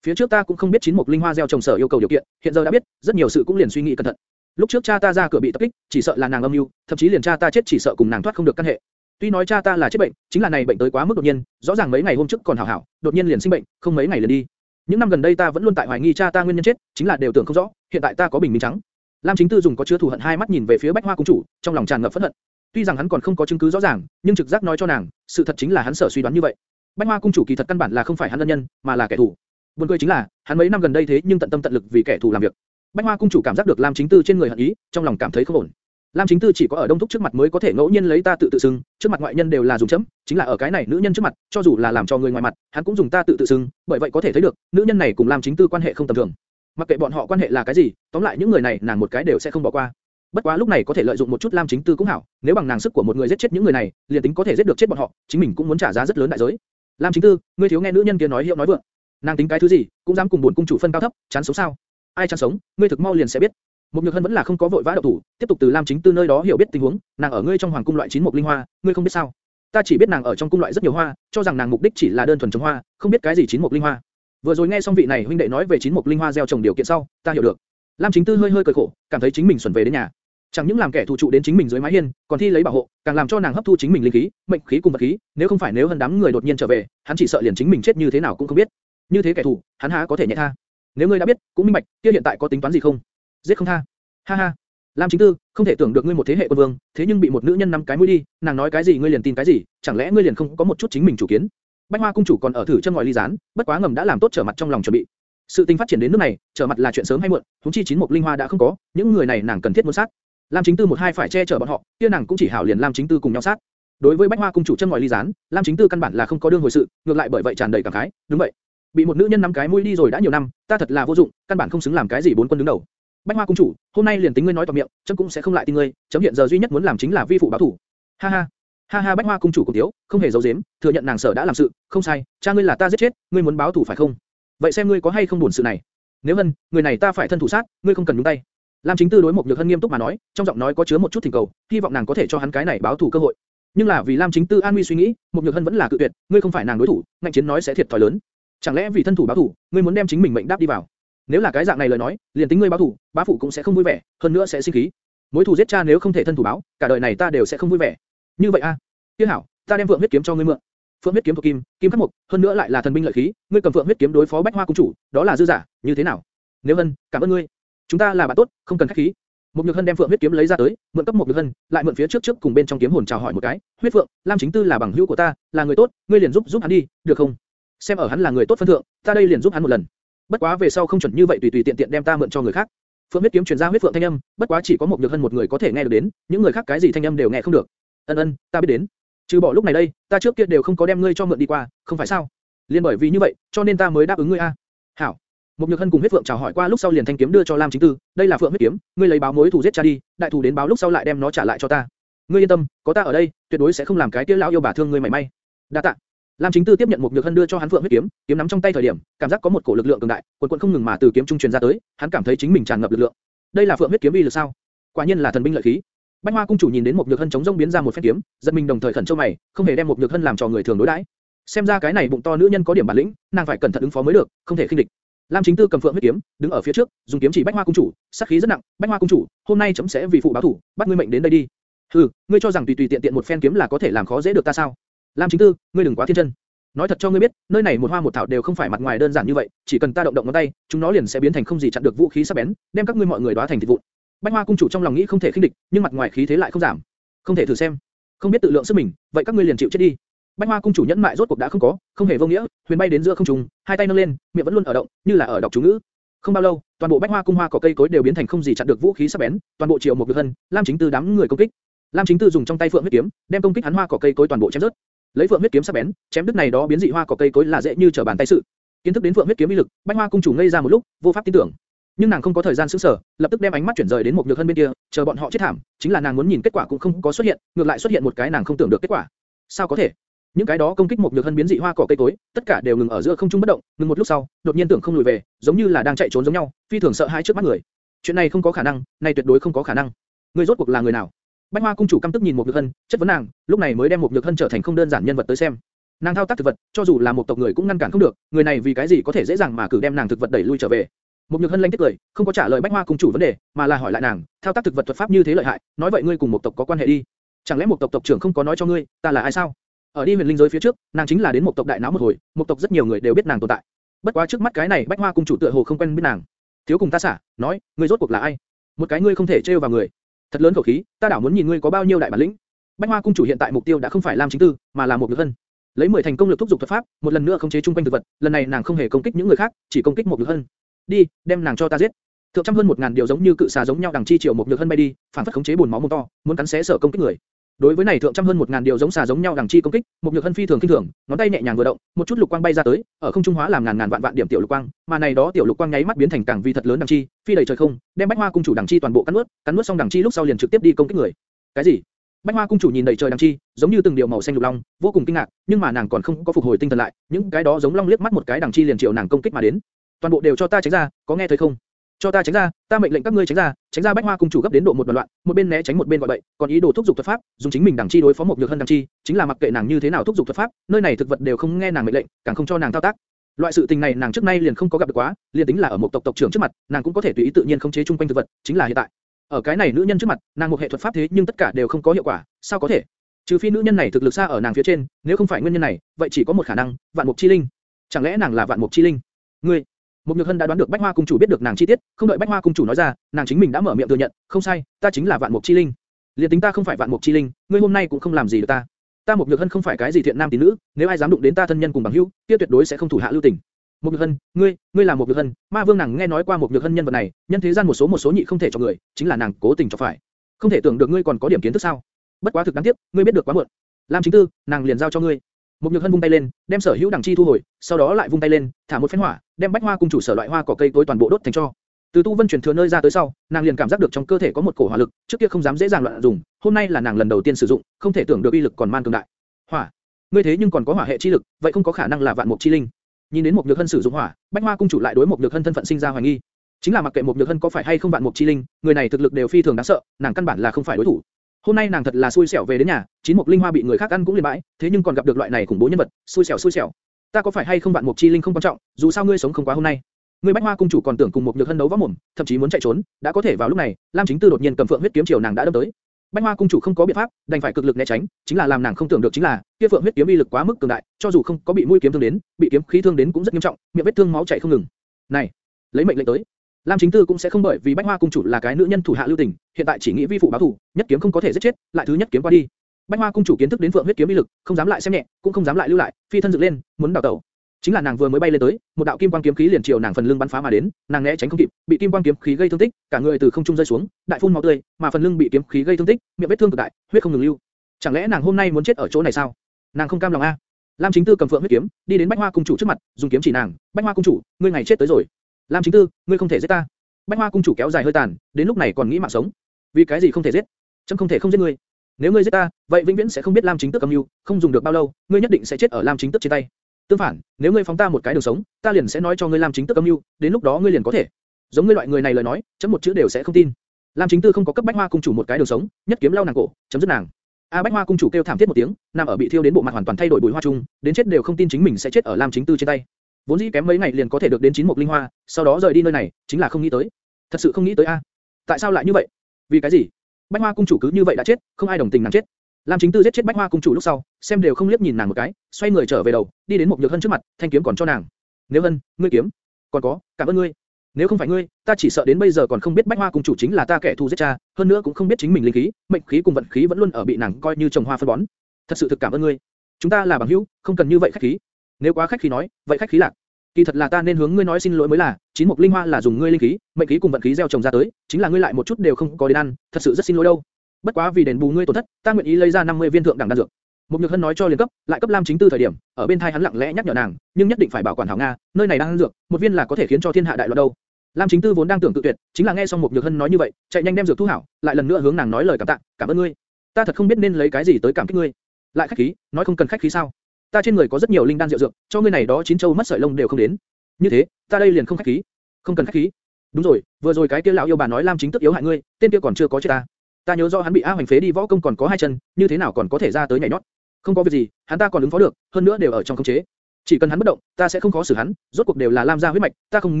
Phía trước ta cũng không biết chín mục linh hoa gieo trồng sở yêu cầu điều kiện, hiện giờ đã biết, rất nhiều sự cũng liền suy nghĩ cẩn thận. Lúc trước cha ta ra cửa bị tập kích, chỉ sợ là nàng âm mưu, thậm chí liền cha ta chết chỉ sợ cùng nàng thoát không được căn hệ. Tuy nói cha ta là chết bệnh, chính là này bệnh tới quá mức đột nhiên, rõ ràng mấy ngày hôm trước còn hảo hảo, đột nhiên liền sinh bệnh, không mấy ngày liền đi. Những năm gần đây ta vẫn luôn tại hoài nghi cha ta nguyên nhân chết, chính là đều tưởng không rõ, hiện tại ta có bình minh trắng. Lam Chính Tư dùng có chứa thù hận hai mắt nhìn về phía Bách Hoa cung chủ, trong lòng tràn ngập phẫn hận. Tuy rằng hắn còn không có chứng cứ rõ ràng, nhưng trực giác nói cho nàng, sự thật chính là hắn sở suy đoán như vậy. Bách Hoa cung chủ kỳ thật căn bản là không phải hắn ân nhân, mà là kẻ thù. Buồn cười chính là, hắn mấy năm gần đây thế nhưng tận tâm tận lực vì kẻ thù làm việc. Bách Hoa cung chủ cảm giác được Lam Chính Tư trên người hận ý, trong lòng cảm thấy không ổn. Lam Chính Tư chỉ có ở Đông Thúc trước mặt mới có thể ngẫu nhiên lấy ta tự tự xưng, trước mặt ngoại nhân đều là dùng chấm, chính là ở cái này nữ nhân trước mặt, cho dù là làm cho người ngoài mặt, hắn cũng dùng ta tự tự xưng, bởi vậy có thể thấy được, nữ nhân này cùng Lam Chính Tư quan hệ không tầm thường. Mặc kệ bọn họ quan hệ là cái gì, tóm lại những người này nàng một cái đều sẽ không bỏ qua. Bất quá lúc này có thể lợi dụng một chút Lam Chính Tư cũng hảo, nếu bằng nàng sức của một người giết chết những người này, liền tính có thể giết được chết bọn họ, chính mình cũng muốn trả giá rất lớn đại giới. Lam Chính Tư, ngươi thiếu nghe nữ nhân kia nói hiệu nói vượng. Nàng tính cái thứ gì, cũng dám cùng buồn cung chủ phân cao thấp, chán sống sao? Ai chán sống, ngươi thực mau liền sẽ biết. Một Nhược Hân vẫn là không có vội vã động thủ, tiếp tục từ Lam Chính Tư nơi đó hiểu biết tình huống, nàng ở ngươi trong hoàng cung loại chín một linh hoa, ngươi không biết sao? Ta chỉ biết nàng ở trong cung loại rất nhiều hoa, cho rằng nàng mục đích chỉ là đơn thuần trồng hoa, không biết cái gì chín một linh hoa. Vừa rồi nghe xong vị này huynh đệ nói về chín một linh hoa gieo trồng điều kiện sau, ta hiểu được. Lam Chính Tư hơi hơi cười khổ, cảm thấy chính mình xuẩn về đến nhà. Chẳng những làm kẻ thù trụ đến chính mình dưới mái hiên, còn thi lấy bảo hộ, càng làm cho nàng hấp thu chính mình linh khí, mệnh khí cùng vật khí, nếu không phải nếu hơn đám người đột nhiên trở về, hắn chỉ sợ liền chính mình chết như thế nào cũng không biết. Như thế kẻ thù, hắn há có thể nhẹ tha? Nếu ngươi đã biết, cũng minh bạch, kia hiện tại có tính toán gì không? Giết không tha. Ha ha. Lam Chính Tư, không thể tưởng được ngươi một thế hệ quân vương, thế nhưng bị một nữ nhân nắm cái mũi đi, nàng nói cái gì ngươi liền tin cái gì, chẳng lẽ ngươi liền không có một chút chính mình chủ kiến? bạch Hoa cung chủ còn ở thử chân ngòi ly gián, bất quá ngầm đã làm tốt trở mặt trong lòng chuẩn bị. Sự tình phát triển đến nước này, trở mặt là chuyện sớm hay muộn, huống chi chín mục linh hoa đã không có, những người này nàng cần thiết muốn sát. Lam Chính Tư một hai phải che chở bọn họ, kia nàng cũng chỉ hảo liền Lam Chính Tư cùng nhau sát. Đối với bạch Hoa cung chủ chân ngòi ly gián, Lam Chính Tư căn bản là không có đương hồi sự, ngược lại bởi vậy tràn đầy cảm khái, đúng vậy. Bị một nữ nhân nắm cái mũi đi rồi đã nhiều năm, ta thật là vô dụng, căn bản không xứng làm cái gì bốn quân đứng đầu. Bách Hoa cung chủ, hôm nay liền tính ngươi nói to miệng, chấm cũng sẽ không lại tin ngươi, chấm hiện giờ duy nhất muốn làm chính là vi phụ báo thủ. Ha ha. Ha ha Bách Hoa cung chủ cùng thiếu, không hề giấu giếm, thừa nhận nàng sở đã làm sự, không sai, cha ngươi là ta giết chết, ngươi muốn báo thủ phải không? Vậy xem ngươi có hay không buồn sự này. Nếu hân, người này ta phải thân thủ sát, ngươi không cần nhúng tay. Lam Chính Tư đối một Nhược Hân nghiêm túc mà nói, trong giọng nói có chứa một chút thỉnh cầu, hy vọng nàng có thể cho hắn cái này báo thủ cơ hội. Nhưng là vì Lam Chính Tư an nguy suy nghĩ, một Nhược Hân vẫn là cự tuyệt, ngươi không phải nàng đối thủ, ngạnh chiến nói sẽ thiệt thòi lớn. Chẳng lẽ vì thân thủ báo thủ, ngươi muốn đem chính mình mệnh đáp đi vào? Nếu là cái dạng này lời nói, liền tính ngươi báo thủ, bá phụ cũng sẽ không vui vẻ, hơn nữa sẽ sinh khí. Mối thù giết cha nếu không thể thân thủ báo, cả đời này ta đều sẽ không vui vẻ. Như vậy a, à? Tiếc hảo, ta đem vượng huyết kiếm cho ngươi mượn. Phượng huyết kiếm thuộc kim, kim khắc mộc, hơn nữa lại là thần binh lợi khí, ngươi cầm phượng huyết kiếm đối phó bách hoa cung chủ, đó là dư giả, như thế nào? Nếu Hân, cảm ơn ngươi. Chúng ta là bạn tốt, không cần khách khí. Một Nhược Hân đem Phượng huyết kiếm lấy ra tới, mượn cấp một Nhược Hân, lại mượn phía trước trước cùng bên trong kiếm hồn chào hỏi một cái. Huyết Phượng, Lam Chính Tư là bằng hữu của ta, là người tốt, ngươi liền giúp giúp hắn đi, được không? Xem ở hắn là người tốt phân thượng, ta đây liền giúp hắn một lần. Bất quá về sau không chuẩn như vậy tùy tùy tiện tiện đem ta mượn cho người khác. Phượng huyết kiếm truyền ra huyết phượng thanh âm, bất quá chỉ có một Nhược Hân một người có thể nghe được đến, những người khác cái gì thanh âm đều nghe không được. Ân ân, ta biết đến. Trừ bỏ lúc này đây, ta trước kia đều không có đem ngươi cho mượn đi qua, không phải sao? Liên bởi vì như vậy, cho nên ta mới đáp ứng ngươi a. Hảo. Một Nhược Hân cùng huyết phượng chào hỏi qua lúc sau liền thanh kiếm đưa cho Lam Chính Tư, đây là phượng huyết kiếm, ngươi lấy báo mối thù giết cha đi, đại thù đến báo lúc sau lại đem nó trả lại cho ta. Ngươi yên tâm, có ta ở đây, tuyệt đối sẽ không làm cái kia lão yêu bà thương ngươi mảy may. Đa tạ. Lam Chính Tư tiếp nhận một nhược hân đưa cho hắn phượng huyết kiếm, kiếm nắm trong tay thời điểm, cảm giác có một cổ lực lượng cường đại, cuồn cuộn không ngừng mà từ kiếm trung truyền ra tới, hắn cảm thấy chính mình tràn ngập lực lượng. Đây là phượng huyết kiếm uy lực sao? Quả nhiên là thần binh lợi khí. Bạch Hoa cung chủ nhìn đến một nhược hân chống rông biến ra một phen kiếm, giật mình đồng thời khẩn châu mày, không hề đem một nhược hân làm trò người thường đối đãi. Xem ra cái này bụng to nữ nhân có điểm bản lĩnh, nàng phải cẩn thận ứng phó mới được, không thể khinh địch. Lam Chính Tư cầm phượng huyết kiếm, đứng ở phía trước, dùng kiếm chỉ Bạch Hoa cung chủ, sát khí rất nặng. Bạch Hoa cung chủ, hôm nay chấm sẽ vì phụ báo thủ, bắt ngươi mệnh đến đây đi. Hừ, ngươi cho rằng tùy tùy tiện tiện một phen kiếm là có thể làm khó dễ được ta sao? Lam Chính Tư, ngươi đừng quá thiên chân. Nói thật cho ngươi biết, nơi này một hoa một thảo đều không phải mặt ngoài đơn giản như vậy, chỉ cần ta động động ngón tay, chúng nó liền sẽ biến thành không gì chặn được vũ khí sắc bén, đem các ngươi mọi người đóa thành thịt vụn. Bách Hoa cung chủ trong lòng nghĩ không thể khinh địch, nhưng mặt ngoài khí thế lại không giảm. Không thể thử xem, không biết tự lượng sức mình, vậy các ngươi liền chịu chết đi. Bách Hoa cung chủ nhẫn mại rốt cuộc đã không có, không hề vô nghĩa, huyền bay đến giữa không trung, hai tay nâng lên, miệng vẫn luôn ở động, như là ở đọc chú ngữ. Không bao lâu, toàn bộ Bách Hoa cung hoa cỏ cây cối đều biến thành không gì chặn được vũ khí sắc bén, toàn bộ triệu một được hân, Lam Chính Tư đám người công kích. Lam Chính Tư dùng trong tay phượng huyết kiếm, đem công kích hắn hoa cỏ cây cối toàn bộ chém rớt. Lấy phượng huyết kiếm sắc bén, chém đứt này đó biến dị hoa cỏ cây cối là dễ như trở bàn tay sự. Kiến thức đến phượng huyết kiếm uy lực, Bách Hoa cung chủ ngây ra một lúc, vô pháp tin tưởng. Nhưng nàng không có thời gian sững sờ, lập tức đem ánh mắt chuyển rời đến một nhược hân bên kia, chờ bọn họ chết thảm, chính là nàng muốn nhìn kết quả cũng không có xuất hiện, ngược lại xuất hiện một cái nàng không tưởng được kết quả. Sao có thể? Những cái đó công kích một nhược hân biến dị hoa cỏ cây cối, tất cả đều ngừng ở giữa không trung bất động, ngừng một lúc sau, đột nhiên tưởng không lùi về, giống như là đang chạy trốn giống nhau, phi thường sợ hãi trước mắt người. Chuyện này không có khả năng, này tuyệt đối không có khả năng. Người rốt cuộc là người nào? Bách Hoa cung chủ căm tức nhìn một nhược hân, chất vấn nàng, lúc này mới đem một nhược hân trở thành không đơn giản nhân vật tới xem. Nàng thao tác thực vật, cho dù là một tộc người cũng ngăn cản không được, người này vì cái gì có thể dễ dàng mà cử đem nàng thực vật đẩy lui trở về. Một nhược hân lanh tiếc cười, không có trả lời Bách Hoa cung chủ vấn đề, mà là hỏi lại nàng, thao tác thực vật thuật pháp như thế lợi hại, nói vậy ngươi cùng một tộc có quan hệ đi? Chẳng lẽ một tộc tộc trưởng không có nói cho ngươi, ta là ai sao? Ở đi huyền linh giới phía trước, nàng chính là đến một tộc đại náo một hồi, một tộc rất nhiều người đều biết nàng tồn tại. Bất quá trước mắt cái này Bách Hoa cung chủ tựa hồ không quen biết nàng. Thiếu cùng ta xả, nói, ngươi rốt cuộc là ai? Một cái ngươi không thể trêu vào người. Thật lớn khẩu khí, ta đảo muốn nhìn ngươi có bao nhiêu đại bản lĩnh. Bách Hoa cung chủ hiện tại mục tiêu đã không phải Lam Chính Tư, mà là một Nhược Hân. Lấy 10 thành công lực thúc dục thuật pháp, một lần nữa khống chế trung quanh thực vật, lần này nàng không hề công kích những người khác, chỉ công kích một Nhược Hân. Đi, đem nàng cho ta giết. Thượng trăm hơn một ngàn điều giống như cự xà giống nhau đằng chi triệu một Nhược Hân bay đi, phản phất khống chế buồn máu mồm to, muốn cắn xé sở công kích người. Đối với này thượng trăm hơn một ngàn điều giống xà giống nhau đằng chi công kích, một nhược hân phi thường kinh thường, ngón tay nhẹ nhàng vừa động, một chút lục quang bay ra tới, ở không trung hóa làm ngàn ngàn vạn vạn điểm tiểu lục quang, mà này đó tiểu lục quang nháy mắt biến thành càng vi thật lớn đằng chi, phi đầy trời không, đem bách hoa cung chủ đằng chi toàn bộ cắn nuốt, cắn nuốt xong đằng chi lúc sau liền trực tiếp đi công kích người. Cái gì? Bách Hoa cung chủ nhìn đầy trời đằng chi, giống như từng điều màu xanh lục long, vô cùng kinh ngạc, nhưng mà nàng còn không có phục hồi tinh thần lại, những cái đó giống long liếc mắt một cái đằng chi liền triệu nàng công kích mà đến. Toàn bộ đều cho ta tránh ra, có nghe thấy không? Cho ta tránh ra, ta mệnh lệnh các ngươi tránh ra, tránh ra bách hoa cung chủ gấp đến độ một đoạn loạn, một bên né tránh một bên gọi bậy, còn ý đồ thúc giục thuật pháp, dùng chính mình đẳng chi đối phó một nhược hơn đẳng chi, chính là mặc kệ nàng như thế nào thúc giục thuật pháp, nơi này thực vật đều không nghe nàng mệnh lệnh, càng không cho nàng thao tác. Loại sự tình này nàng trước nay liền không có gặp được quá, liền tính là ở một tộc tộc trưởng trước mặt, nàng cũng có thể tùy ý tự nhiên khống chế trung quanh thực vật, chính là hiện tại. Ở cái này nữ nhân trước mặt, nàng một hệ thuật pháp thế nhưng tất cả đều không có hiệu quả, sao có thể? Trừ phi nữ nhân này thực lực xa ở nàng phía trên, nếu không phải nguyên nhân này, vậy chỉ có một khả năng, vạn mục chi linh. Chẳng lẽ nàng là vạn mục chi linh? Ngươi, một Nhược Hân đã đoán được Bách Hoa cung chủ biết được nàng chi tiết, không đợi Bách Hoa cung chủ nói ra, nàng chính mình đã mở miệng thừa nhận, không sai, ta chính là Vạn Mục Chi Linh. Liên tính ta không phải Vạn Mục Chi Linh, ngươi hôm nay cũng không làm gì được ta. Ta Một Nhược Hân không phải cái gì thiện nam tín nữ, nếu ai dám đụng đến ta thân nhân cùng bằng hữu, kia tuyệt đối sẽ không thủ hạ lưu tình. Một Nhược Hân, ngươi, ngươi là Một Nhược Hân, Ma Vương nàng nghe nói qua Một Nhược Hân nhân vật này, nhân thế gian một số một số nhị không thể cho người, chính là nàng cố tình cho phải. Không thể tưởng được ngươi còn có điểm kiến thức sao? Bất quá thực đáng tiếc, ngươi biết được quá muộn. Lam Chính Tư, nàng liền giao cho ngươi. Một Nhược Hân vung tay lên, đem sở hữu đẳng chi thu hồi, sau đó lại vung tay lên, thả một phen hỏa, đem bách hoa cung chủ sở loại hoa cỏ cây tối toàn bộ đốt thành cho. Từ tu vân chuyển thừa nơi ra tới sau, nàng liền cảm giác được trong cơ thể có một cổ hỏa lực, trước kia không dám dễ dàng loạn dùng, hôm nay là nàng lần đầu tiên sử dụng, không thể tưởng được uy lực còn man cường đại. Hỏa, ngươi thế nhưng còn có hỏa hệ chi lực, vậy không có khả năng là vạn mục chi linh. Nhìn đến một nhược hân sử dụng hỏa, bách hoa cung chủ lại đối một nhược hân thân phận sinh ra hoài nghi. Chính là mặc kệ một nhược hân có phải hay không vạn mục chi linh, người này thực lực đều phi thường đáng sợ, nàng căn bản là không phải đối thủ. Hôm nay nàng thật là xui xẻo về đến nhà, chín mục linh hoa bị người khác ăn cũng liền bãi, thế nhưng còn gặp được loại này khủng bố nhân vật, xui xẻo xui xẻo. Ta có phải hay không vạn mục chi linh không quan trọng, dù sao ngươi sống không quá hôm nay. Ngươi bách hoa cung chủ còn tưởng cùng một nhược hân đấu võ mồm, thậm chí muốn chạy trốn, đã có thể vào lúc này, Lam Chính Tư đột nhiên cầm phượng huyết kiếm chiều nàng đã đâm tới. Bách Hoa cung chủ không có biện pháp, đành phải cực lực né tránh, chính là làm nàng không tưởng được chính là, kia phượng huyết kiếm uy lực quá mức cường đại, cho dù không có bị mũi kiếm thương đến, bị kiếm khí thương đến cũng rất nghiêm trọng, miệng vết thương máu chảy không ngừng. Này, lấy mệnh lệnh tới. Lam Chính Tư cũng sẽ không bởi vì Bách Hoa cung chủ là cái nữ nhân thủ hạ lưu tình, hiện tại chỉ nghĩ vi phụ báo thù, nhất kiếm không có thể giết chết, lại thứ nhất kiếm qua đi. Bách Hoa cung chủ kiến thức đến vượng huyết kiếm uy lực, không dám lại xem nhẹ, cũng không dám lại lưu lại, phi thân dựng lên, muốn đào tẩu. Chính là nàng vừa mới bay lên tới, một đạo kim quang kiếm khí liền chiều nàng phần lưng bắn phá mà đến, nàng né tránh không kịp, bị kim quang kiếm khí gây thương tích, cả người từ không trung rơi xuống, đại phun máu tươi, mà phần lưng bị kiếm khí gây thương tích, miệng vết thương cực đại, huyết không ngừng lưu. Chẳng lẽ nàng hôm nay muốn chết ở chỗ này sao? Nàng không cam lòng a. Lam Chính Tư cầm phượng huyết kiếm, đi đến Bách Hoa cung chủ trước mặt, dùng kiếm chỉ nàng, "Bách Hoa cung chủ, ngươi ngày chết tới rồi." "Lam Chính Tư, ngươi không thể giết ta." Bách Hoa cung chủ kéo dài hơi tàn, đến lúc này còn nghĩ mạng sống. "Vì cái gì không thể giết? Chấm không thể không giết ngươi. Nếu ngươi giết ta, vậy vĩnh viễn sẽ không biết Lam Chính Tước âm mưu, không dùng được bao lâu, ngươi nhất định sẽ chết ở Lam Chính Tước trên tay." Tương phản, nếu ngươi phóng ta một cái đường sống, ta liền sẽ nói cho ngươi Lam Chính Tước âm mưu, đến lúc đó ngươi liền có thể. Giống ngươi loại người này lời nói, chấm một chữ đều sẽ không tin. Lam Chính Tư không có cấp Bách Hoa cung chủ một cái đường sống, nhất kiếm lao nàng cổ, chấm dứt nàng. A Bách Hoa cung chủ kêu thảm thiết một tiếng, nằm ở bị thiêu đến bộ mặt hoàn toàn thay đổi bùi hoa trung, đến chết đều không tin chính mình sẽ chết ở Lam Chính Tư trên tay. Vốn dĩ kém mấy ngày liền có thể được đến chín mục linh hoa, sau đó rời đi nơi này, chính là không nghĩ tới. Thật sự không nghĩ tới a. Tại sao lại như vậy? Vì cái gì? Bách Hoa cung chủ cứ như vậy đã chết, không ai đồng tình nàng chết. Lam Chính Tư giết chết Bách Hoa cung chủ lúc sau, xem đều không liếc nhìn nàng một cái, xoay người trở về đầu, đi đến một nhược hân trước mặt, thanh kiếm còn cho nàng. Nếu hân, ngươi kiếm, còn có, cảm ơn ngươi. Nếu không phải ngươi, ta chỉ sợ đến bây giờ còn không biết Bách Hoa cung chủ chính là ta kẻ thù giết cha, hơn nữa cũng không biết chính mình linh khí, mệnh khí cùng vận khí vẫn luôn ở bị nàng coi như trồng hoa phân bón. Thật sự thực cảm ơn ngươi. Chúng ta là bằng hữu, không cần như vậy khách khí. Nếu quá khách khí nói, vậy khách khí lạc. Kỳ thật là ta nên hướng ngươi nói xin lỗi mới là, chín mục linh hoa là dùng ngươi linh khí, mệnh khí cùng vận khí gieo trồng ra tới, chính là ngươi lại một chút đều không có đến ăn, thật sự rất xin lỗi đâu. Bất quá vì đền bù ngươi tổn thất, ta nguyện ý lấy ra 50 viên thượng đẳng đan dược. Một Nhược Hân nói cho liền cấp, lại cấp Lam Chính Tư thời điểm, ở bên thai hắn lặng lẽ nhắc nhở nàng, nhưng nhất định phải bảo quản hảo nga, nơi này đang ăn dược, một viên là có thể khiến cho thiên hạ đại loạn đâu. Lam Chính Tư vốn đang tưởng tự tuyệt, chính là nghe xong một Nhược Hân nói như vậy, chạy nhanh đem dược thu hảo, lại lần nữa hướng nàng nói lời cảm tạ, cảm ơn ngươi. Ta thật không biết nên lấy cái gì tới cảm kích ngươi. Lại khách khí, nói không cần khách khí sao? Ta trên người có rất nhiều linh đan diệu dược, cho ngươi này đó chín châu mất sợi lông đều không đến. Như thế, ta đây liền không khách khí. Không cần khách khí. Đúng rồi, vừa rồi cái kia lão yêu bà nói Lam Chính Tức yếu hại ngươi, tên kia còn chưa có chết ta. Ta nhớ rõ hắn bị A Hoành phế đi võ công còn có hai chân, như thế nào còn có thể ra tới nhảy nhót? Không có việc gì, hắn ta còn ứng phó được, hơn nữa đều ở trong khống chế. Chỉ cần hắn bất động, ta sẽ không khó xử hắn, rốt cuộc đều là Lam gia huyết mạch, ta không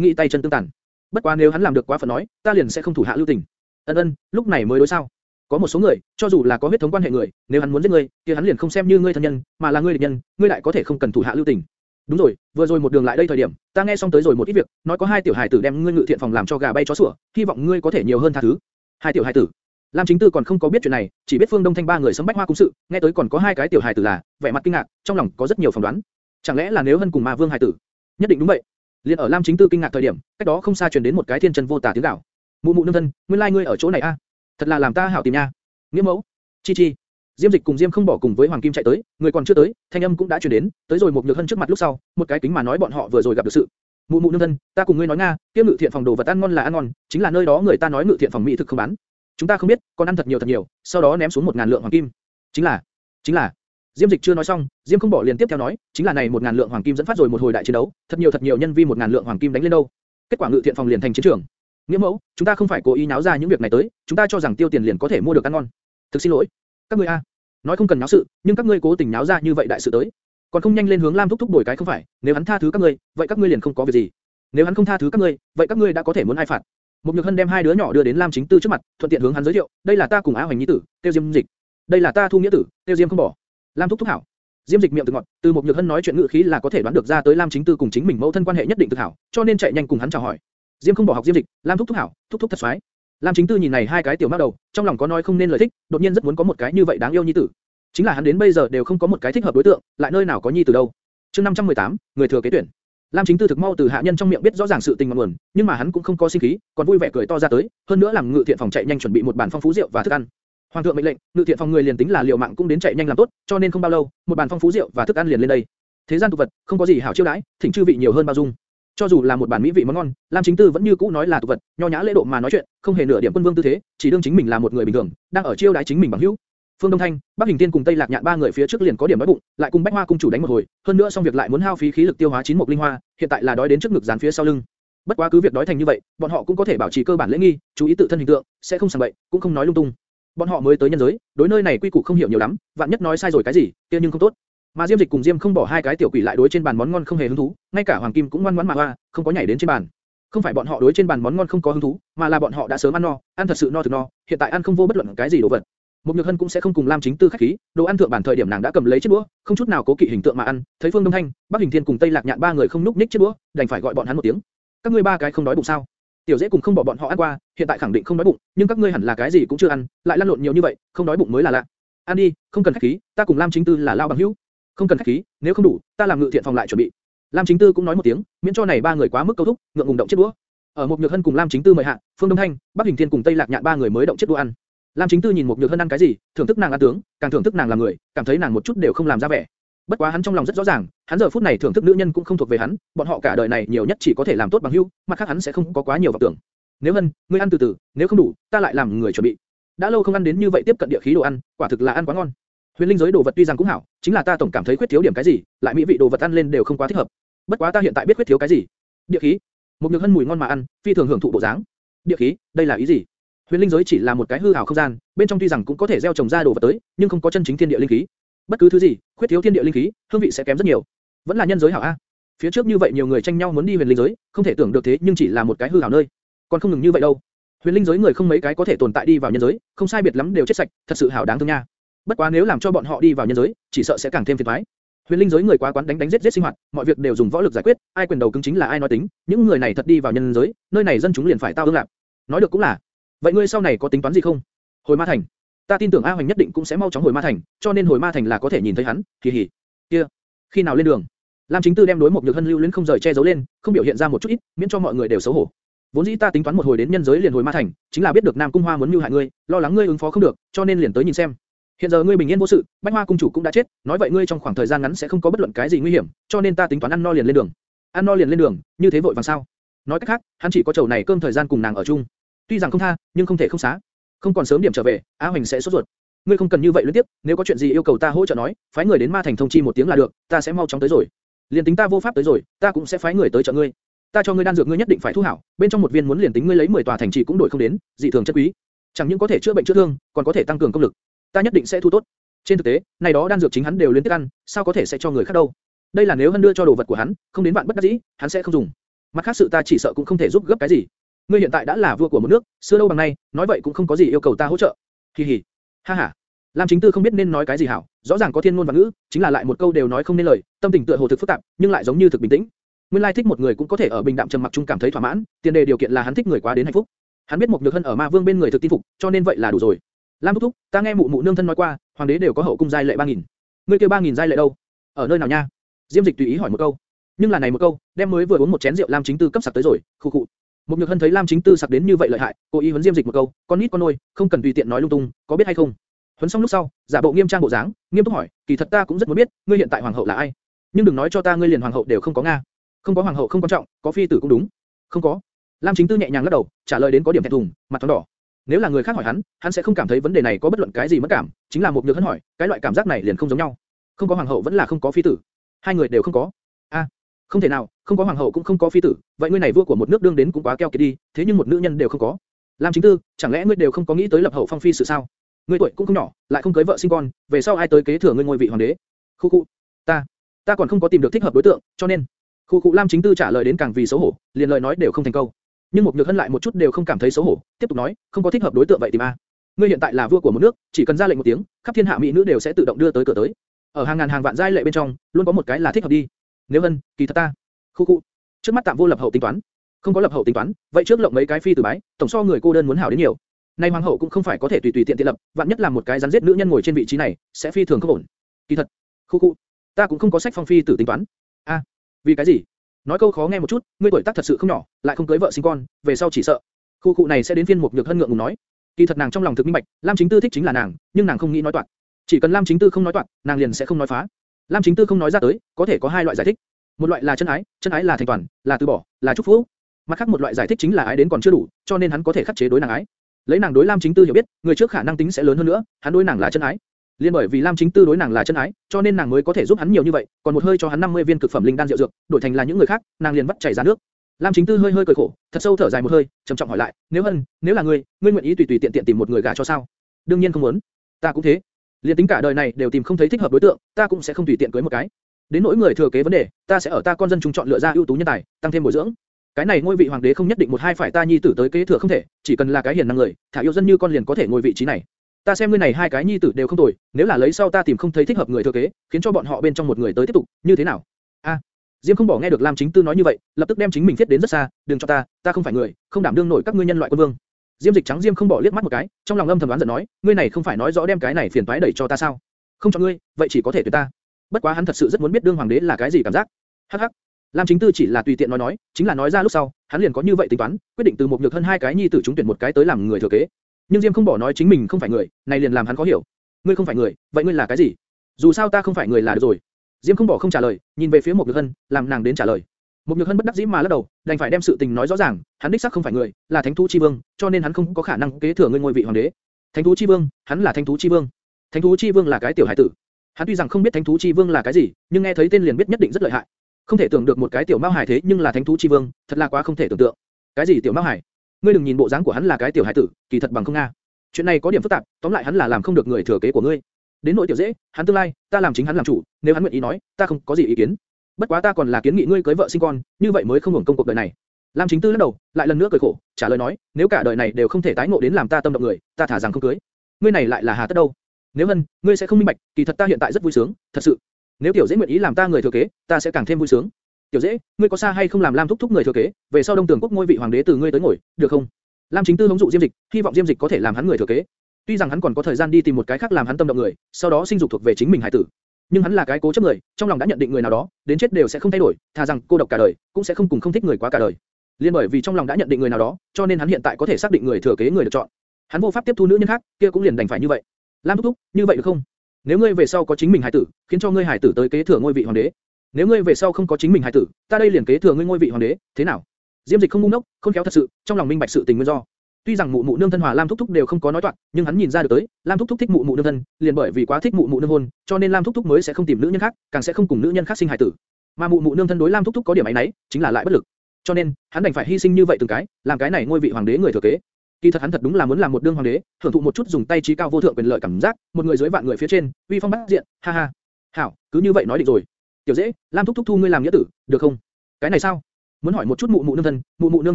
nghĩ tay chân tương tàn. Bất quá nếu hắn làm được quá phần nói, ta liền sẽ không thủ hạ lưu tình. Ân ân, lúc này mới đối sao? Có một số người, cho dù là có huyết thống quan hệ người, nếu hắn muốn giết ngươi, thì hắn liền không xem như ngươi thân nhân, mà là ngươi địch nhân, ngươi lại có thể không cần thủ hạ lưu tình. Đúng rồi, vừa rồi một đường lại đây thời điểm, ta nghe xong tới rồi một ít việc, nói có hai tiểu hài tử đem ngươi ngự thiện phòng làm cho gà bay chó sủa, hy vọng ngươi có thể nhiều hơn tha thứ. Hai tiểu hài tử. Lam Chính Tư còn không có biết chuyện này, chỉ biết Phương Đông Thanh ba người sấm bách hoa cung sự, nghe tới còn có hai cái tiểu hài tử là, vẻ mặt kinh ngạc, trong lòng có rất nhiều phỏng đoán. Chẳng lẽ là nếu Hân cùng Ma Vương hài tử? Nhất định đúng vậy. Liên ở Lam Chính Tư kinh ngạc thời điểm, cách đó không xa truyền đến một cái thiên chân vô tả tiếng gào. Mụ mụ nương thân, nguyên lai like ngươi ở chỗ này a? Thật là làm ta hảo tìm nha. Nghĩa mẫu. Chi chi. Diêm Dịch cùng Diêm không bỏ cùng với Hoàng Kim chạy tới, người còn chưa tới, thanh âm cũng đã truyền đến, tới rồi một nhược hân trước mặt lúc sau, một cái kính mà nói bọn họ vừa rồi gặp được sự. Mụ mụ nương thân, ta cùng ngươi nói nga, kia ngự thiện phòng đồ vật ăn ngon là ăn ngon, chính là nơi đó người ta nói ngự thiện phòng mỹ thực không bán. Chúng ta không biết, còn ăn thật nhiều thật nhiều, sau đó ném xuống một ngàn lượng hoàng kim. Chính là, chính là. Diêm Dịch chưa nói xong, Diêm không bỏ liền tiếp theo nói, chính là này một ngàn lượng hoàng kim dẫn phát rồi một hồi đại chiến đấu, thật nhiều thật nhiều nhân vi một ngàn lượng hoàng kim đánh lên đâu. Kết quả ngự thiện phòng liền thành chiến trường. Nghĩa mẫu, chúng ta không phải cố ý náo ra những việc này tới, chúng ta cho rằng tiêu tiền liền có thể mua được ăn ngon. Thực xin lỗi, các ngươi a, nói không cần náo sự, nhưng các ngươi cố tình náo ra như vậy đại sự tới, còn không nhanh lên hướng Lam thúc thúc đổi cái không phải, nếu hắn tha thứ các ngươi, vậy các ngươi liền không có việc gì. Nếu hắn không tha thứ các ngươi, vậy các ngươi đã có thể muốn ai phạt. Mục Nhược Hân đem hai đứa nhỏ đưa đến Lam Chính Tư trước mặt, thuận tiện hướng hắn giới thiệu, đây là ta cùng Á Hoành Nhi tử, Tiêu Diêm Dịch, đây là ta Thu Nghĩa tử, Tiêu Diêm không bỏ. Lam thúc thúc hảo. Diêm Dịch miệng từ ngọt, từ Mục nhược hân nói chuyện ngữ khí là có thể đoán được ra tới Lam Chính Tư cùng chính mình mẫu thân quan hệ nhất định thực hảo, cho nên chạy nhanh cùng hắn chào hỏi. Diêm không bỏ học Diêm Dịch, Lam thúc thúc hảo, thúc thúc thật xoái. Lam Chính Tư nhìn này hai cái tiểu mao đầu, trong lòng có nói không nên lời thích, đột nhiên rất muốn có một cái như vậy đáng yêu nhi tử. Chính là hắn đến bây giờ đều không có một cái thích hợp đối tượng, lại nơi nào có nhi tử đâu. Chương 518, người thừa kế tuyển. Lam Chính Tư thực mau từ hạ nhân trong miệng biết rõ ràng sự tình ngọn nguồn, nhưng mà hắn cũng không có sinh khí, còn vui vẻ cười to ra tới, hơn nữa làm ngự thiện phòng chạy nhanh chuẩn bị một bàn phong phú rượu và thức ăn. Hoàng thượng mệnh lệnh, ngự thiện phòng người liền tính là liều mạng cũng đến chạy nhanh làm tốt, cho nên không bao lâu, một bàn phong phú rượu và thức ăn liền lên đây. Thế gian tục vật, không có gì hảo chiêu đãi, thỉnh chư vị nhiều hơn bao dung. Cho dù là một bàn mỹ vị món ngon, Lam Chính Tư vẫn như cũ nói là tục vật, nho nhã lễ độ mà nói chuyện, không hề nửa điểm quân vương tư thế, chỉ đương chính mình là một người bình thường, đang ở chiêu đái chính mình bằng hữu. Phương Đông Thanh, Bắc Hình Tiên cùng Tây Lạc Nhạn ba người phía trước liền có điểm đói bụng, lại cùng Bách Hoa cung chủ đánh một hồi, hơn nữa xong việc lại muốn hao phí khí lực tiêu hóa chín mục linh hoa, hiện tại là đói đến trước ngực dán phía sau lưng. Bất quá cứ việc đói thành như vậy, bọn họ cũng có thể bảo trì cơ bản lễ nghi, chú ý tự thân hình tượng, sẽ không sảng bậy, cũng không nói lung tung. Bọn họ mới tới nhân giới, đối nơi này quy củ không hiểu nhiều lắm, vạn nhất nói sai rồi cái gì, kia nhưng không tốt. Mà Diêm Dịch cùng Diêm không bỏ hai cái tiểu quỷ lại đối trên bàn món ngon không hề hứng thú, ngay cả Hoàng Kim cũng ngoan ngoãn mà hoa, không có nhảy đến trên bàn. Không phải bọn họ đối trên bàn món ngon không có hứng thú, mà là bọn họ đã sớm ăn no, ăn thật sự no thực no, hiện tại ăn không vô bất luận cái gì đồ vật. Một Nhược Hân cũng sẽ không cùng Lam Chính Tư khách khí, đồ ăn thượng bản thời điểm nàng đã cầm lấy chiếc đũa, không chút nào cố kỵ hình tượng mà ăn, thấy Phương Đông Thanh, Bắc Hình Thiên cùng Tây Lạc Nhạn ba người không núp ních chiếc đũa, đành phải gọi bọn hắn một tiếng. Các ngươi ba cái không đói bụng sao? Tiểu Dễ cùng không bỏ bọn họ ăn qua, hiện tại khẳng định không đói bụng, nhưng các ngươi hẳn là cái gì cũng chưa ăn, lại lăn lộn nhiều như vậy, không đói bụng mới là lạ. Ăn đi, không cần khách khí, ta cùng Lam Chính Tư là lao bằng hữu. Không cần khách khí, nếu không đủ, ta làm ngự thiện phòng lại chuẩn bị. Lam Chính Tư cũng nói một tiếng, miễn cho này ba người quá mức câu thúc, ngượng ngùng động chiếc đũa. Ở một Nhược Hân cùng Lam Chính Tư mời hạ, Phương Đông Thanh, Bắc Hình Thiên cùng Tây Lạc Nhạn ba người mới động chiếc đũa ăn. Lam Chính Tư nhìn một Nhược Hân ăn cái gì, thưởng thức nàng ăn tướng, càng thưởng thức nàng là người, cảm thấy nàng một chút đều không làm ra vẻ. Bất quá hắn trong lòng rất rõ ràng, hắn giờ phút này thưởng thức nữ nhân cũng không thuộc về hắn, bọn họ cả đời này nhiều nhất chỉ có thể làm tốt bằng hữu, mặt khác hắn sẽ không có quá nhiều vọng tưởng. Nếu Hân, ngươi ăn từ từ, nếu không đủ, ta lại làm người chuẩn bị. Đã lâu không ăn đến như vậy tiếp cận địa khí đồ ăn, quả thực là ăn quá ngon. Huyền linh giới đồ vật tuy rằng cũng hảo, chính là ta tổng cảm thấy khuyết thiếu điểm cái gì, lại mỹ vị đồ vật ăn lên đều không quá thích hợp. Bất quá ta hiện tại biết khuyết thiếu cái gì. Địa khí. Một nhược hân mùi ngon mà ăn, phi thường hưởng thụ bộ dáng. Địa khí, đây là ý gì? Huyền linh giới chỉ là một cái hư ảo không gian, bên trong tuy rằng cũng có thể gieo trồng ra đồ vật tới, nhưng không có chân chính thiên địa linh khí. Bất cứ thứ gì, khuyết thiếu thiên địa linh khí, hương vị sẽ kém rất nhiều. Vẫn là nhân giới hảo a. Phía trước như vậy nhiều người tranh nhau muốn đi huyền linh giới, không thể tưởng được thế nhưng chỉ là một cái hư ảo nơi. Còn không ngừng như vậy đâu. Huyền linh giới người không mấy cái có thể tồn tại đi vào nhân giới, không sai biệt lắm đều chết sạch, thật sự hảo đáng thương nha. Bất quá nếu làm cho bọn họ đi vào nhân giới, chỉ sợ sẽ càng thêm phiền toái. Huyền linh giới người quá quán đánh đánh giết giết sinh hoạt, mọi việc đều dùng võ lực giải quyết, ai quyền đầu cứng chính là ai nói tính, những người này thật đi vào nhân giới, nơi này dân chúng liền phải tao ương lạc. Nói được cũng là. Vậy ngươi sau này có tính toán gì không? Hồi Ma Thành. Ta tin tưởng A Hoành nhất định cũng sẽ mau chóng hồi Ma Thành, cho nên hồi Ma Thành là có thể nhìn thấy hắn. Kỳ hỉ. Kia, khi nào lên đường? Lam Chính Tư đem đối một nhược hân lưu luyến không rời che giấu lên, không biểu hiện ra một chút ít, miễn cho mọi người đều xấu hổ. Vốn dĩ ta tính toán một hồi đến nhân giới liền hồi Ma Thành, chính là biết được Nam Cung Hoa muốn mưu hại ngươi, lo lắng ngươi ứng phó không được, cho nên liền tới nhìn xem. Hiện giờ ngươi bình yên vô sự, Bách Hoa cung chủ cũng đã chết, nói vậy ngươi trong khoảng thời gian ngắn sẽ không có bất luận cái gì nguy hiểm, cho nên ta tính toán ăn no liền lên đường. Ăn no liền lên đường, như thế vội vàng sao? Nói cách khác, hắn chỉ có chầu này cơm thời gian cùng nàng ở chung. Tuy rằng không tha, nhưng không thể không xá. Không còn sớm điểm trở về, Á Hoành sẽ sốt ruột. Ngươi không cần như vậy liên tiếp, nếu có chuyện gì yêu cầu ta hỗ trợ nói, phái người đến Ma Thành thông chi một tiếng là được, ta sẽ mau chóng tới rồi. Liên tính ta vô pháp tới rồi, ta cũng sẽ phái người tới trợ ngươi. Ta cho ngươi đan dược ngươi nhất định phải thu hảo, bên trong một viên muốn liền tính ngươi lấy 10 tòa thành trì cũng đổi không đến, dị thường chất quý. Chẳng những có thể chữa bệnh chữa thương, còn có thể tăng cường công lực ta nhất định sẽ thu tốt. Trên thực tế, này đó đan dược chính hắn đều liên tiếp ăn, sao có thể sẽ cho người khác đâu? Đây là nếu hân đưa cho đồ vật của hắn, không đến bạn bất đắc dĩ, hắn sẽ không dùng. Mặt khác sự ta chỉ sợ cũng không thể giúp gấp cái gì. Ngươi hiện tại đã là vua của một nước, xưa đâu bằng nay, nói vậy cũng không có gì yêu cầu ta hỗ trợ. Kỳ hỉ. Ha ha. Lam Chính Tư không biết nên nói cái gì hảo, rõ ràng có thiên ngôn và ngữ, chính là lại một câu đều nói không nên lời, tâm tình tựa hồ thực phức tạp, nhưng lại giống như thực bình tĩnh. Nguyên lai thích một người cũng có thể ở bình đạm trầm mặc chung cảm thấy thỏa mãn, tiền đề điều kiện là hắn thích người quá đến hạnh phúc. Hắn biết một nhược hân ở ma vương bên người thực tin phục, cho nên vậy là đủ rồi. Lam thúc thúc, ta nghe mụ mụ nương thân nói qua, hoàng đế đều có hậu cung giai lệ 3000. Ngươi kêu 3000 giai lệ đâu? Ở nơi nào nha? Diêm Dịch tùy ý hỏi một câu. Nhưng là này một câu, đem mới vừa uống một chén rượu Lam Chính Tư cấp sặc tới rồi, Khụ khụ. Một nhược hân thấy Lam Chính Tư sặc đến như vậy lợi hại, cố ý huấn Diêm Dịch một câu, con nít con nôi, không cần tùy tiện nói lung tung, có biết hay không? Huấn xong lúc sau, giả bộ nghiêm trang bộ dáng, nghiêm túc hỏi, kỳ thật ta cũng rất muốn biết, ngươi hiện tại hoàng hậu là ai? Nhưng đừng nói cho ta ngươi liền hoàng hậu đều không có nga. Không có hoàng hậu không quan trọng, có phi tử cũng đúng. Không có. Lam Chính Tư nhẹ nhàng lắc đầu, trả lời đến có điểm thẹn thùng, mặt thoáng đỏ. Nếu là người khác hỏi hắn, hắn sẽ không cảm thấy vấn đề này có bất luận cái gì mất cảm, chính là một nhược hắn hỏi, cái loại cảm giác này liền không giống nhau. Không có hoàng hậu vẫn là không có phi tử, hai người đều không có. A, không thể nào, không có hoàng hậu cũng không có phi tử, vậy ngươi này vua của một nước đương đến cũng quá keo kiệt đi, thế nhưng một nữ nhân đều không có. Lam chính tư, chẳng lẽ ngươi đều không có nghĩ tới lập hậu phong phi sự sao? Ngươi tuổi cũng không nhỏ, lại không cưới vợ sinh con, về sau ai tới kế thừa ngươi ngôi vị hoàng đế? Khu khu, ta, ta còn không có tìm được thích hợp đối tượng, cho nên, khu khu Lam chính tư trả lời đến càng vì xấu hổ, liền lời nói đều không thành câu. Nhưng một nhược hân lại một chút đều không cảm thấy xấu hổ, tiếp tục nói, không có thích hợp đối tượng vậy tìm a. Ngươi hiện tại là vua của một nước, chỉ cần ra lệnh một tiếng, khắp thiên hạ mỹ nữ đều sẽ tự động đưa tới cửa tới. Ở hàng ngàn hàng vạn giai lệ bên trong, luôn có một cái là thích hợp đi. Nếu Hân, kỳ thật ta. Khu cụ Trước mắt tạm vô lập hậu tính toán. Không có lập hậu tính toán, vậy trước lộng mấy cái phi tử bái, tổng so người cô đơn muốn hảo đến nhiều. Nay hoàng hậu cũng không phải có thể tùy tùy tiện tiện lập, vạn nhất làm một cái rắn giết nữ nhân ngồi trên vị trí này, sẽ phi thường không ổn. Kỳ thật, khu cụ ta cũng không có sách phong phi tử tính toán. A, vì cái gì? Nói câu khó nghe một chút, ngươi tuổi tác thật sự không nhỏ, lại không cưới vợ sinh con, về sau chỉ sợ. Khu cụ này sẽ đến phiên một nhược hân ngượng ngùng nói. Kỳ thật nàng trong lòng thực minh bạch, Lam Chính Tư thích chính là nàng, nhưng nàng không nghĩ nói toạc. Chỉ cần Lam Chính Tư không nói toạc, nàng liền sẽ không nói phá. Lam Chính Tư không nói ra tới, có thể có hai loại giải thích. Một loại là chân ái, chân ái là thành toàn, là từ bỏ, là chúc phúc. Mặt khác một loại giải thích chính là ái đến còn chưa đủ, cho nên hắn có thể khắc chế đối nàng ái. Lấy nàng đối Lam Chính Tư hiểu biết, người trước khả năng tính sẽ lớn hơn nữa, hắn đối nàng là chân ái. Liên bởi vì Lam Chính Tư đối nàng là chân ái, cho nên nàng mới có thể giúp hắn nhiều như vậy, còn một hơi cho hắn 50 viên cực phẩm linh đan rượu dược, đổi thành là những người khác, nàng liền vắt chảy ra nước. Lam Chính Tư hơi hơi cười khổ, thật sâu thở dài một hơi, trầm trọng hỏi lại, nếu hân, nếu là ngươi, ngươi nguyện ý tùy tùy tiện tiện tìm một người gả cho sao? Đương nhiên không muốn. Ta cũng thế. Liên tính cả đời này đều tìm không thấy thích hợp đối tượng, ta cũng sẽ không tùy tiện cưới một cái. Đến nỗi người thừa kế vấn đề, ta sẽ ở ta con dân chúng chọn lựa ra ưu tú nhân tài, tăng thêm bồi dưỡng. Cái này ngôi vị hoàng đế không nhất định một hai phải ta nhi tử tới kế thừa không thể, chỉ cần là cái hiền năng người, thả yêu dân như con liền có thể ngồi vị trí này. Ta xem ngươi này hai cái nhi tử đều không tồi, nếu là lấy sau ta tìm không thấy thích hợp người thừa kế, khiến cho bọn họ bên trong một người tới tiếp tục, như thế nào? A, Diêm không bỏ nghe được Lam Chính Tư nói như vậy, lập tức đem chính mình thiết đến rất xa, đừng cho ta, ta không phải người, không đảm đương nổi các ngươi nhân loại quân vương. Diêm Dịch trắng Diêm không bỏ liếc mắt một cái, trong lòng âm thầm đoán giận nói, ngươi này không phải nói rõ đem cái này phiền toái đẩy cho ta sao? Không cho ngươi, vậy chỉ có thể tuyệt ta. Bất quá hắn thật sự rất muốn biết đương hoàng đế là cái gì cảm giác. Hắc hắc. Lam Chính Tư chỉ là tùy tiện nói nói, chính là nói ra lúc sau, hắn liền có như vậy tính toán, quyết định từ một nhược hơn hai cái nhi tử chúng tuyển một cái tới làm người thừa kế. Nhưng Diêm không bỏ nói chính mình không phải người, này liền làm hắn khó hiểu. Ngươi không phải người, vậy ngươi là cái gì? Dù sao ta không phải người là được rồi. Diêm không bỏ không trả lời, nhìn về phía một nhược hân, làm nàng đến trả lời. Một nhược hân bất đắc dĩ mà lắc đầu, đành phải đem sự tình nói rõ ràng, hắn đích xác không phải người, là thánh thú chi vương, cho nên hắn không có khả năng kế thừa ngươi ngôi vị hoàng đế. Thánh thú chi vương, hắn là thánh thú chi vương. Thánh thú chi vương là cái tiểu hải tử. Hắn tuy rằng không biết thánh thú chi vương là cái gì, nhưng nghe thấy tên liền biết nhất định rất lợi hại. Không thể tưởng được một cái tiểu mao hải thế nhưng là thánh thú chi vương, thật là quá không thể tưởng tượng. Cái gì tiểu mao hải? Ngươi đừng nhìn bộ dáng của hắn là cái tiểu hải tử, kỳ thật bằng không nga. Chuyện này có điểm phức tạp, tóm lại hắn là làm không được người thừa kế của ngươi. Đến nội tiểu dễ, hắn tương lai, ta làm chính hắn làm chủ, nếu hắn nguyện ý nói, ta không có gì ý kiến. Bất quá ta còn là kiến nghị ngươi cưới vợ sinh con, như vậy mới không hưởng công cuộc đời này. Lam Chính Tư lắc đầu, lại lần nữa cười khổ, trả lời nói, nếu cả đời này đều không thể tái ngộ đến làm ta tâm động người, ta thả rằng không cưới. Ngươi này lại là hà tất đâu? Nếu hân, ngươi sẽ không minh bạch, kỳ thật ta hiện tại rất vui sướng, thật sự. Nếu tiểu dễ nguyện ý làm ta người thừa kế, ta sẽ càng thêm vui sướng. Tiểu dễ, ngươi có xa hay không làm Lam thúc thúc người thừa kế, về sau Đông Tường quốc ngôi vị hoàng đế từ ngươi tới ngồi, được không? Lam Chính Tư hống dụ Diêm Dịch, hy vọng Diêm Dịch có thể làm hắn người thừa kế. Tuy rằng hắn còn có thời gian đi tìm một cái khác làm hắn tâm động người, sau đó sinh dục thuộc về chính mình hải tử. Nhưng hắn là cái cố chấp người, trong lòng đã nhận định người nào đó, đến chết đều sẽ không thay đổi, thà rằng cô độc cả đời, cũng sẽ không cùng không thích người quá cả đời. Liên bởi vì trong lòng đã nhận định người nào đó, cho nên hắn hiện tại có thể xác định người thừa kế người được chọn. Hắn vô pháp tiếp thu nữ nhân khác, kia cũng liền đành phải như vậy. Lam thúc thúc, như vậy được không? Nếu ngươi về sau có chính mình hải tử, khiến cho ngươi hải tử tới kế thừa ngôi vị hoàng đế. Nếu ngươi về sau không có chính mình hải tử, ta đây liền kế thừa ngươi ngôi vị hoàng đế, thế nào? Diêm Dịch không ngu ngốc, không khéo thật sự, trong lòng minh bạch sự tình nguyên do. Tuy rằng mụ mụ nương thân hòa Lam thúc thúc đều không có nói toạc, nhưng hắn nhìn ra được tới, Lam thúc thúc thích mụ mụ nương thân, liền bởi vì quá thích mụ mụ nương hôn, cho nên Lam thúc thúc mới sẽ không tìm nữ nhân khác, càng sẽ không cùng nữ nhân khác sinh hài tử. Mà mụ mụ nương thân đối Lam thúc thúc có điểm ấy nấy, chính là lại bất lực. Cho nên, hắn đành phải hy sinh như vậy từng cái, làm cái này ngôi vị hoàng đế người thừa kế. Kỳ thật hắn thật đúng là muốn làm một đương hoàng đế, hưởng thụ một chút dùng tay trí cao vô thượng quyền lợi cảm giác, một người dưới vạn người phía trên, uy phong bát diện, ha ha. Hảo, cứ như vậy nói định rồi. Tiểu dễ, Lam thúc thúc thu ngươi làm nghĩa tử, được không? Cái này sao? Muốn hỏi một chút mụ mụ nương thân, mụ mụ nương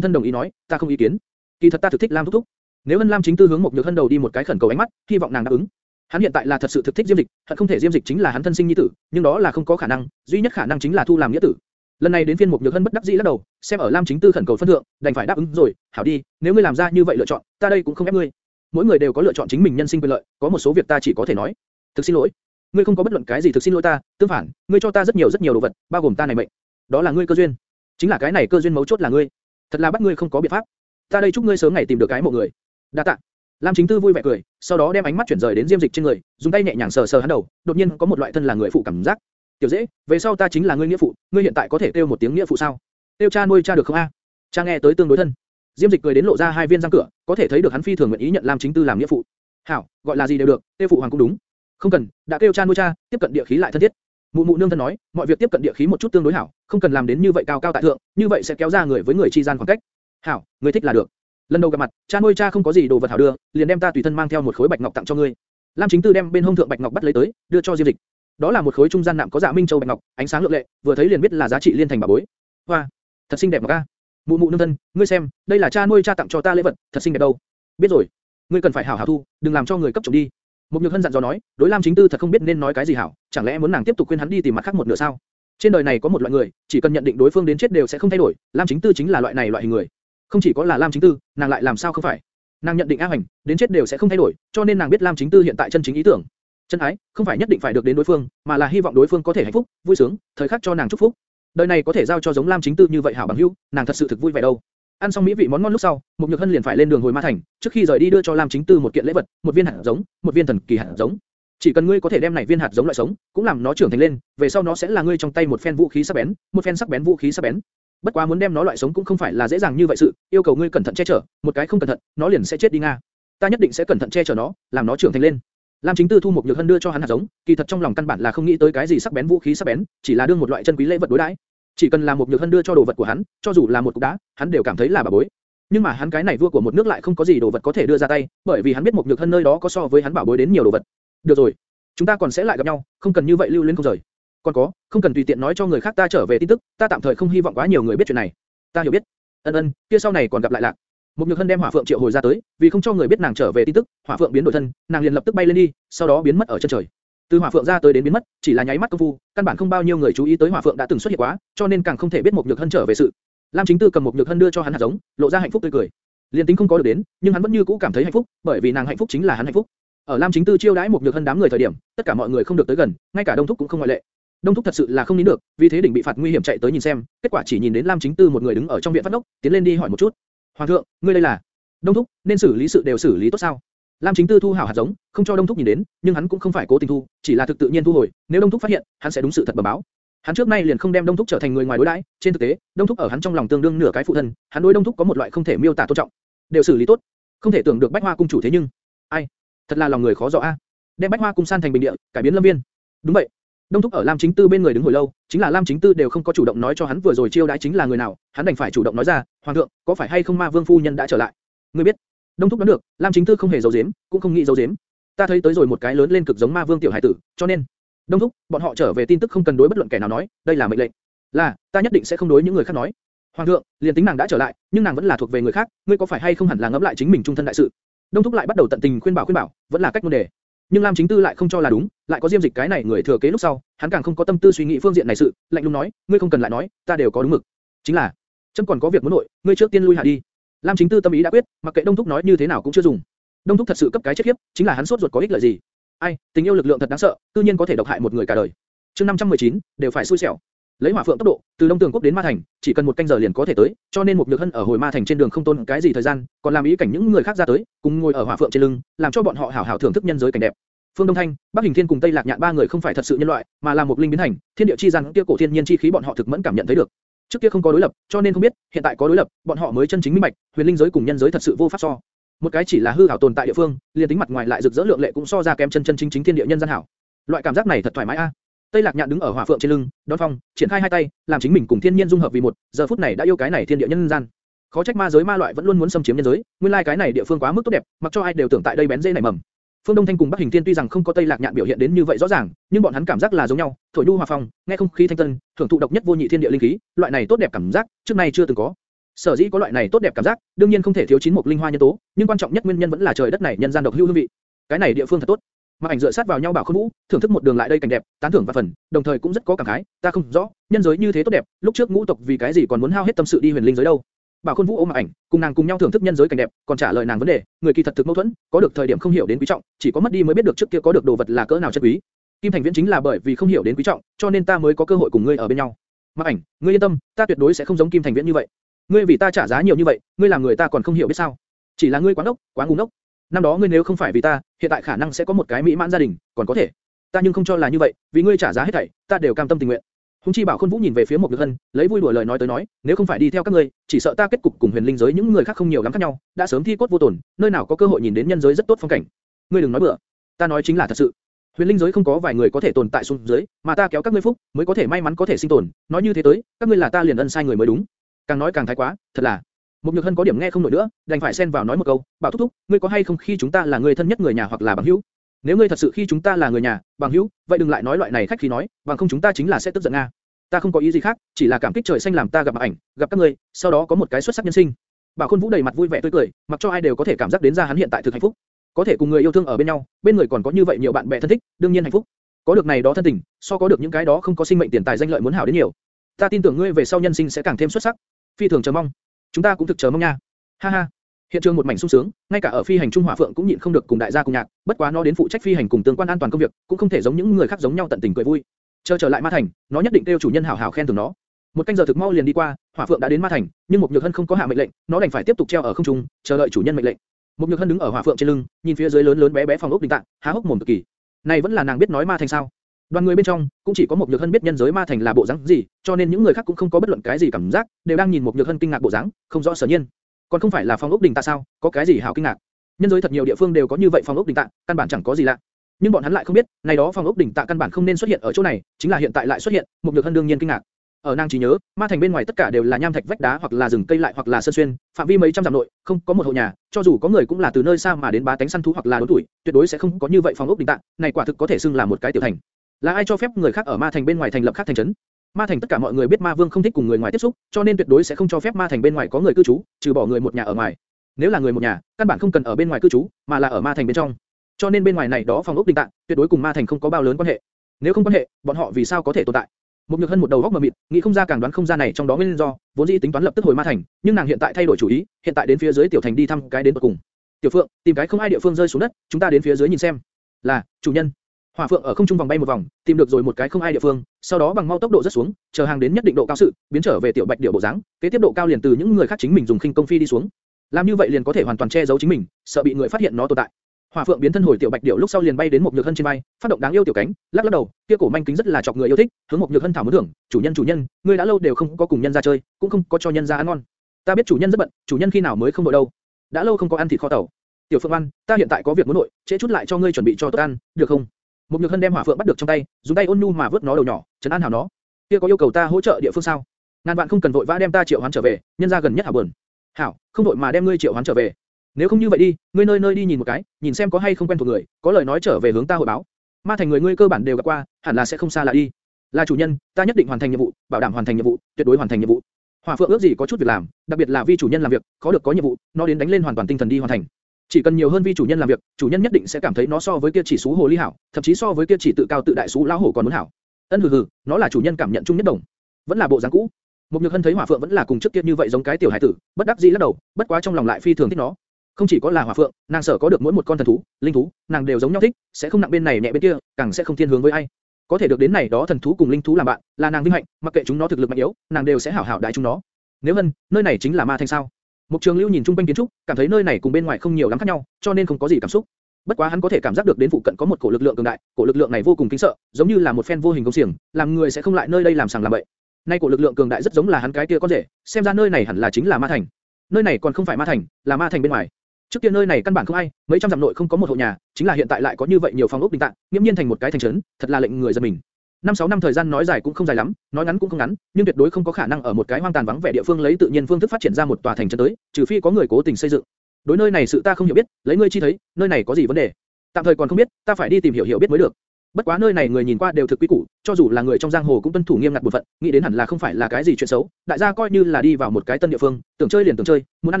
thân đồng ý nói, ta không ý kiến. Kỳ thật ta thực thích Lam thúc thúc. Nếu Vân Lam chính tư hướng một nhược hân đầu đi một cái khẩn cầu ánh mắt, hy vọng nàng đáp ứng. Hắn hiện tại là thật sự thực thích Diêm Dịch, thật không thể Diêm Dịch chính là hắn thân sinh nhi tử, nhưng đó là không có khả năng, duy nhất khả năng chính là thu làm nghĩa tử. Lần này đến phiên một nhược hân bất đắc dĩ lắc đầu, xem ở Lam chính tư khẩn cầu phân thượng, đành phải đáp ứng rồi, hảo đi, nếu ngươi làm ra như vậy lựa chọn, ta đây cũng không ép ngươi. Mỗi người đều có lựa chọn chính mình nhân sinh quyền lợi, có một số việc ta chỉ có thể nói, thực xin lỗi, ngươi không có bất luận cái gì thực xin lỗi ta, tương phản, ngươi cho ta rất nhiều rất nhiều đồ vật, bao gồm ta này mệnh, đó là ngươi cơ duyên, chính là cái này cơ duyên mấu chốt là ngươi, thật là bắt ngươi không có biện pháp. Ta đây chúc ngươi sớm ngày tìm được cái mộ người. Đa tạ. Lam Chính Tư vui vẻ cười, sau đó đem ánh mắt chuyển rời đến Diêm Dịch trên người, dùng tay nhẹ nhàng sờ sờ hắn đầu, đột nhiên có một loại thân là người phụ cảm giác. Tiểu dễ, về sau ta chính là ngươi nghĩa phụ, ngươi hiện tại có thể kêu một tiếng nghĩa phụ sao? Tiêu cha nuôi cha được không a? Cha nghe tới tương đối thân. Diêm Dịch cười đến lộ ra hai viên răng cửa, có thể thấy được hắn phi thường nguyện ý nhận Lam Chính Tư làm nghĩa phụ. Hảo, gọi là gì đều được, kêu phụ hoàng cũng đúng. Không cần, đã kêu cha nuôi cha, tiếp cận địa khí lại thân thiết. Mụ mụ nương thân nói, mọi việc tiếp cận địa khí một chút tương đối hảo, không cần làm đến như vậy cao cao tại thượng, như vậy sẽ kéo ra người với người chi gian khoảng cách. Hảo, ngươi thích là được. Lần đầu gặp mặt, cha nuôi cha không có gì đồ vật hảo đưa, liền đem ta tùy thân mang theo một khối bạch ngọc tặng cho ngươi. Lam Chính Tư đem bên hông thượng bạch ngọc bắt lấy tới, đưa cho Diêm Dịch. Đó là một khối trung gian nạm có dạ minh châu bạch ngọc, ánh sáng lượng lệ, vừa thấy liền biết là giá trị liên thành bảo bối. Hoa, thật xinh đẹp mà ca. Mụ mụ nương thân, ngươi xem, đây là cha nuôi cha tặng cho ta lễ vật, thật xinh đẹp đâu. Biết rồi, ngươi cần phải hảo hảo thu, đừng làm cho người cấp chồng đi. Một Nhược Hân dặn dò nói, đối Lam Chính Tư thật không biết nên nói cái gì hảo, chẳng lẽ muốn nàng tiếp tục khuyên hắn đi tìm mặt khác một nửa sao? Trên đời này có một loại người, chỉ cần nhận định đối phương đến chết đều sẽ không thay đổi, Lam Chính Tư chính là loại này loại hình người. Không chỉ có là Lam Chính Tư, nàng lại làm sao không phải? Nàng nhận định A Hoành, đến chết đều sẽ không thay đổi, cho nên nàng biết Lam Chính Tư hiện tại chân chính ý tưởng. Chân ái, không phải nhất định phải được đến đối phương, mà là hy vọng đối phương có thể hạnh phúc, vui sướng, thời khắc cho nàng chúc phúc. Đời này có thể giao cho giống Lam Chính Tư như vậy hảo bằng hữu, nàng thật sự thực vui vẻ đâu. Ăn xong mỹ vị món ngon lúc sau, Mục Nhược Hân liền phải lên đường hồi Ma Thành, trước khi rời đi đưa cho Lam Chính Tư một kiện lễ vật, một viên hạt giống, một viên thần kỳ hạt giống. Chỉ cần ngươi có thể đem này viên hạt giống loại sống, cũng làm nó trưởng thành lên, về sau nó sẽ là ngươi trong tay một phen vũ khí sắc bén, một phen sắc bén vũ khí sắc bén. Bất quá muốn đem nó loại sống cũng không phải là dễ dàng như vậy sự, yêu cầu ngươi cẩn thận che chở, một cái không cẩn thận, nó liền sẽ chết đi nga. Ta nhất định sẽ cẩn thận che chở nó, làm nó trưởng thành lên. Lam Chính Tư thu một nhược hân đưa cho hắn hạt giống, kỳ thật trong lòng căn bản là không nghĩ tới cái gì sắc bén vũ khí sắc bén, chỉ là đương một loại chân quý lễ vật đối đãi. Chỉ cần là một nhược hân đưa cho đồ vật của hắn, cho dù là một cục đá, hắn đều cảm thấy là bà bối. Nhưng mà hắn cái này vua của một nước lại không có gì đồ vật có thể đưa ra tay, bởi vì hắn biết một nhược hân nơi đó có so với hắn bảo bối đến nhiều đồ vật. Được rồi, chúng ta còn sẽ lại gặp nhau, không cần như vậy lưu luyến không rời. Còn có, không cần tùy tiện nói cho người khác ta trở về tin tức, ta tạm thời không hy vọng quá nhiều người biết chuyện này. Ta hiểu biết. Ân ân, kia sau này còn gặp lại lạc. Một nhược hân đem hỏa phượng triệu hồi ra tới, vì không cho người biết nàng trở về tin tức, hỏa phượng biến đổi thân, nàng liền lập tức bay lên đi, sau đó biến mất ở chân trời. Từ hỏa phượng ra tới đến biến mất, chỉ là nháy mắt công phu, căn bản không bao nhiêu người chú ý tới hỏa phượng đã từng xuất hiện quá, cho nên càng không thể biết một nhược hân trở về sự. Lam Chính Tư cầm một nhược hân đưa cho hắn hạt giống, lộ ra hạnh phúc tươi cười. Liên tính không có được đến, nhưng hắn vẫn như cũ cảm thấy hạnh phúc, bởi vì nàng hạnh phúc chính là hắn hạnh phúc. Ở Lam Chính Tư chiêu đãi một nhược hân đám người thời điểm, tất cả mọi người không được tới gần, ngay cả Đông Thúc cũng không ngoại lệ. Đông Thúc thật sự là không nín được, vì thế đỉnh bị phạt nguy hiểm chạy tới nhìn xem, kết quả chỉ nhìn đến Lam Chính Tư một người đứng ở trong viện phát đốc, tiến lên đi hỏi một chút. Hoàng thượng, ngươi đây là? Đông Thúc, nên xử lý sự đều xử lý tốt sao? Lam Chính Tư thu hảo hạt giống, không cho Đông Thúc nhìn đến, nhưng hắn cũng không phải cố tình thu, chỉ là thực tự nhiên thu hồi, nếu Đông Thúc phát hiện, hắn sẽ đúng sự thật bẩm báo. Hắn trước nay liền không đem Đông Thúc trở thành người ngoài đối đãi, trên thực tế, Đông Thúc ở hắn trong lòng tương đương nửa cái phụ thân, hắn đối Đông Thúc có một loại không thể miêu tả tôn trọng, đều xử lý tốt. Không thể tưởng được Bách Hoa cung chủ thế nhưng, ai, thật là lòng người khó dò a. Đem Bách Hoa cung san thành bình địa, cải biến lâm viên. Đúng vậy. Đông Thúc ở Lam Chính Tư bên người đứng hồi lâu, chính là Lam Chính Tư đều không có chủ động nói cho hắn vừa rồi chiêu đãi chính là người nào, hắn đành phải chủ động nói ra, Hoàng thượng, có phải hay không Ma Vương phu nhân đã trở lại? Ngươi biết? Đông Thúc đoán được, Lam Chính Tư không hề giấu giếm, cũng không nghĩ giấu giếm. Ta thấy tới rồi một cái lớn lên cực giống Ma Vương tiểu hải tử, cho nên, Đông Thúc, bọn họ trở về tin tức không cần đối bất luận kẻ nào nói, đây là mệnh lệnh. Là, ta nhất định sẽ không đối những người khác nói. Hoàng thượng, liền tính nàng đã trở lại, nhưng nàng vẫn là thuộc về người khác, ngươi có phải hay không hẳn là ngẫm lại chính mình trung thân đại sự. Đông Thúc lại bắt đầu tận tình khuyên bảo khuyên bảo, vẫn là cách ngôn đề. Nhưng Lam Chính Tư lại không cho là đúng, lại có diêm dịch cái này người thừa kế lúc sau, hắn càng không có tâm tư suy nghĩ phương diện này sự, lạnh lùng nói, ngươi không cần lại nói, ta đều có đúng mực. Chính là, chấm còn có việc muốn nội, ngươi trước tiên lui hạ đi. Lam Chính Tư tâm ý đã quyết, mặc kệ Đông Thúc nói như thế nào cũng chưa dùng. Đông Thúc thật sự cấp cái chết khiếp, chính là hắn sốt ruột có ích lợi gì? Ai, tình yêu lực lượng thật đáng sợ, tự nhiên có thể độc hại một người cả đời. Chương 519, đều phải xui xẻo. Lấy hỏa phượng tốc độ, từ Đông Tường quốc đến Ma Thành, chỉ cần một canh giờ liền có thể tới, cho nên một nhược hân ở hồi Ma Thành trên đường không tôn cái gì thời gian, còn làm ý cảnh những người khác ra tới, cùng ngồi ở hỏa phượng trên lưng, làm cho bọn họ hảo hảo thưởng thức nhân giới cảnh đẹp. Phương Đông Thanh, Bắc Hình Thiên cùng Tây Lạc Nhạn ba người không phải thật sự nhân loại, mà là một linh biến thành, thiên địa chi gian kia cổ thiên nhiên chi khí bọn họ thực mẫn cảm nhận thấy được. Trước kia không có đối lập, cho nên không biết, hiện tại có đối lập, bọn họ mới chân chính minh bạch, huyền linh giới cùng nhân giới thật sự vô pháp so. Một cái chỉ là hư ảo tồn tại địa phương, liền tính mặt ngoài lại rực rỡ lượng lệ cũng so ra kém chân chân chính chính thiên địa nhân gian hảo. Loại cảm giác này thật thoải mái a. Tây Lạc Nhạn đứng ở hỏa phượng trên lưng, đón phong, triển khai hai tay, làm chính mình cùng thiên nhiên dung hợp vì một, giờ phút này đã yêu cái này thiên địa nhân gian. Khó trách ma giới ma loại vẫn luôn muốn xâm chiếm nhân giới, nguyên lai like cái này địa phương quá mức tốt đẹp, mặc cho ai đều tưởng tại đây bén dễ nảy mầm. Phương Đông Thanh cùng Bắc Hình Thiên tuy rằng không có Tây Lạc Nhạn biểu hiện đến như vậy rõ ràng, nhưng bọn hắn cảm giác là giống nhau, thổi nhu hòa phong, nghe không khí thanh tân, thưởng thụ độc nhất vô nhị thiên địa linh khí, loại này tốt đẹp cảm giác, trước nay chưa từng có. Sở dĩ có loại này tốt đẹp cảm giác, đương nhiên không thể thiếu chín mục linh hoa nhân tố, nhưng quan trọng nhất nguyên nhân vẫn là trời đất này nhân gian độc hữu hương vị. Cái này địa phương thật tốt. Mà ảnh dựa sát vào nhau bảo khôn vũ, thưởng thức một đường lại đây cảnh đẹp, tán thưởng và phần, đồng thời cũng rất có cảm khái, ta không rõ, nhân giới như thế tốt đẹp, lúc trước ngũ tộc vì cái gì còn muốn hao hết tâm sự đi huyền linh giới đâu? Bảo Khôn Vũ ôm mặc ảnh, cùng nàng cùng nhau thưởng thức nhân giới cảnh đẹp, còn trả lời nàng vấn đề, người kỳ thật thực mâu thuẫn, có được thời điểm không hiểu đến quý trọng, chỉ có mất đi mới biết được trước kia có được đồ vật là cỡ nào chân quý. Kim Thành Viễn chính là bởi vì không hiểu đến quý trọng, cho nên ta mới có cơ hội cùng ngươi ở bên nhau. Mặc ảnh, ngươi yên tâm, ta tuyệt đối sẽ không giống Kim Thành Viễn như vậy. Ngươi vì ta trả giá nhiều như vậy, ngươi làm người ta còn không hiểu biết sao? Chỉ là ngươi quá ngốc, quá ngu ngốc. Năm đó ngươi nếu không phải vì ta, hiện tại khả năng sẽ có một cái mỹ mãn gia đình, còn có thể. Ta nhưng không cho là như vậy, vì ngươi trả giá hết thảy, ta đều cam tâm tình nguyện. Hùng chi bảo khôn vũ nhìn về phía một nhược hân, lấy vui đùa lời nói tới nói, nếu không phải đi theo các ngươi, chỉ sợ ta kết cục cùng huyền linh giới những người khác không nhiều lắm khác nhau, đã sớm thi cốt vô tổn, nơi nào có cơ hội nhìn đến nhân giới rất tốt phong cảnh. Ngươi đừng nói bừa, ta nói chính là thật sự. Huyền linh giới không có vài người có thể tồn tại xuống dưới, mà ta kéo các ngươi phúc, mới có thể may mắn có thể sinh tồn. Nói như thế tới, các ngươi là ta liền ân sai người mới đúng. Càng nói càng thái quá, thật là. Một nhược hân có điểm nghe không nổi nữa, đành phải xen vào nói một câu, bảo thúc thúc, ngươi có hay không khi chúng ta là người thân nhất người nhà hoặc là bằng hữu? Nếu ngươi thật sự khi chúng ta là người nhà, bằng hữu, vậy đừng lại nói loại này khách khí nói, bằng không chúng ta chính là sẽ tức giận nga. Ta không có ý gì khác, chỉ là cảm kích trời xanh làm ta gặp ảnh, gặp các ngươi, sau đó có một cái xuất sắc nhân sinh. Bảo Khôn Vũ đầy mặt vui vẻ tươi cười, mặc cho ai đều có thể cảm giác đến ra hắn hiện tại thực hạnh phúc. Có thể cùng người yêu thương ở bên nhau, bên người còn có như vậy nhiều bạn bè thân thích, đương nhiên hạnh phúc. Có được này đó thân tình, so có được những cái đó không có sinh mệnh tiền tài danh lợi muốn hảo đến nhiều. Ta tin tưởng ngươi về sau nhân sinh sẽ càng thêm xuất sắc. Phi thường chờ mong. Chúng ta cũng thực chờ mong nha. Ha ha. Hiện trường một mảnh sung sướng, ngay cả ở phi hành trung hỏa phượng cũng nhịn không được cùng đại gia cùng nhạc, bất quá nó đến phụ trách phi hành cùng tương quan an toàn công việc, cũng không thể giống những người khác giống nhau tận tình cười vui. Chờ trở lại ma thành, nó nhất định kêu chủ nhân hảo hảo khen thưởng nó. Một canh giờ thực mau liền đi qua, hỏa phượng đã đến ma thành, nhưng một nhược hân không có hạ mệnh lệnh, nó đành phải tiếp tục treo ở không trung, chờ đợi chủ nhân mệnh lệnh. Một nhược hân đứng ở hỏa phượng trên lưng, nhìn phía dưới lớn lớn bé bé phòng ốc đình tạng, há hốc mồm cực kỳ. Này vẫn là nàng biết nói ma thành sao? Đoàn người bên trong, cũng chỉ có một nhược hân biết nhân giới ma thành là bộ dáng gì, cho nên những người khác cũng không có bất luận cái gì cảm giác, đều đang nhìn một nhược hân kinh ngạc bộ dáng, không rõ sở nhiên. Còn không phải là phong ốc đình tạ sao? Có cái gì hảo kinh ngạc? Nhân giới thật nhiều địa phương đều có như vậy phong ốc đình tạ, căn bản chẳng có gì lạ. Nhưng bọn hắn lại không biết, này đó phong ốc đỉnh tạ căn bản không nên xuất hiện ở chỗ này, chính là hiện tại lại xuất hiện, mục nhược hân đương nhiên kinh ngạc. Ở nàng trí nhớ, ma thành bên ngoài tất cả đều là nham thạch vách đá hoặc là rừng cây lại hoặc là sơn xuyên, phạm vi mấy trăm dặm nội, không có một hộ nhà, cho dù có người cũng là từ nơi xa mà đến bá tánh săn thú hoặc là đối tuổi, tuyệt đối sẽ không có như vậy phong ốc đỉnh tạ, này quả thực có thể xưng là một cái tiểu thành. Là ai cho phép người khác ở ma thành bên ngoài thành lập khác thành trấn? Ma thành tất cả mọi người biết ma vương không thích cùng người ngoài tiếp xúc, cho nên tuyệt đối sẽ không cho phép ma thành bên ngoài có người cư trú, trừ bỏ người một nhà ở ngoài. Nếu là người một nhà, căn bản không cần ở bên ngoài cư trú, mà là ở ma thành bên trong. Cho nên bên ngoài này đó phòng ốc đình tạng, tuyệt đối cùng ma thành không có bao lớn quan hệ. Nếu không quan hệ, bọn họ vì sao có thể tồn tại? Một nhược hân một đầu góc mờ mịt, nghĩ không ra càng đoán không ra này trong đó nguyên do, vốn dĩ tính toán lập tức hồi ma thành, nhưng nàng hiện tại thay đổi chủ ý, hiện tại đến phía dưới tiểu thành đi thăm cái đến cuối cùng. Tiểu Phượng, tìm cái không ai địa phương rơi xuống đất, chúng ta đến phía dưới nhìn xem. Là, chủ nhân. Hỏa Phượng ở không trung vòng bay một vòng, tìm được rồi một cái không ai địa phương, sau đó bằng mau tốc độ rất xuống, chờ hàng đến nhất định độ cao sự, biến trở về tiểu bạch điểu bộ dáng, kế tiếp độ cao liền từ những người khác chính mình dùng khinh công phi đi xuống. Làm như vậy liền có thể hoàn toàn che giấu chính mình, sợ bị người phát hiện nó tồn tại. Hỏa Phượng biến thân hồi tiểu bạch điểu lúc sau liền bay đến một nhược hân trên bay, phát động đáng yêu tiểu cánh, lắc lắc đầu, kia cổ manh kính rất là chọc người yêu thích, hướng một nhược hân thảo muốn thưởng, chủ nhân chủ nhân, ngươi đã lâu đều không có cùng nhân ra chơi, cũng không có cho nhân ra ăn ngon. Ta biết chủ nhân rất bận, chủ nhân khi nào mới không đội đâu? Đã lâu không có ăn thịt kho tàu. Tiểu Phượng ăn, ta hiện tại có việc muốn nội, trễ chút lại cho ngươi chuẩn bị cho tốt ăn, được không? Một nhược hân đem Hỏa Phượng bắt được trong tay, dùng tay ôn nhu mà vớt nó đầu nhỏ, trấn an hảo nó. Kia có yêu cầu ta hỗ trợ địa phương sao? Ngàn vạn không cần vội vã đem ta triệu hoán trở về, nhân gia gần nhất hảo buồn. Hảo, không vội mà đem ngươi triệu hoán trở về. Nếu không như vậy đi, ngươi nơi nơi đi nhìn một cái, nhìn xem có hay không quen thuộc người, có lời nói trở về hướng ta hội báo. Ma thành người ngươi cơ bản đều gặp qua, hẳn là sẽ không xa lạ đi. Là chủ nhân, ta nhất định hoàn thành nhiệm vụ, bảo đảm hoàn thành nhiệm vụ, tuyệt đối hoàn thành nhiệm vụ. Hỏa Phượng ước gì có chút việc làm, đặc biệt là vi chủ nhân làm việc, khó được có nhiệm vụ, nó đến đánh lên hoàn toàn tinh thần đi hoàn thành. Chỉ cần nhiều hơn vi chủ nhân làm việc, chủ nhân nhất định sẽ cảm thấy nó so với kia chỉ số hồ ly hảo, thậm chí so với kia chỉ tự cao tự đại số lão hổ còn muốn hảo. Ân hừ hừ, nó là chủ nhân cảm nhận chung nhất đồng. Vẫn là bộ dáng cũ. Một Nhược Hân thấy Hỏa Phượng vẫn là cùng trước kia như vậy giống cái tiểu hải tử, bất đắc dĩ lắc đầu, bất quá trong lòng lại phi thường thích nó. Không chỉ có là hỏa phượng, nàng sở có được mỗi một con thần thú, linh thú, nàng đều giống nhau thích, sẽ không nặng bên này nhẹ bên kia, càng sẽ không thiên hướng với ai. Có thể được đến này đó thần thú cùng linh thú làm bạn, là nàng vinh hạnh, mặc kệ chúng nó thực lực mạnh yếu, nàng đều sẽ hảo hảo đại chúng nó. Nếu hân, nơi này chính là ma thành sao? Mục Trường Lưu nhìn trung quanh kiến trúc, cảm thấy nơi này cùng bên ngoài không nhiều lắm khác nhau, cho nên không có gì cảm xúc. Bất quá hắn có thể cảm giác được đến phụ cận có một cổ lực lượng cường đại, cổ lực lượng này vô cùng kinh sợ, giống như là một phen vô hình công xiềng, làm người sẽ không lại nơi đây làm sàng làm bậy. Nay cổ lực lượng cường đại rất giống là hắn cái kia con rể, xem ra nơi này hẳn là chính là ma thành. Nơi này còn không phải ma thành, là ma thành bên ngoài. Trước kia nơi này căn bản không ai, mấy trăm dặm nội không có một hộ nhà, chính là hiện tại lại có như vậy nhiều phòng ốc đình tạng, nghiêm nhiên thành một cái thành trấn, thật là lệnh người giật mình. Năm sáu năm thời gian nói dài cũng không dài lắm, nói ngắn cũng không ngắn, nhưng tuyệt đối không có khả năng ở một cái hoang tàn vắng vẻ địa phương lấy tự nhiên phương thức phát triển ra một tòa thành trấn tới, trừ phi có người cố tình xây dựng. Đối nơi này sự ta không hiểu biết, lấy ngươi chi thấy, nơi này có gì vấn đề? Tạm thời còn không biết, ta phải đi tìm hiểu hiểu biết mới được. Bất quá nơi này người nhìn qua đều thực quý củ, cho dù là người trong giang hồ cũng tuân thủ nghiêm ngặt bổn phận, nghĩ đến hẳn là không phải là cái gì chuyện xấu, đại gia coi như là đi vào một cái tân địa phương, tưởng chơi liền tưởng chơi, muốn ăn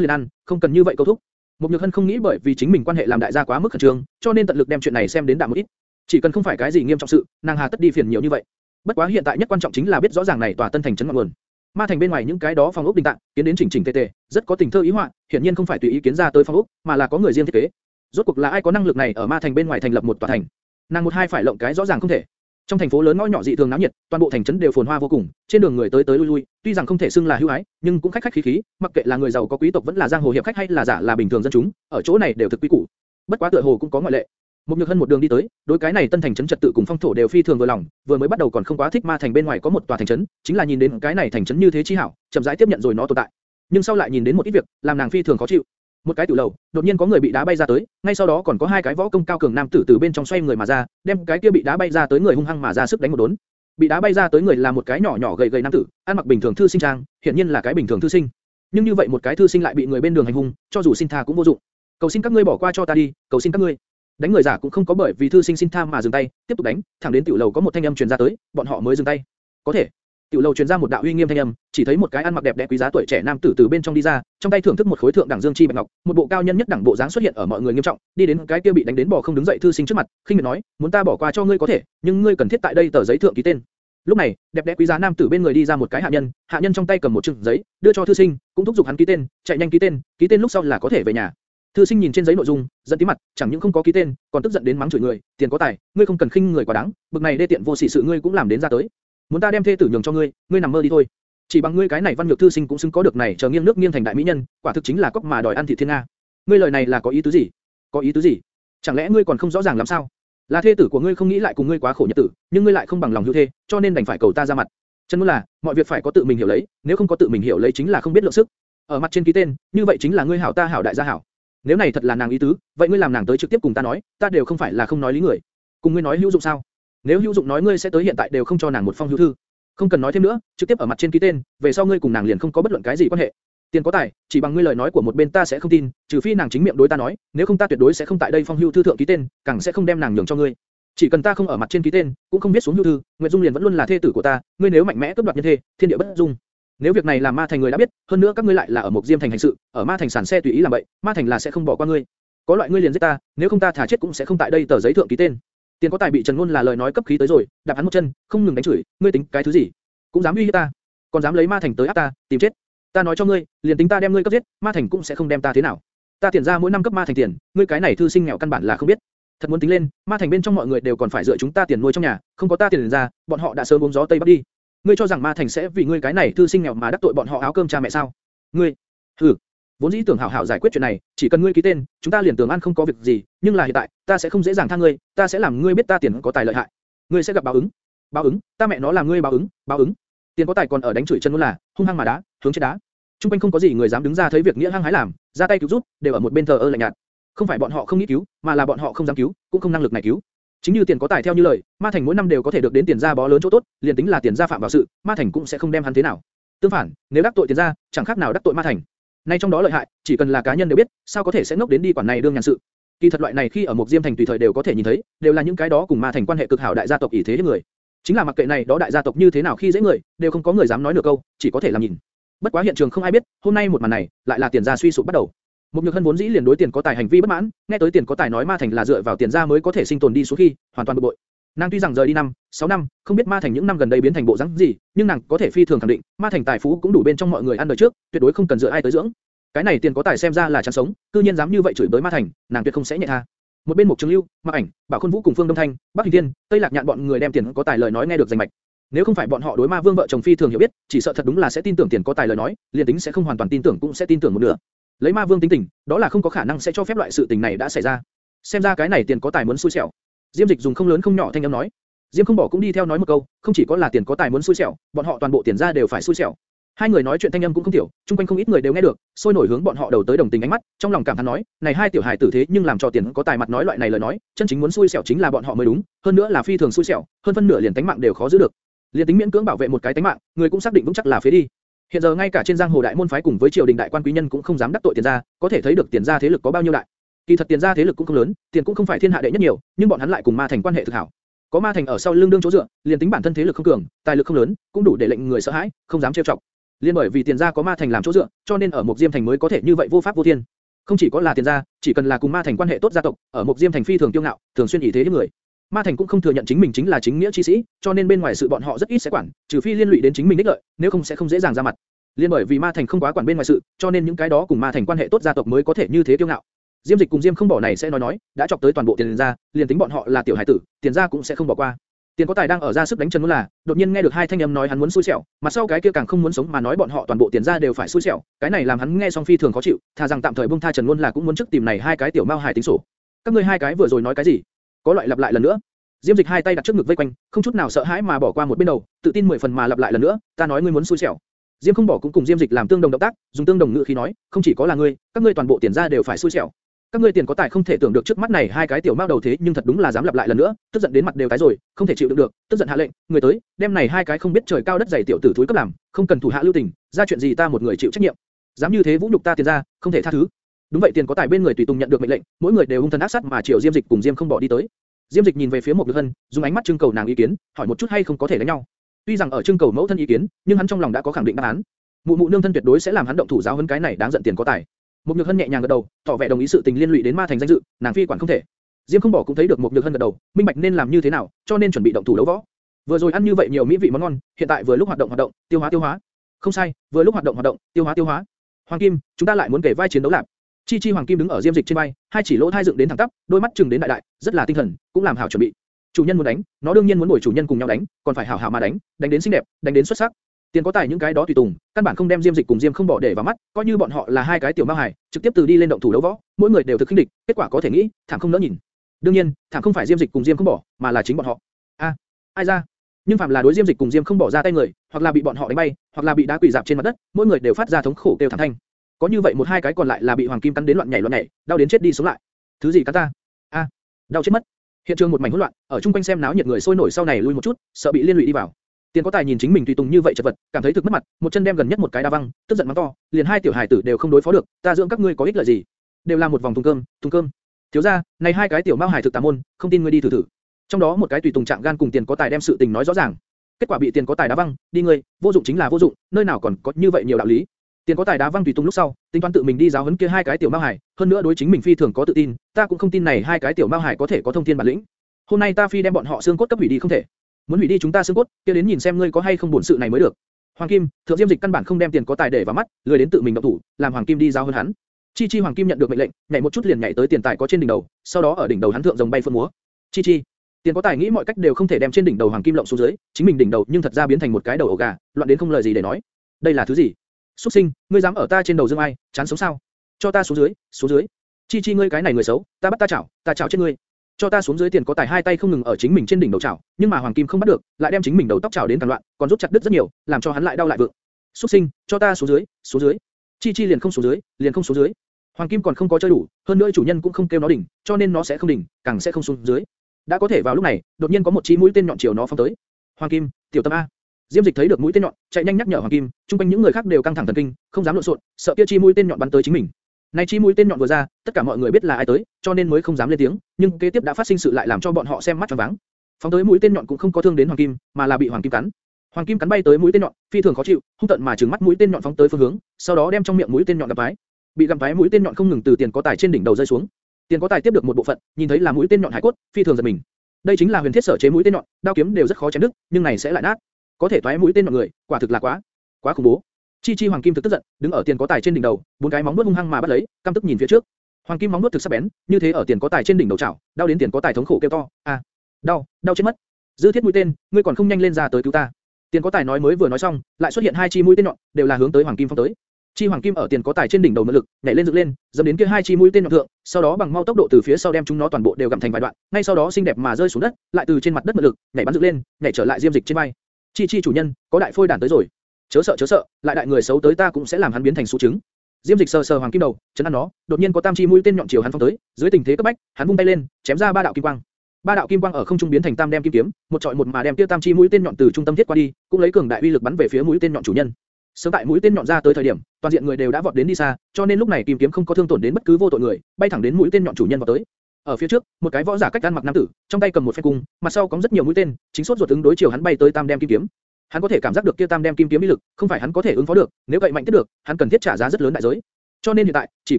liền ăn, không cần như vậy câu thúc. Một Nhược Hân không nghĩ bởi vì chính mình quan hệ làm đại gia quá mức khẩn trương, cho nên tận lực đem chuyện này xem đến đạm một ít. Chỉ cần không phải cái gì nghiêm trọng sự, nàng hà tất đi phiền nhiều như vậy. Bất quá hiện tại nhất quan trọng chính là biết rõ ràng này tòa tân thành trấn ngọn nguồn. Ma thành bên ngoài những cái đó phòng ốc đình tạng, kiến đến chỉnh chỉnh tề tề, rất có tình thơ ý họa, hiển nhiên không phải tùy ý kiến ra tới phòng ốc, mà là có người riêng thiết kế. Rốt cuộc là ai có năng lực này ở Ma thành bên ngoài thành lập một tòa thành? Nàng một hai phải lộng cái rõ ràng không thể. Trong thành phố lớn ngõ nhỏ dị thường náo nhiệt, toàn bộ thành trấn đều phồn hoa vô cùng, trên đường người tới tới lui lui, tuy rằng không thể xưng là hữu ái, nhưng cũng khách khách khí khí, mặc kệ là người giàu có quý tộc vẫn là giang hồ hiệp khách hay là giả là bình thường dân chúng, ở chỗ này đều thực quý củ. Bất quá tựa hồ cũng có ngoại lệ. Một nhược hân một đường đi tới, đối cái này tân thành trấn trật tự cùng phong thổ đều phi thường vừa lòng, vừa mới bắt đầu còn không quá thích ma thành bên ngoài có một tòa thành trấn, chính là nhìn đến cái này thành trấn như thế chi hảo, chậm rãi tiếp nhận rồi nó tồn tại. Nhưng sau lại nhìn đến một ít việc, làm nàng phi thường khó chịu. Một cái tiểu lầu, đột nhiên có người bị đá bay ra tới, ngay sau đó còn có hai cái võ công cao cường nam tử từ bên trong xoay người mà ra, đem cái kia bị đá bay ra tới người hung hăng mà ra sức đánh một đốn. Bị đá bay ra tới người là một cái nhỏ nhỏ gầy gầy nam tử, ăn mặc bình thường thư sinh trang, hiện nhiên là cái bình thường thư sinh. Nhưng như vậy một cái thư sinh lại bị người bên đường hành hung, cho dù xin tha cũng vô dụng. Cầu xin các ngươi bỏ qua cho ta đi, cầu xin các ngươi. Đánh người giả cũng không có bởi vì thư sinh xin tham mà dừng tay, tiếp tục đánh, thẳng đến tiểu lầu có một thanh âm truyền ra tới, bọn họ mới dừng tay. Có thể, Tiểu lầu truyền ra một đạo uy nghiêm thanh âm, chỉ thấy một cái ăn mặc đẹp đẽ quý giá tuổi trẻ nam tử từ bên trong đi ra, trong tay thưởng thức một khối thượng đẳng dương chi bạch ngọc, một bộ cao nhân nhất đẳng bộ dáng xuất hiện ở mọi người nghiêm trọng, đi đến cái kia bị đánh đến bò không đứng dậy thư sinh trước mặt, khinh miệt nói, muốn ta bỏ qua cho ngươi có thể, nhưng ngươi cần thiết tại đây tờ giấy thượng ký tên. Lúc này, đẹp đẽ quý giá nam tử bên người đi ra một cái hạ nhân, hạ nhân trong tay cầm một chừng giấy, đưa cho thư sinh, cũng thúc giục hắn ký tên, chạy nhanh ký tên, ký tên lúc sau là có thể về nhà. Thư sinh nhìn trên giấy nội dung, giận tí mặt, chẳng những không có ký tên, còn tức giận đến mắng chửi người, tiền có tài, ngươi không cần khinh người quá đáng, bực này đê tiện vô sỉ sự ngươi cũng làm đến ra tới. Muốn ta đem thê tử nhường cho ngươi, ngươi nằm mơ đi thôi. Chỉ bằng ngươi cái này văn nhược thư sinh cũng xứng có được này, chờ nghiêng nước nghiêng thành đại mỹ nhân, quả thực chính là cóc mà đòi ăn thịt thiên nga. Ngươi lời này là có ý tứ gì? Có ý tứ gì? Chẳng lẽ ngươi còn không rõ ràng làm sao? Là thê tử của ngươi không nghĩ lại cùng ngươi quá khổ nhật tử, nhưng ngươi lại không bằng lòng hữu thê, cho nên đành phải cầu ta ra mặt. Chân muốn là, mọi việc phải có tự mình hiểu lấy, nếu không có tự mình hiểu lấy chính là không biết lượng sức. Ở mặt trên ký tên, như vậy chính là ngươi hảo ta hảo đại gia hảo. Nếu này thật là nàng ý tứ, vậy ngươi làm nàng tới trực tiếp cùng ta nói, ta đều không phải là không nói lý người. Cùng ngươi nói hữu dụng sao? Nếu hữu dụng nói ngươi sẽ tới hiện tại đều không cho nàng một phong hữu thư. Không cần nói thêm nữa, trực tiếp ở mặt trên ký tên, về sau ngươi cùng nàng liền không có bất luận cái gì quan hệ. Tiền có tài, chỉ bằng ngươi lời nói của một bên ta sẽ không tin, trừ phi nàng chính miệng đối ta nói, nếu không ta tuyệt đối sẽ không tại đây phong hưu thư thượng ký tên, càng sẽ không đem nàng nhường cho ngươi. Chỉ cần ta không ở mặt trên ký tên, cũng không biết xuống hưu thư, Nguyệt Dung liền vẫn luôn là thê tử của ta, ngươi nếu mạnh mẽ cướp đoạt nhân thê, thiên địa bất dung. Nếu việc này làm ma thành người đã biết, hơn nữa các ngươi lại là ở một diêm thành hành sự, ở ma thành sản xe tùy ý làm vậy, ma thành là sẽ không bỏ qua ngươi. Có loại ngươi liền giết ta, nếu không ta thả chết cũng sẽ không tại đây tờ giấy thượng ký tên. Tiền có tài bị Trần ngôn là lời nói cấp khí tới rồi, đạp hắn một chân, không ngừng đánh chửi, ngươi tính cái thứ gì? Cũng dám uy hiếp ta, còn dám lấy ma thành tới áp ta, tìm chết. Ta nói cho ngươi, liền tính ta đem ngươi cấp giết, ma thành cũng sẽ không đem ta thế nào. Ta tiền ra mỗi năm cấp ma thành tiền, ngươi cái này thư sinh nghèo căn bản là không biết. Thật muốn tính lên, ma thành bên trong mọi người đều còn phải dựa chúng ta tiền nuôi trong nhà, không có ta tiền ra, bọn họ đã sớm uống gió tây bắc đi. Ngươi cho rằng ma thành sẽ vì ngươi cái này thư sinh nghèo mà đắc tội bọn họ áo cơm cha mẹ sao? Ngươi, hừ, vốn dĩ tưởng hảo hảo giải quyết chuyện này, chỉ cần ngươi ký tên, chúng ta liền tưởng ăn không có việc gì, nhưng là hiện tại, ta sẽ không dễ dàng tha ngươi, ta sẽ làm ngươi biết ta tiền có tài lợi hại. Ngươi sẽ gặp báo ứng. Báo ứng, ta mẹ nó làm ngươi báo ứng, báo ứng. Tiền có tài còn ở đánh chửi chân luôn là, hung hăng mà đá, hướng trên đá. Trung quanh không có gì người dám đứng ra thấy việc nghĩa hăng hái làm, ra tay cứu giúp, đều ở một bên thờ ơ lạnh nhạt. Không phải bọn họ không nghĩ cứu, mà là bọn họ không dám cứu, cũng không năng lực này cứu. Chính như tiền có tài theo như lời, Ma Thành mỗi năm đều có thể được đến tiền gia bó lớn chỗ tốt, liền tính là tiền gia phạm vào sự, Ma Thành cũng sẽ không đem hắn thế nào. Tương phản, nếu đắc tội tiền gia, chẳng khác nào đắc tội Ma Thành. Nay trong đó lợi hại, chỉ cần là cá nhân đều biết, sao có thể sẽ ngốc đến đi quản này đương nhàn sự. Kỳ thật loại này khi ở một diêm thành tùy thời đều có thể nhìn thấy, đều là những cái đó cùng Ma Thành quan hệ cực hảo đại gia tộc ỷ thế những người. Chính là mặc kệ này đó đại gia tộc như thế nào khi dễ người, đều không có người dám nói nửa câu, chỉ có thể làm nhìn. Bất quá hiện trường không ai biết, hôm nay một màn này, lại là tiền gia suy sụp bắt đầu. Một nhược hân vốn dĩ liền đối tiền có tài hành vi bất mãn, nghe tới tiền có tài nói ma thành là dựa vào tiền gia mới có thể sinh tồn đi xuống khi, hoàn toàn bực bội. Nàng tuy rằng rời đi năm, 6 năm, không biết ma thành những năm gần đây biến thành bộ dáng gì, nhưng nàng có thể phi thường khẳng định, ma thành tài phú cũng đủ bên trong mọi người ăn đời trước, tuyệt đối không cần dựa ai tới dưỡng. Cái này tiền có tài xem ra là chán sống, cư nhiên dám như vậy chửi bới ma thành, nàng tuyệt không sẽ nhẹ tha. Một bên Mục Trường Lưu, Mạc Ảnh, Bảo Khôn Vũ cùng Phương Đông Thanh, Bắc Hình Thiên, Tây Lạc Nhạn bọn người đem tiền có tài lời nói nghe được rành mạch. Nếu không phải bọn họ đối ma vương vợ chồng phi thường hiểu biết, chỉ sợ thật đúng là sẽ tin tưởng tiền có tài lời nói, liền tính sẽ không hoàn toàn tin tưởng cũng sẽ tin tưởng một nửa. Lấy ma vương tính tình, đó là không có khả năng sẽ cho phép loại sự tình này đã xảy ra. Xem ra cái này tiền có tài muốn xui xẻo. Diêm Dịch dùng không lớn không nhỏ thanh âm nói. Diêm không bỏ cũng đi theo nói một câu, không chỉ có là tiền có tài muốn xui xẻo, bọn họ toàn bộ tiền gia đều phải xui xẻo. Hai người nói chuyện thanh âm cũng không tiểu, chung quanh không ít người đều nghe được, sôi nổi hướng bọn họ đầu tới đồng tình ánh mắt, trong lòng cảm thán nói, này hai tiểu hài tử thế nhưng làm cho tiền có tài mặt nói loại này lời nói, chân chính muốn xui xẻo chính là bọn họ mới đúng, hơn nữa là phi thường xui xẻo, hơn phân nửa liền tánh mạng đều khó giữ được. Liên tính miễn cưỡng bảo vệ một cái tánh mạng, người cũng xác định vững chắc là phế đi. Hiện giờ ngay cả trên giang hồ đại môn phái cùng với triều đình đại quan quý nhân cũng không dám đắc tội tiền gia, có thể thấy được tiền gia thế lực có bao nhiêu đại. Kỳ thật tiền gia thế lực cũng không lớn, tiền cũng không phải thiên hạ đệ nhất nhiều, nhưng bọn hắn lại cùng ma thành quan hệ thực hảo. Có ma thành ở sau lưng đương chỗ dựa, liền tính bản thân thế lực không cường, tài lực không lớn, cũng đủ để lệnh người sợ hãi, không dám trêu chọc. Liên bởi vì tiền gia có ma thành làm chỗ dựa, cho nên ở một diêm thành mới có thể như vậy vô pháp vô thiên. Không chỉ có là tiền gia, chỉ cần là cùng ma thành quan hệ tốt gia tộc, ở một diêm thành phi thường kiêu ngạo, thường xuyên ý thế những người. Ma Thành cũng không thừa nhận chính mình chính là chính nghĩa chi sĩ, cho nên bên ngoài sự bọn họ rất ít sẽ quản, trừ phi liên lụy đến chính mình đích lợi, nếu không sẽ không dễ dàng ra mặt. Liên bởi vì Ma Thành không quá quản bên ngoài sự, cho nên những cái đó cùng Ma Thành quan hệ tốt gia tộc mới có thể như thế kiêu ngạo. Diêm Dịch cùng Diêm không bỏ này sẽ nói nói, đã chọc tới toàn bộ tiền gia, liền tính bọn họ là tiểu hải tử, tiền gia cũng sẽ không bỏ qua. Tiền có tài đang ở ra sức đánh chân muốn là, đột nhiên nghe được hai thanh âm nói hắn muốn xui xẻo, mà sau cái kia càng không muốn sống mà nói bọn họ toàn bộ tiền gia đều phải xui xẻo, cái này làm hắn nghe xong phi thường khó chịu, thà rằng tạm thời buông tha Trần Luân là cũng muốn trước tìm này hai cái tiểu mao hải tính sổ. Các ngươi hai cái vừa rồi nói cái gì? Có loại lặp lại lần nữa. Diêm Dịch hai tay đặt trước ngực vây quanh, không chút nào sợ hãi mà bỏ qua một bên đầu, tự tin mười phần mà lặp lại lần nữa, ta nói ngươi muốn xui xẻo. Diêm không bỏ cũng cùng Diêm Dịch làm tương đồng động tác, dùng tương đồng ngữ khí nói, không chỉ có là ngươi, các ngươi toàn bộ tiền gia đều phải xui xẻo. Các ngươi tiền có tài không thể tưởng được trước mắt này hai cái tiểu mao đầu thế nhưng thật đúng là dám lặp lại lần nữa, tức giận đến mặt đều tái rồi, không thể chịu đựng được, tức giận hạ lệnh, người tới, đem này hai cái không biết trời cao đất dày tiểu tử thúi cấp làm, không cần thủ hạ lưu tình, ra chuyện gì ta một người chịu trách nhiệm. Dám như thế vũ nhục ta tiền gia, không thể tha thứ. Đúng vậy tiền có tài bên người tùy tùng nhận được mệnh lệnh, mỗi người đều hung thần ác sát mà triệu Diêm Dịch cùng Diêm không bỏ đi tới. Diêm Dịch nhìn về phía một Nhược Hân, dùng ánh mắt trưng cầu nàng ý kiến, hỏi một chút hay không có thể đánh nhau. Tuy rằng ở trưng cầu mẫu thân ý kiến, nhưng hắn trong lòng đã có khẳng định đáp án. Mụ mụ nương thân tuyệt đối sẽ làm hắn động thủ giáo hơn cái này đáng giận tiền có tài. Một Nhược Hân nhẹ nhàng gật đầu, tỏ vẻ đồng ý sự tình liên lụy đến ma thành danh dự, nàng phi quản không thể. Diêm không bỏ cũng thấy được một Nhược Hân gật đầu, minh bạch nên làm như thế nào, cho nên chuẩn bị động thủ đấu võ. Vừa rồi ăn như vậy nhiều mỹ vị món ngon, hiện tại vừa lúc hoạt động hoạt động, tiêu hóa tiêu hóa. Không sai, vừa lúc hoạt động hoạt động, tiêu hóa tiêu hóa. Hoàng Kim, chúng ta lại muốn kể vai chiến đấu lạc. Chi Chi Hoàng Kim đứng ở Diêm Dịch trên bay, hai chỉ lỗ thai dựng đến thẳng tắp, đôi mắt trừng đến đại đại, rất là tinh thần, cũng làm hảo chuẩn bị. Chủ nhân muốn đánh, nó đương nhiên muốn đuổi chủ nhân cùng nhau đánh, còn phải hảo hảo mà đánh, đánh đến xinh đẹp, đánh đến xuất sắc. Tiền có tài những cái đó tùy tùng, căn bản không đem Diêm Dịch cùng Diêm không bỏ để vào mắt, coi như bọn họ là hai cái tiểu ma hài, trực tiếp từ đi lên động thủ đấu võ, mỗi người đều thực khinh địch, kết quả có thể nghĩ, thảm không nỡ nhìn. đương nhiên, thảm không phải Diêm Dịch cùng Diêm không bỏ, mà là chính bọn họ. A, ai ra? Nhưng phạm là đối Diêm Dịch cùng Diêm không bỏ ra tay người, hoặc là bị bọn họ đánh bay, hoặc là bị đá quỷ dạp trên mặt đất, mỗi người đều phát ra thống khổ kêu thảm thanh. Có như vậy một hai cái còn lại là bị hoàng kim cắn đến loạn nhảy loạn nhảy, đau đến chết đi sống lại. Thứ gì cắn ta? A, đau chết mất. Hiện trường một mảnh hỗn loạn, ở chung quanh xem náo nhiệt người sôi nổi sau này lui một chút, sợ bị liên lụy đi vào. Tiền có tài nhìn chính mình tùy tùng như vậy chật vật, cảm thấy thực mất mặt, một chân đem gần nhất một cái đá văng, tức giận mắng to, liền hai tiểu hải tử đều không đối phó được, ta dưỡng các ngươi có ích lợi gì? Đều là một vòng thùng cơm, thùng cơm. Thiếu gia, này hai cái tiểu mao hải thực tà môn, không tin ngươi đi thử thử. Trong đó một cái tùy tùng trạng gan cùng tiền có tài đem sự tình nói rõ ràng. Kết quả bị tiền có tài đá văng, đi ngươi, vô dụng chính là vô dụng, nơi nào còn có như vậy nhiều đạo lý. Tiền có tài đá văng tùy tung lúc sau, tính toán tự mình đi giáo huấn kia hai cái tiểu mao hải, hơn nữa đối chính mình phi thường có tự tin, ta cũng không tin này hai cái tiểu mao hải có thể có thông thiên bản lĩnh. Hôm nay ta phi đem bọn họ xương cốt cấp hủy đi không thể. Muốn hủy đi chúng ta xương cốt, kia đến nhìn xem ngươi có hay không buồn sự này mới được. Hoàng Kim, thượng diêm dịch căn bản không đem tiền có tài để vào mắt, lười đến tự mình động thủ, làm Hoàng Kim đi giáo huấn hắn. Chi Chi Hoàng Kim nhận được mệnh lệnh, nhảy một chút liền nhảy tới tiền tài có trên đỉnh đầu, sau đó ở đỉnh đầu hắn thượng rồng bay phun múa. Chi Chi, tiền có tài nghĩ mọi cách đều không thể đem trên đỉnh đầu Hoàng Kim lộng xuống dưới, chính mình đỉnh đầu nhưng thật ra biến thành một cái đầu ổ gà, loạn đến không lời gì để nói. Đây là thứ gì? Xuất sinh, ngươi dám ở ta trên đầu dương ai, chán sống sao? Cho ta xuống dưới, xuống dưới. Chi chi ngươi cái này người xấu, ta bắt ta chảo, ta chảo trên ngươi. Cho ta xuống dưới tiền có tài hai tay không ngừng ở chính mình trên đỉnh đầu chảo, nhưng mà hoàng kim không bắt được, lại đem chính mình đầu tóc chảo đến tàn loạn, còn rút chặt đứt rất nhiều, làm cho hắn lại đau lại vượng. Xuất sinh, cho ta xuống dưới, xuống dưới. Chi chi liền không xuống dưới, liền không xuống dưới. Hoàng kim còn không có chơi đủ, hơn nữa chủ nhân cũng không kêu nó đỉnh, cho nên nó sẽ không đỉnh, càng sẽ không xuống dưới. đã có thể vào lúc này, đột nhiên có một chi mũi tên nhọn chiều nó phóng tới. Hoàng kim, tiểu tâm a. Diêm Dịch thấy được mũi tên nhọn, chạy nhanh nhắc nhở Hoàng Kim, trung quanh những người khác đều căng thẳng thần kinh, không dám lộn xộn, sợ kia chi mũi tên nhọn bắn tới chính mình. Này chi mũi tên nhọn vừa ra, tất cả mọi người biết là ai tới, cho nên mới không dám lên tiếng, nhưng kế tiếp đã phát sinh sự lại làm cho bọn họ xem mắt tròn váng. Phóng tới mũi tên nhọn cũng không có thương đến Hoàng Kim, mà là bị Hoàng Kim cắn. Hoàng Kim cắn bay tới mũi tên nhọn, phi thường khó chịu, hung tận mà trừng mắt mũi tên nhọn phóng tới phương hướng, sau đó đem trong miệng mũi tên nhọn gặp vái. Bị gặm vái mũi tên nhọn không ngừng từ tiền có tài trên đỉnh đầu rơi xuống. Tiền có tài tiếp được một bộ phận, nhìn thấy là mũi tên nhọn hải cốt, phi thường giật mình. Đây chính là huyền thiết sở chế mũi tên nhọn, đao kiếm đều rất khó chém đứt, nhưng này sẽ lại nát có thể toái mũi tên mọi người, quả thực là quá, quá khủng bố. Chi Chi Hoàng Kim thực tức giận, đứng ở tiền có tài trên đỉnh đầu, bốn cái móng vuốt hung hăng mà bắt lấy, căm tức nhìn phía trước. Hoàng Kim móng vuốt thực sắc bén, như thế ở tiền có tài trên đỉnh đầu chảo, đau đến tiền có tài thống khổ kêu to, a, đau, đau chết mất. Dư Thiết mũi tên, ngươi còn không nhanh lên ra tới cứu ta. Tiền có tài nói mới vừa nói xong, lại xuất hiện hai chi mũi tên nhọn, đều là hướng tới Hoàng Kim phong tới. Chi Hoàng Kim ở tiền có tài trên đỉnh đầu nỗ lực, nhảy lên dựng lên, dẫm đến kia hai chi mũi tên nhọn thượng, sau đó bằng mau tốc độ từ phía sau đem chúng nó toàn bộ đều gặm thành vài đoạn, ngay sau đó xinh đẹp mà rơi xuống đất, lại từ trên mặt đất nỗ lực, nhảy bắn dựng lên, nhảy trở lại diêm dịch trên bay. Chi chi chủ nhân, có đại phôi đản tới rồi. Chớ sợ chớ sợ, lại đại người xấu tới ta cũng sẽ làm hắn biến thành số trứng. Diêm Dịch sờ sờ hoàng kim đầu, chấn an nó, đột nhiên có tam chi mũi tên nhọn chiều hắn phóng tới, dưới tình thế cấp bách, hắn vung tay lên, chém ra ba đạo kim quang. Ba đạo kim quang ở không trung biến thành tam đem kim kiếm, một trọi một mà đem kia tam chi mũi tên nhọn từ trung tâm thiết qua đi, cũng lấy cường đại uy lực bắn về phía mũi tên nhọn chủ nhân. Sớm tại mũi tên nhọn ra tới thời điểm, toàn diện người đều đã vọt đến đi xa, cho nên lúc này kim kiếm không có thương tổn đến bất cứ vô tội người, bay thẳng đến mũi tên nhọn chủ nhân vào tới. Ở phía trước, một cái võ giả cách ăn mặc nam tử, trong tay cầm một phen cung, mặt sau có rất nhiều mũi tên, chính suốt ruột ứng đối chiều hắn bay tới tam đem kim kiếm. Hắn có thể cảm giác được kia tam đem kim kiếm uy lực, không phải hắn có thể ứng phó được, nếu cậy mạnh tiếp được, hắn cần thiết trả giá rất lớn đại giới. Cho nên hiện tại, chỉ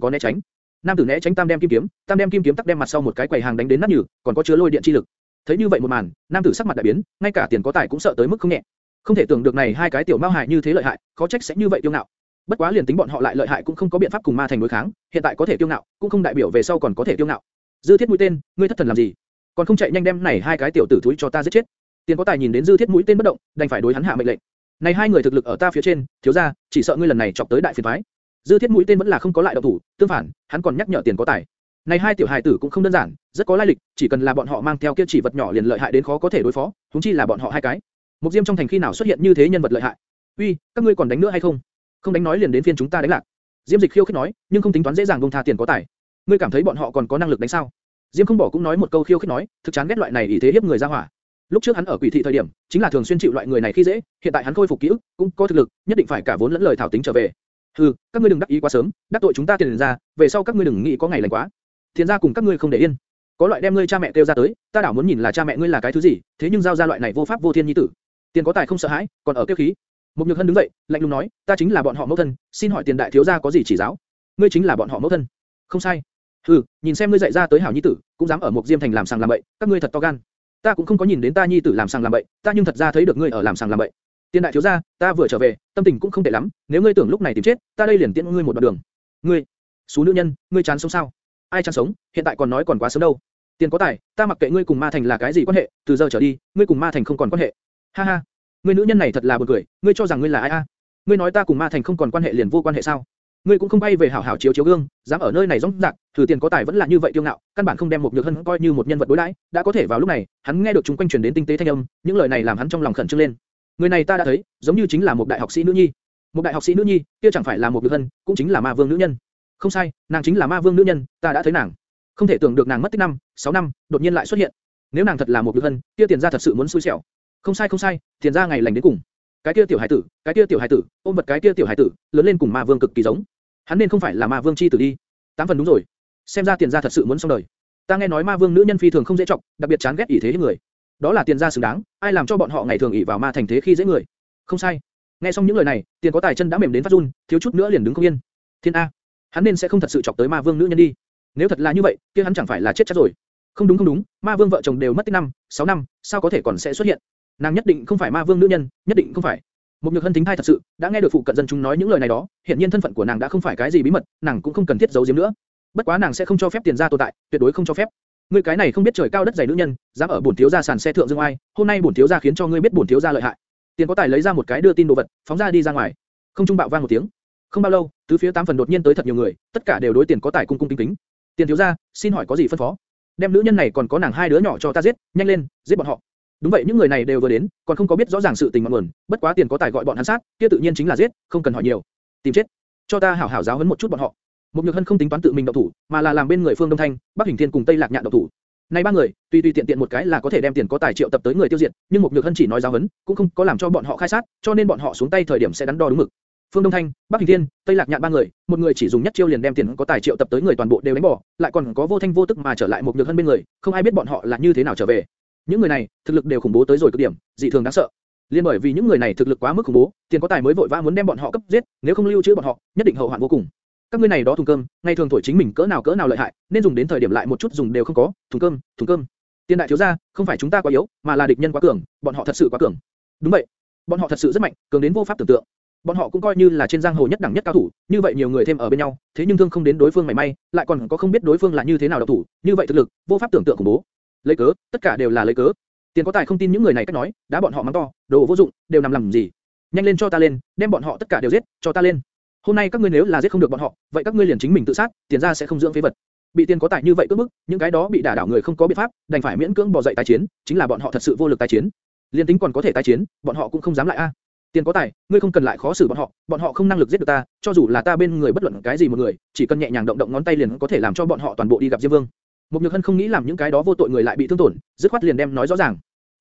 có né tránh. Nam tử né tránh tam đem kim kiếm, tam đem kim kiếm tắc đem mặt sau một cái quầy hàng đánh đến nát nhừ, còn có chứa lôi điện chi lực. Thấy như vậy một màn, nam tử sắc mặt đại biến, ngay cả tiền có tài cũng sợ tới mức không nhẹ. Không thể tưởng được này hai cái tiểu mao hại như thế lợi hại, khó trách sẽ như vậy tiêu ngạo. Bất quá liền tính bọn họ lại lợi hại cũng không có biện pháp cùng ma thành đối kháng, hiện tại có thể tiêu ngạo, cũng không đại biểu về sau còn có thể tiêu ngạo. Dư Thiết mũi tên, ngươi thất thần làm gì? Còn không chạy nhanh đem này hai cái tiểu tử thúi cho ta giết chết. Tiền có tài nhìn đến Dư Thiết mũi tên bất động, đành phải đối hắn hạ mệnh lệnh. Này hai người thực lực ở ta phía trên, thiếu gia, chỉ sợ ngươi lần này chọc tới đại phiền toái. Dư Thiết mũi tên vẫn là không có lại động thủ, tương phản, hắn còn nhắc nhở tiền có tài. Này hai tiểu hài tử cũng không đơn giản, rất có lai lịch, chỉ cần là bọn họ mang theo kia chỉ vật nhỏ liền lợi hại đến khó có thể đối phó, huống chi là bọn họ hai cái. Mục Diêm trong thành khi nào xuất hiện như thế nhân vật lợi hại? Uy, các ngươi còn đánh nữa hay không? Không đánh nói liền đến phiên chúng ta đánh lạc. Diêm Dịch khiêu khích nói, nhưng không tính toán dễ dàng buông tha tiền có tài. Ngươi cảm thấy bọn họ còn có năng lực đánh sao? Diêm không bỏ cũng nói một câu khiêu khích nói, thực chán ghét loại này ý thế hiếp người ra hỏa. Lúc trước hắn ở quỷ thị thời điểm, chính là thường xuyên chịu loại người này khi dễ, hiện tại hắn khôi phục ký ức, cũng có thực lực, nhất định phải cả vốn lẫn lời thảo tính trở về. Hừ, các ngươi đừng đắc ý quá sớm, đắc tội chúng ta tiền ra, về sau các ngươi đừng nghĩ có ngày lành quá. Tiền gia cùng các ngươi không để yên. Có loại đem ngươi cha mẹ kêu ra tới, ta đảo muốn nhìn là cha mẹ ngươi là cái thứ gì, thế nhưng giao ra loại này vô pháp vô thiên nhi tử. Tiền có tài không sợ hãi, còn ở tiêu khí. Một Nhược Hân đứng dậy, lạnh lùng nói, ta chính là bọn họ mẫu thân, xin hỏi tiền đại thiếu gia có gì chỉ giáo? Ngươi chính là bọn họ mẫu thân. Không sai. Hừ, nhìn xem ngươi dạy ra tới hảo nhi tử, cũng dám ở một diêm thành làm sàng làm bậy, các ngươi thật to gan. Ta cũng không có nhìn đến ta nhi tử làm sàng làm bậy, ta nhưng thật ra thấy được ngươi ở làm sàng làm bậy. tiên đại thiếu gia, ta vừa trở về, tâm tình cũng không tệ lắm, nếu ngươi tưởng lúc này tìm chết, ta đây liền tiễn ngươi một đoạn đường. Ngươi, số nữ nhân, ngươi chán sống sao? Ai chán sống? Hiện tại còn nói còn quá sớm đâu. Tiền có tài, ta mặc kệ ngươi cùng Ma Thành là cái gì quan hệ, từ giờ trở đi, ngươi cùng Ma Thành không còn quan hệ. Ha ha, ngươi nữ nhân này thật là buồn cười, ngươi cho rằng ngươi là ai a? Ngươi nói ta cùng Ma Thành không còn quan hệ liền vô quan hệ sao? Ngươi cũng không bay về hảo hảo chiếu chiếu gương, dám ở nơi này rong rạc, thử tiền có tài vẫn là như vậy tiêu ngạo, căn bản không đem một nhược hân coi như một nhân vật đối đãi, đã có thể vào lúc này, hắn nghe được chúng quanh truyền đến tinh tế thanh âm, những lời này làm hắn trong lòng khẩn trương lên. Người này ta đã thấy, giống như chính là một đại học sĩ nữ nhi. Một đại học sĩ nữ nhi, kia chẳng phải là một nhược hân, cũng chính là ma vương nữ nhân. Không sai, nàng chính là ma vương nữ nhân, ta đã thấy nàng. Không thể tưởng được nàng mất tích năm, 6 năm, đột nhiên lại xuất hiện. Nếu nàng thật là một nhược hân, kia tiền gia thật sự muốn xui xẻo. Không sai không sai, tiền gia ngày lành đến cùng. Cái kia tiểu hải tử, cái kia tiểu hải tử, ôm vật cái kia tiểu hải tử, lớn lên cùng ma vương cực kỳ giống. Hắn nên không phải là ma vương chi tử đi. Tám phần đúng rồi. Xem ra tiền gia thật sự muốn xong đời. Ta nghe nói ma vương nữ nhân phi thường không dễ trọng, đặc biệt chán ghét ỷ thế hiếp người. Đó là tiền gia xứng đáng, ai làm cho bọn họ ngày thường ỷ vào ma thành thế khi dễ người. Không sai. Nghe xong những lời này, tiền có tài chân đã mềm đến phát run, thiếu chút nữa liền đứng không yên. Thiên a, hắn nên sẽ không thật sự chọc tới ma vương nữ nhân đi. Nếu thật là như vậy, kia hắn chẳng phải là chết chắc rồi. Không đúng không đúng, ma vương vợ chồng đều mất tích năm, 6 năm, sao có thể còn sẽ xuất hiện? Nàng nhất định không phải ma vương nữ nhân, nhất định không phải. Một nhược hân tính thai thật sự, đã nghe được phụ cận dân chúng nói những lời này đó, hiện nhiên thân phận của nàng đã không phải cái gì bí mật, nàng cũng không cần thiết giấu giếm nữa. Bất quá nàng sẽ không cho phép tiền gia tồn tại, tuyệt đối không cho phép. Ngươi cái này không biết trời cao đất dày nữ nhân, dám ở bổn thiếu gia sàn xe thượng dương ai? Hôm nay bổn thiếu gia khiến cho ngươi biết bổn thiếu gia lợi hại. Tiền có tài lấy ra một cái đưa tin đồ vật, phóng ra đi ra ngoài. Không trung bạo vang một tiếng. Không bao lâu, tứ phía tám phần đột nhiên tới thật nhiều người, tất cả đều đối tiền có tài cung cung kính kính. Tiền thiếu gia, xin hỏi có gì phân phó? Đem nữ nhân này còn có nàng hai đứa nhỏ cho ta giết, nhanh lên, giết bọn họ. Đúng vậy những người này đều vừa đến, còn không có biết rõ ràng sự tình ngọn nguồn, bất quá tiền có tài gọi bọn hắn sát, kia tự nhiên chính là giết, không cần hỏi nhiều. Tìm chết. Cho ta hảo hảo giáo huấn một chút bọn họ. Một Nhược Hân không tính toán tự mình động thủ, mà là làm bên người Phương Đông Thanh, Bắc Hình Thiên cùng Tây Lạc Nhạn động thủ. Này ba người, tuy tuy tiện tiện một cái là có thể đem tiền có tài triệu tập tới người tiêu diệt, nhưng một Nhược Hân chỉ nói giáo huấn, cũng không có làm cho bọn họ khai sát, cho nên bọn họ xuống tay thời điểm sẽ đắn đo đúng mực. Phương Đông Thanh, Bắc Hình Thiên, Tây Lạc Nhạn ba người, một người chỉ dùng nhất chiêu liền đem tiền có tài triệu tập tới người toàn bộ đều đánh bỏ, lại còn có vô thanh vô tức mà trở lại một Nhược Hân bên người, không ai biết bọn họ là như thế nào trở về. Những người này, thực lực đều khủng bố tới rồi cực điểm, dị thường đáng sợ. Liên bởi vì những người này thực lực quá mức khủng bố, tiền có tài mới vội vã muốn đem bọn họ cấp giết, nếu không lưu trữ bọn họ, nhất định hậu hoạn vô cùng. Các ngươi này đó thùng cơm, ngày thường thổi chính mình cỡ nào cỡ nào lợi hại, nên dùng đến thời điểm lại một chút dùng đều không có, thùng cơm, thùng cơm. Tiên đại thiếu gia, không phải chúng ta quá yếu, mà là địch nhân quá cường, bọn họ thật sự quá cường. Đúng vậy, bọn họ thật sự rất mạnh, cường đến vô pháp tưởng tượng. Bọn họ cũng coi như là trên giang hồ nhất đẳng nhất cao thủ, như vậy nhiều người thêm ở bên nhau, thế nhưng thương không đến đối phương mảy may, lại còn có không biết đối phương là như thế nào độc thủ, như vậy thực lực, vô pháp tưởng tượng khủng bố. Lấy cớ, tất cả đều là lấy cớ. Tiền có tài không tin những người này cách nói, đã bọn họ mắng to, đồ vô dụng, đều nằm làm gì? Nhanh lên cho ta lên, đem bọn họ tất cả đều giết, cho ta lên. Hôm nay các ngươi nếu là giết không được bọn họ, vậy các ngươi liền chính mình tự sát, tiền gia sẽ không dưỡng phế vật. Bị tiền có tài như vậy cưỡng bức, những cái đó bị đả đảo người không có biện pháp, đành phải miễn cưỡng bỏ dậy tái chiến, chính là bọn họ thật sự vô lực tái chiến. Liên tính còn có thể tái chiến, bọn họ cũng không dám lại a. À. Tiền có tài, ngươi không cần lại khó xử bọn họ, bọn họ không năng lực giết được ta, cho dù là ta bên người bất luận cái gì một người, chỉ cần nhẹ nhàng động động ngón tay liền có thể làm cho bọn họ toàn bộ đi gặp Diêm Vương. Một Nhược Hân không nghĩ làm những cái đó vô tội người lại bị thương tổn, dứt khoát liền đem nói rõ ràng.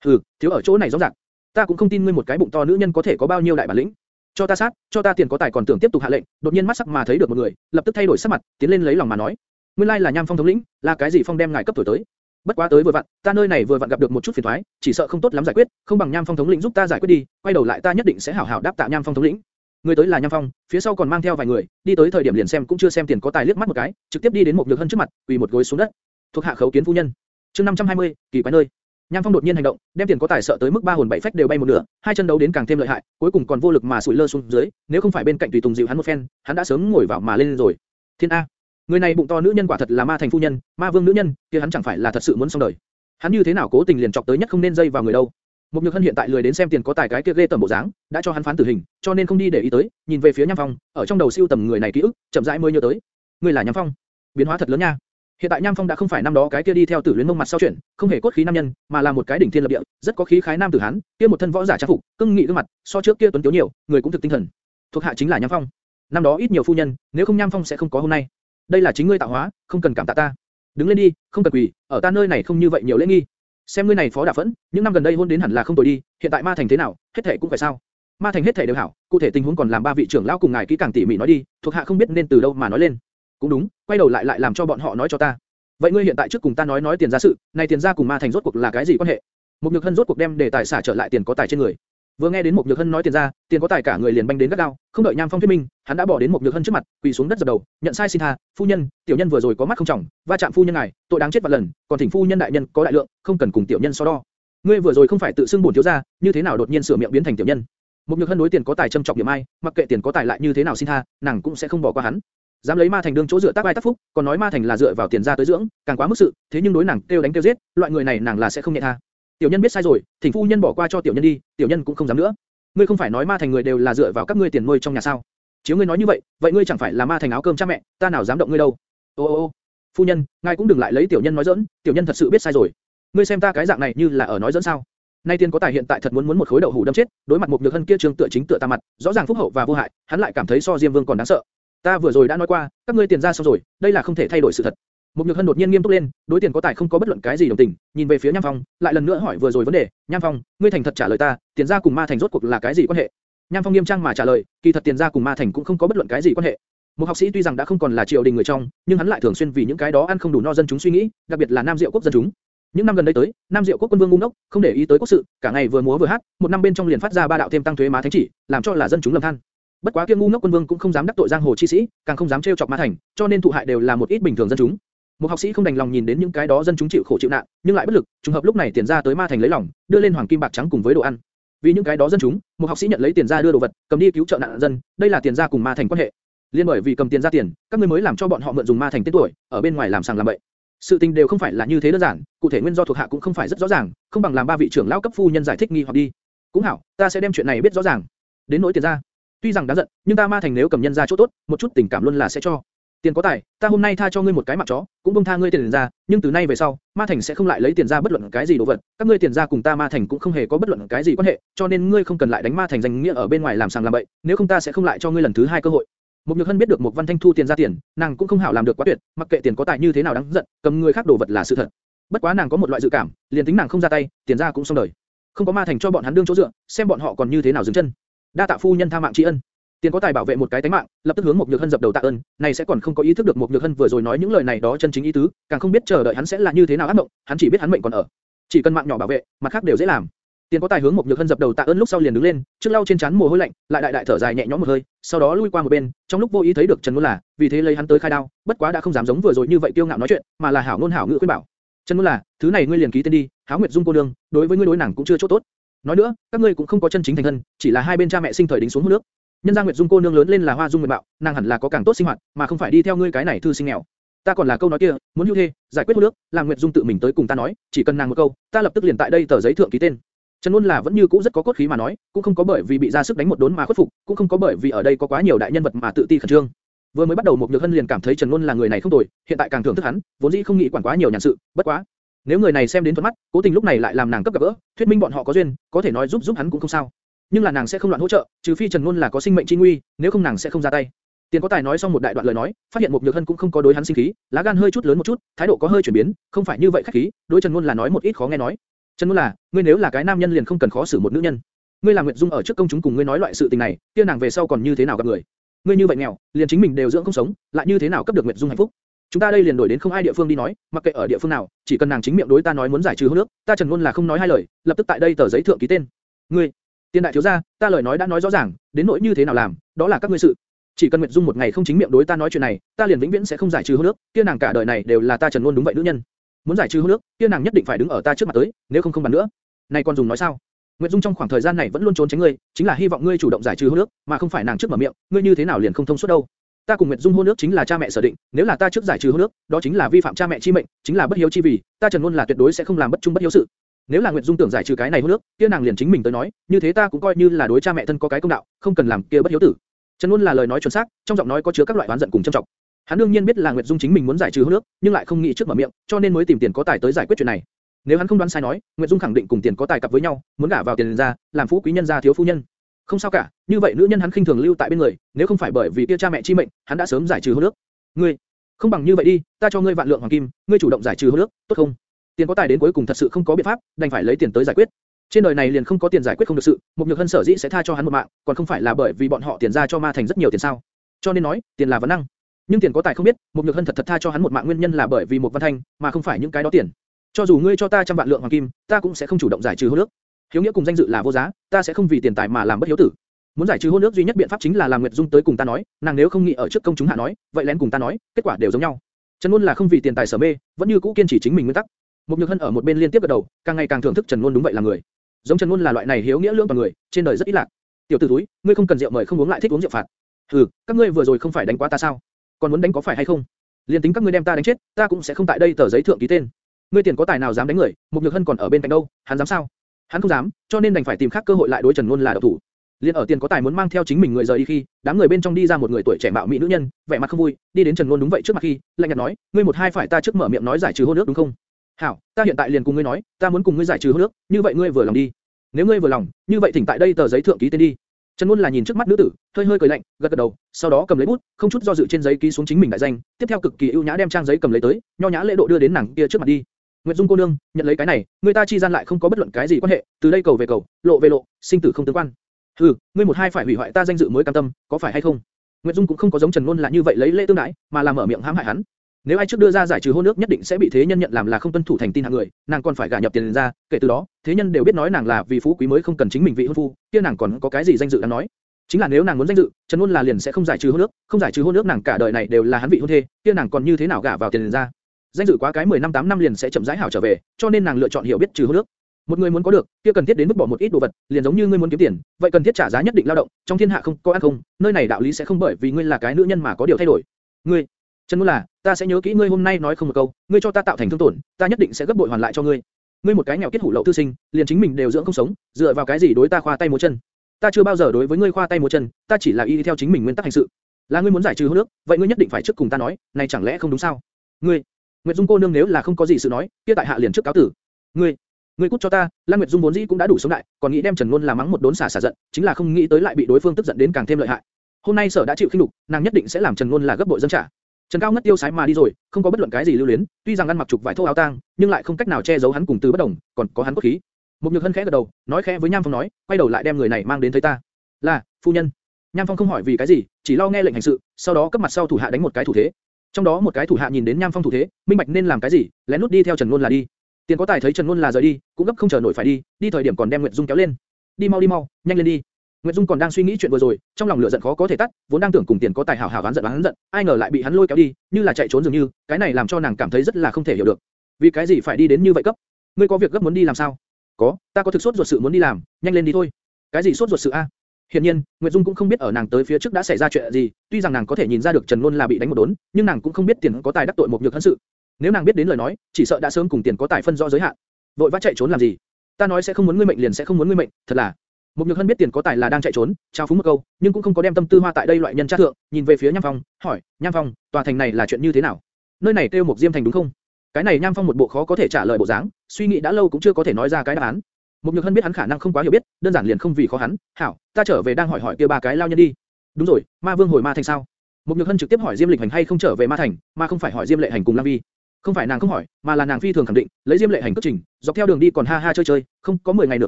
Hừ, thiếu ở chỗ này rõ ràng. Ta cũng không tin ngươi một cái bụng to nữ nhân có thể có bao nhiêu đại bản lĩnh. Cho ta sát, cho ta tiền có tài còn tưởng tiếp tục hạ lệnh, đột nhiên mắt sắc mà thấy được một người, lập tức thay đổi sắc mặt, tiến lên lấy lòng mà nói. Nguyên lai là Nham Phong thống lĩnh, là cái gì phong đem ngài cấp tuổi tới? Bất quá tới vừa vặn, ta nơi này vừa vặn gặp được một chút phiền toái, chỉ sợ không tốt lắm giải quyết, không bằng Nham Phong thống lĩnh giúp ta giải quyết đi, quay đầu lại ta nhất định sẽ hảo hảo đáp tạ Nham Phong thống lĩnh. Người tới là Nham Phong, phía sau còn mang theo vài người, đi tới thời điểm liền xem cũng chưa xem tiền có tài liếc mắt một cái, trực tiếp đi đến một nhược hân trước mặt, quỳ một gối xuống đất. Thuộc hạ khấu kiến phu nhân. Chương 520, kỳ quái nơi. Nham Phong đột nhiên hành động, đem tiền có tài sợ tới mức ba hồn bảy phách đều bay một nửa, hai chân đấu đến càng thêm lợi hại, cuối cùng còn vô lực mà sụi lơ xuống dưới, nếu không phải bên cạnh tùy tùng dịu hắn một phen, hắn đã sớm ngồi vào mà lên rồi. Thiên a, người này bụng to nữ nhân quả thật là ma thành phu nhân, ma vương nữ nhân, kia hắn chẳng phải là thật sự muốn xong đời. Hắn như thế nào cố tình liền chọc tới nhất không nên dây vào người đâu. Một Nhược Hân hiện tại lười đến xem tiền có tài cái kia ghê tởm bộ dáng, đã cho hắn phán tử hình, cho nên không đi để ý tới, nhìn về phía Nham Phong, ở trong đầu siêu tầm người này ký ức, chậm rãi mới nhớ tới, người là Nham Phong, biến hóa thật lớn nha. Hiện tại Nham Phong đã không phải năm đó cái kia đi theo Tử Luyến Mông mặt sau chuyển, không hề cốt khí nam nhân, mà là một cái đỉnh thiên lập địa, rất có khí khái nam tử hán, kia một thân võ giả trang phục, cương nghị gương mặt, so trước kia tuấn thiếu nhiều, người cũng thực tinh thần. Thuộc hạ chính là Nham Phong. Năm đó ít nhiều phu nhân, nếu không Nham Phong sẽ không có hôm nay. Đây là chính ngươi tạo hóa, không cần cảm tạ ta. Đứng lên đi, không cần quỳ, ở ta nơi này không như vậy nhiều lễ nghi. Xem ngươi này phó đả phẫn, những năm gần đây hôn đến hẳn là không tồi đi, hiện tại ma thành thế nào, hết thể cũng phải sao? Ma thành hết thể đều hảo, cụ thể tình huống còn làm ba vị trưởng lão cùng ngài kỹ càng tỉ mỉ nói đi, thuộc hạ không biết nên từ đâu mà nói lên. Cũng đúng, quay đầu lại lại làm cho bọn họ nói cho ta. Vậy ngươi hiện tại trước cùng ta nói nói tiền gia sự, này tiền gia cùng ma thành rốt cuộc là cái gì quan hệ? Một nhược hân rốt cuộc đem để tài xả trở lại tiền có tài trên người. Vừa nghe đến một nhược hân nói tiền ra, tiền có tài cả người liền banh đến gắt gao, không đợi Nham Phong thuyết minh, hắn đã bỏ đến một nhược hân trước mặt, quỳ xuống đất dập đầu, nhận sai xin tha, phu nhân, tiểu nhân vừa rồi có mắt không trọng, va chạm phu nhân ngài, tội đáng chết vạn lần, còn thỉnh phu nhân đại nhân có đại lượng, không cần cùng tiểu nhân so đo. Ngươi vừa rồi không phải tự xưng bổn thiếu gia, như thế nào đột nhiên sửa miệng biến thành tiểu nhân? Một nhược hân đối tiền có tài châm trọng điểm ai, mặc kệ tiền có tài lại như thế nào xin tha, nàng cũng sẽ không bỏ qua hắn. Dám lấy ma thành đương chỗ dựa tác vai tác phúc, còn nói ma thành là dựa vào tiền ra tới dưỡng, càng quá mức sự, thế nhưng đối nàng kêu đánh kêu giết, loại người này nàng là sẽ không nhẹ tha. Tiểu nhân biết sai rồi, thỉnh phu nhân bỏ qua cho tiểu nhân đi, tiểu nhân cũng không dám nữa. Ngươi không phải nói ma thành người đều là dựa vào các ngươi tiền nuôi trong nhà sao? Chiếu ngươi nói như vậy, vậy ngươi chẳng phải là ma thành áo cơm cha mẹ, ta nào dám động ngươi đâu? Ô ô ô, phu nhân, ngài cũng đừng lại lấy tiểu nhân nói giỡn, tiểu nhân thật sự biết sai rồi. Ngươi xem ta cái dạng này như là ở nói giỡn sao? Nay tiên có tài hiện tại thật muốn muốn một khối đậu hủ đâm chết, đối mặt một nhược hân kia trương tựa chính tựa ta mặt, rõ ràng phúc hậu và vô hại, hắn lại cảm thấy so Diêm Vương còn đáng sợ. Ta vừa rồi đã nói qua, các ngươi tiền ra xong rồi, đây là không thể thay đổi sự thật. Một nhược hân đột nhiên nghiêm túc lên, đối tiền có tài không có bất luận cái gì đồng tình, nhìn về phía Nham Phong, lại lần nữa hỏi vừa rồi vấn đề, Nham Phong, ngươi thành thật trả lời ta, tiền gia cùng ma thành rốt cuộc là cái gì quan hệ? Nham Phong nghiêm trang mà trả lời, kỳ thật tiền gia cùng ma thành cũng không có bất luận cái gì quan hệ. Một học sĩ tuy rằng đã không còn là triều đình người trong, nhưng hắn lại thường xuyên vì những cái đó ăn không đủ no dân chúng suy nghĩ, đặc biệt là Nam Diệu quốc dân chúng. Những năm gần đây tới, Nam Diệu quốc quân vương ngu ngốc, không để ý tới quốc sự, cả ngày vừa múa vừa hát, một năm bên trong liền phát ra ba đạo thêm tăng thuế má thánh chỉ, làm cho là dân chúng lầm than. Bất quá kia ngu ngốc quân vương cũng không dám đắc tội giang hồ chi sĩ, càng không dám trêu chọc ma thành, cho nên thụ hại đều là một ít bình thường dân chúng. Một học sĩ không đành lòng nhìn đến những cái đó dân chúng chịu khổ chịu nạn, nhưng lại bất lực, trùng hợp lúc này tiền ra tới ma thành lấy lòng, đưa lên hoàng kim bạc trắng cùng với đồ ăn. Vì những cái đó dân chúng, một học sĩ nhận lấy tiền ra đưa đồ vật, cầm đi cứu trợ nạn dân, đây là tiền ra cùng ma thành quan hệ. Liên bởi vì cầm tiền ra tiền, các ngươi mới làm cho bọn họ mượn dùng ma thành tên tuổi, ở bên ngoài làm sàng làm bậy. Sự tình đều không phải là như thế đơn giản, cụ thể nguyên do thuộc hạ cũng không phải rất rõ ràng, không bằng làm ba vị trưởng lão cấp phu nhân giải thích nghi hoặc đi. Cũng hảo, ta sẽ đem chuyện này biết rõ ràng. Đến nỗi tiền ra, tuy rằng đáng giận, nhưng ta ma thành nếu cầm nhân ra chỗ tốt, một chút tình cảm luôn là sẽ cho. Tiền có tài, ta hôm nay tha cho ngươi một cái mạng chó, cũng buông tha ngươi tiền ra, nhưng từ nay về sau, ma thành sẽ không lại lấy tiền ra bất luận cái gì đồ vật, các ngươi tiền ra cùng ta ma thành cũng không hề có bất luận cái gì quan hệ, cho nên ngươi không cần lại đánh ma thành danh nghĩa ở bên ngoài làm sàng làm bậy, nếu không ta sẽ không lại cho ngươi lần thứ hai cơ hội. Một Nhược Hân biết được một Văn Thanh thu tiền ra tiền, nàng cũng không hảo làm được quá tuyệt, mặc kệ tiền có tài như thế nào đáng giận, cầm người khác đồ vật là sự thật. Bất quá nàng có một loại dự cảm, liền tính nàng không ra tay, tiền ra cũng xong đời. Không có ma thành cho bọn hắn đương chỗ dựa, xem bọn họ còn như thế nào dừng chân. Đa tạ phu nhân tha mạng tri ân. Tiền có tài bảo vệ một cái tánh mạng, lập tức hướng một Nhược Hân dập đầu tạ ơn, này sẽ còn không có ý thức được một Nhược Hân vừa rồi nói những lời này đó chân chính ý tứ, càng không biết chờ đợi hắn sẽ là như thế nào ác mộng, hắn chỉ biết hắn mệnh còn ở. Chỉ cần mạng nhỏ bảo vệ, mặt khác đều dễ làm. Tiền có tài hướng một Nhược Hân dập đầu tạ ơn lúc sau liền đứng lên, trước lau trên chán mồ hôi lạnh, lại đại đại thở dài nhẹ nhõm một hơi, sau đó lui qua một bên, trong lúc vô ý thấy được Trần Ngôn là, vì thế lấy hắn tới khai đao, bất quá đã không dám giống vừa rồi như vậy kiêu ngạo nói chuyện, mà là hảo ngôn hảo ngữ khuyên bảo. Trần Ngôn là, thứ này ngươi liền ký tên đi, Háo Nguyệt Dung cô đương, đối với ngươi đối nàng cũng chưa chỗ tốt. Nói nữa, các ngươi cũng không có chân chính thành thân, chỉ là hai bên cha mẹ sinh thời đính xuống hôn nước. Nhân Giang Nguyệt Dung cô nương lớn lên là hoa dung nguyệt Bạo, nàng hẳn là có càng tốt sinh hoạt, mà không phải đi theo ngươi cái này thư sinh nghèo. Ta còn là câu nói kia, muốn hưu thê, giải quyết hôn nước, làm Nguyệt Dung tự mình tới cùng ta nói, chỉ cần nàng một câu, ta lập tức liền tại đây tờ giấy thượng ký tên. Trần Luân là vẫn như cũ rất có cốt khí mà nói, cũng không có bởi vì bị ra sức đánh một đốn mà khuất phục, cũng không có bởi vì ở đây có quá nhiều đại nhân vật mà tự ti khẩn trương. Vừa mới bắt đầu một nhược hân liền cảm thấy Trần Luân là người này không tồi, hiện tại càng thưởng thức hắn, vốn dĩ không nghĩ quản quá nhiều nhàn sự, bất quá, nếu người này xem đến thuận mắt, cố tình lúc này lại làm nàng cấp gặp gỡ, thuyết minh bọn họ có duyên, có thể nói giúp giúp hắn cũng không sao. Nhưng là nàng sẽ không loạn hỗ trợ, trừ phi Trần Ngôn là có sinh mệnh chi nguy, nếu không nàng sẽ không ra tay. Tiền có tài nói xong một đại đoạn lời nói, phát hiện một nhược hân cũng không có đối hắn sinh khí, lá gan hơi chút lớn một chút, thái độ có hơi chuyển biến, không phải như vậy khách khí, đối Trần Ngôn là nói một ít khó nghe nói. Trần Ngôn là, ngươi nếu là cái nam nhân liền không cần khó xử một nữ nhân. Ngươi làm Nguyệt Dung ở trước công chúng cùng ngươi nói loại sự tình này, kia nàng về sau còn như thế nào gặp người? Ngươi như vậy nghèo, liền chính mình đều dưỡng không sống, lại như thế nào cấp được Nguyệt Dung hạnh phúc? Chúng ta đây liền đổi đến không ai địa phương đi nói, mặc kệ ở địa phương nào, chỉ cần nàng chính miệng đối ta nói muốn giải trừ hôn nước, ta Trần Luân là không nói hai lời, lập tức tại đây tờ giấy thượng ký tên. Ngươi, tiên đại thiếu gia, ta lời nói đã nói rõ ràng, đến nỗi như thế nào làm, đó là các ngươi sự. Chỉ cần Nguyệt Dung một ngày không chính miệng đối ta nói chuyện này, ta liền vĩnh viễn sẽ không giải trừ hôn nước, kia nàng cả đời này đều là ta Trần Luân đúng vậy nữ nhân. Muốn giải trừ hôn nước, kia nàng nhất định phải đứng ở ta trước mặt tới, nếu không không bàn nữa. Này còn dùng nói sao? Nguyệt Dung trong khoảng thời gian này vẫn luôn trốn tránh ngươi, chính là hy vọng ngươi chủ động giải trừ hôn nước, mà không phải nàng trước mở miệng, ngươi như thế nào liền không thông suốt đâu? Ta cùng Nguyệt Dung hôn nước chính là cha mẹ sở định, nếu là ta trước giải trừ hôn nước, đó chính là vi phạm cha mẹ chi mệnh, chính là bất hiếu chi vì, ta Trần Nôn là tuyệt đối sẽ không làm bất trung bất hiếu sự. Nếu là Nguyệt Dung tưởng giải trừ cái này hôn nước, kia nàng liền chính mình tới nói, như thế ta cũng coi như là đối cha mẹ thân có cái công đạo, không cần làm kia bất hiếu tử. Trần Nôn là lời nói chuẩn xác, trong giọng nói có chứa các loại oán giận cùng trầm trọng. Hắn đương nhiên biết là Nguyệt Dung chính mình muốn giải trừ hôn nước, nhưng lại không nghĩ trước mở miệng, cho nên mới tìm tiền có tài tới giải quyết chuyện này. Nếu hắn không đoán sai nói, Nguyệt Dung khẳng định cùng tiền có tài cặp với nhau, muốn gả vào tiền gia, làm phú quý nhân gia thiếu phu nhân. Không sao cả, như vậy nữ nhân hắn khinh thường lưu tại bên người, nếu không phải bởi vì kia cha mẹ chi mệnh, hắn đã sớm giải trừ hôn nước. Ngươi, không bằng như vậy đi, ta cho ngươi vạn lượng hoàng kim, ngươi chủ động giải trừ hôn nước, tốt không? Tiền có tài đến cuối cùng thật sự không có biện pháp, đành phải lấy tiền tới giải quyết. Trên đời này liền không có tiền giải quyết không được sự, một nhược hân sở dĩ sẽ tha cho hắn một mạng, còn không phải là bởi vì bọn họ tiền ra cho ma thành rất nhiều tiền sao? Cho nên nói, tiền là vấn năng. Nhưng tiền có tài không biết, một nhược hân thật thật tha cho hắn một mạng nguyên nhân là bởi vì một văn thanh, mà không phải những cái đó tiền. Cho dù ngươi cho ta trăm vạn lượng hoàng kim, ta cũng sẽ không chủ động giải trừ hôn nước hiếu nghĩa cùng danh dự là vô giá, ta sẽ không vì tiền tài mà làm bất hiếu tử. Muốn giải trừ hôn ước duy nhất biện pháp chính là làm Nguyệt Dung tới cùng ta nói, nàng nếu không nghĩ ở trước công chúng hạ nói, vậy lén cùng ta nói, kết quả đều giống nhau. Trần Luân là không vì tiền tài sở mê, vẫn như cũ kiên trì chính mình nguyên tắc. Một Nhược Hân ở một bên liên tiếp gật đầu, càng ngày càng thưởng thức Trần Luân đúng vậy là người. Giống Trần Luân là loại này hiếu nghĩa lương toàn người, trên đời rất ít lạc. Tiểu tử túi, ngươi không cần rượu mời không uống lại thích uống rượu phạt. Hừ, các ngươi vừa rồi không phải đánh quá ta sao? Còn muốn đánh có phải hay không? Liên tính các ngươi đem ta đánh chết, ta cũng sẽ không tại đây tờ giấy thượng ký tên. Ngươi tiền có tài nào dám đánh người? Một Nhược Hân còn ở bên cạnh đâu, hắn dám sao? Hắn không dám, cho nên đành phải tìm khác cơ hội lại đối Trần Nôn là độc thủ. Liên ở tiền có tài muốn mang theo chính mình người rời đi khi, đám người bên trong đi ra một người tuổi trẻ mạo mỹ nữ nhân, vẻ mặt không vui, đi đến Trần Nôn đúng vậy trước mặt khi, lạnh nhạt nói, ngươi một hai phải ta trước mở miệng nói giải trừ hôn ước đúng không? Hảo, ta hiện tại liền cùng ngươi nói, ta muốn cùng ngươi giải trừ hôn ước, như vậy ngươi vừa lòng đi. Nếu ngươi vừa lòng, như vậy thỉnh tại đây tờ giấy thượng ký tên đi. Trần Nôn là nhìn trước mắt nữ tử, hơi hơi cười lạnh, gật gật đầu, sau đó cầm lấy bút, không chút do dự trên giấy ký xuống chính mình đại danh, tiếp theo cực kỳ ưu nhã đem trang giấy cầm lấy tới, nho nhã lễ độ đưa đến nàng kia trước mặt đi. Nguyệt Dung cô nương, nhận lấy cái này, người ta chi gian lại không có bất luận cái gì quan hệ, từ đây cầu về cầu, lộ về lộ, sinh tử không tương quan. Hừ, ngươi một hai phải hủy hoại ta danh dự mới cam tâm, có phải hay không? Nguyệt Dung cũng không có giống Trần Luân là như vậy lấy lễ tương đãi, mà là mở miệng hãm hại hắn. Nếu ai trước đưa ra giải trừ hôn ước nhất định sẽ bị thế nhân nhận làm là không tuân thủ thành tin hạng người, nàng còn phải gả nhập tiền ra, kể từ đó, thế nhân đều biết nói nàng là vì phú quý mới không cần chính mình vị hôn phu, kia nàng còn có cái gì danh dự đáng nói? Chính là nếu nàng muốn danh dự, Trần Luân là liền sẽ không giải trừ hôn ước, không giải trừ hôn ước nàng cả đời này đều là hắn vị hôn thê, kia nàng còn như thế nào gả vào tiền ra? Danh dự quá cái 10 năm 8 năm liền sẽ chậm rãi hảo trở về, cho nên nàng lựa chọn hiểu biết trừ hôn nước. Một người muốn có được, kia cần thiết đến mức bỏ một ít đồ vật, liền giống như ngươi muốn kiếm tiền, vậy cần thiết trả giá nhất định lao động, trong thiên hạ không có ăn không, nơi này đạo lý sẽ không bởi vì ngươi là cái nữ nhân mà có điều thay đổi. Ngươi, Trần Luân là, ta sẽ nhớ kỹ ngươi hôm nay nói không một câu, ngươi cho ta tạo thành thương tổn, ta nhất định sẽ gấp bội hoàn lại cho ngươi. Ngươi một cái nghèo kết hủ lậu tư sinh, liền chính mình đều dưỡng không sống, dựa vào cái gì đối ta khoa tay múa chân? Ta chưa bao giờ đối với ngươi khoa tay múa chân, ta chỉ là y theo chính mình nguyên tắc hành sự. Là ngươi muốn giải trừ hôn ước, vậy ngươi nhất định phải trước cùng ta nói, này chẳng lẽ không đúng sao? Ngươi, Nguyệt Dung cô nương nếu là không có gì sự nói, kia tại hạ liền trước cáo tử. Ngươi, ngươi cút cho ta, Lan Nguyệt Dung vốn dĩ cũng đã đủ sống đại, còn nghĩ đem Trần Luân làm mắng một đốn xả xả giận, chính là không nghĩ tới lại bị đối phương tức giận đến càng thêm lợi hại. Hôm nay sở đã chịu khinh nhục, nàng nhất định sẽ làm Trần Luân là gấp bội dâng trả. Trần Cao ngất tiêu sái mà đi rồi, không có bất luận cái gì lưu luyến, tuy rằng ăn mặc trục vải thô áo tang, nhưng lại không cách nào che giấu hắn cùng từ bất đồng, còn có hắn cốt khí. Một nhược hân khẽ gật đầu, nói khẽ với Nham Phong nói, quay đầu lại đem người này mang đến thấy ta. Là, phu nhân. Nham Phong không hỏi vì cái gì, chỉ lo nghe lệnh hành sự, sau đó cấp mặt sau thủ hạ đánh một cái thủ thế. Trong đó một cái thủ hạ nhìn đến Nham Phong thủ thế, minh bạch nên làm cái gì, lén lút đi theo Trần Nôn là đi. Tiền có tài thấy Trần Nôn là rời đi, cũng gấp không chờ nổi phải đi, đi thời điểm còn đem Nguyệt Dung kéo lên. Đi mau đi mau, nhanh lên đi. Nguyệt Dung còn đang suy nghĩ chuyện vừa rồi, trong lòng lửa giận khó có thể tắt, vốn đang tưởng cùng tiền có tài hảo hảo oán giận oán giận, ai ngờ lại bị hắn lôi kéo đi, như là chạy trốn dường như, cái này làm cho nàng cảm thấy rất là không thể hiểu được. Vì cái gì phải đi đến như vậy cấp? Ngươi có việc gấp muốn đi làm sao? Có, ta có thực suốt ruột sự muốn đi làm, nhanh lên đi thôi. Cái gì suốt ruột sự a? Hiển nhiên, Nguyệt Dung cũng không biết ở nàng tới phía trước đã xảy ra chuyện gì, tuy rằng nàng có thể nhìn ra được Trần Luân là bị đánh một đốn, nhưng nàng cũng không biết tiền có tài đắc tội một nhược thân sự. Nếu nàng biết đến lời nói, chỉ sợ đã sớm cùng tiền có tài phân rõ giới hạn. Vội vã chạy trốn làm gì? Ta nói sẽ không muốn ngươi mệnh liền sẽ không muốn ngươi mệnh, thật là. Một nhược hân biết tiền có tài là đang chạy trốn, trao phúng một câu, nhưng cũng không có đem tâm tư hoa tại đây loại nhân tra thượng, nhìn về phía Nham Phong, hỏi, Nham Phong, tòa thành này là chuyện như thế nào? Nơi này tiêu một diêm thành đúng không? Cái này Nham Phong một bộ khó có thể trả lời bộ dáng, suy nghĩ đã lâu cũng chưa có thể nói ra cái đáp án. Một nhược hân biết hắn khả năng không quá hiểu biết, đơn giản liền không vì khó hắn, hảo, ta trở về đang hỏi hỏi kia ba cái lao nhân đi. Đúng rồi, ma vương hồi ma thành sao? Một nhược hân trực tiếp hỏi Diêm Lịch Hành hay không trở về ma thành, mà không phải hỏi Diêm Lệ Hành cùng Lam Vi. Không phải nàng không hỏi, mà là nàng phi thường khẳng định, lấy Diêm Lệ Hành cất trình, dọc theo đường đi còn ha ha chơi chơi, không có 10 ngày nửa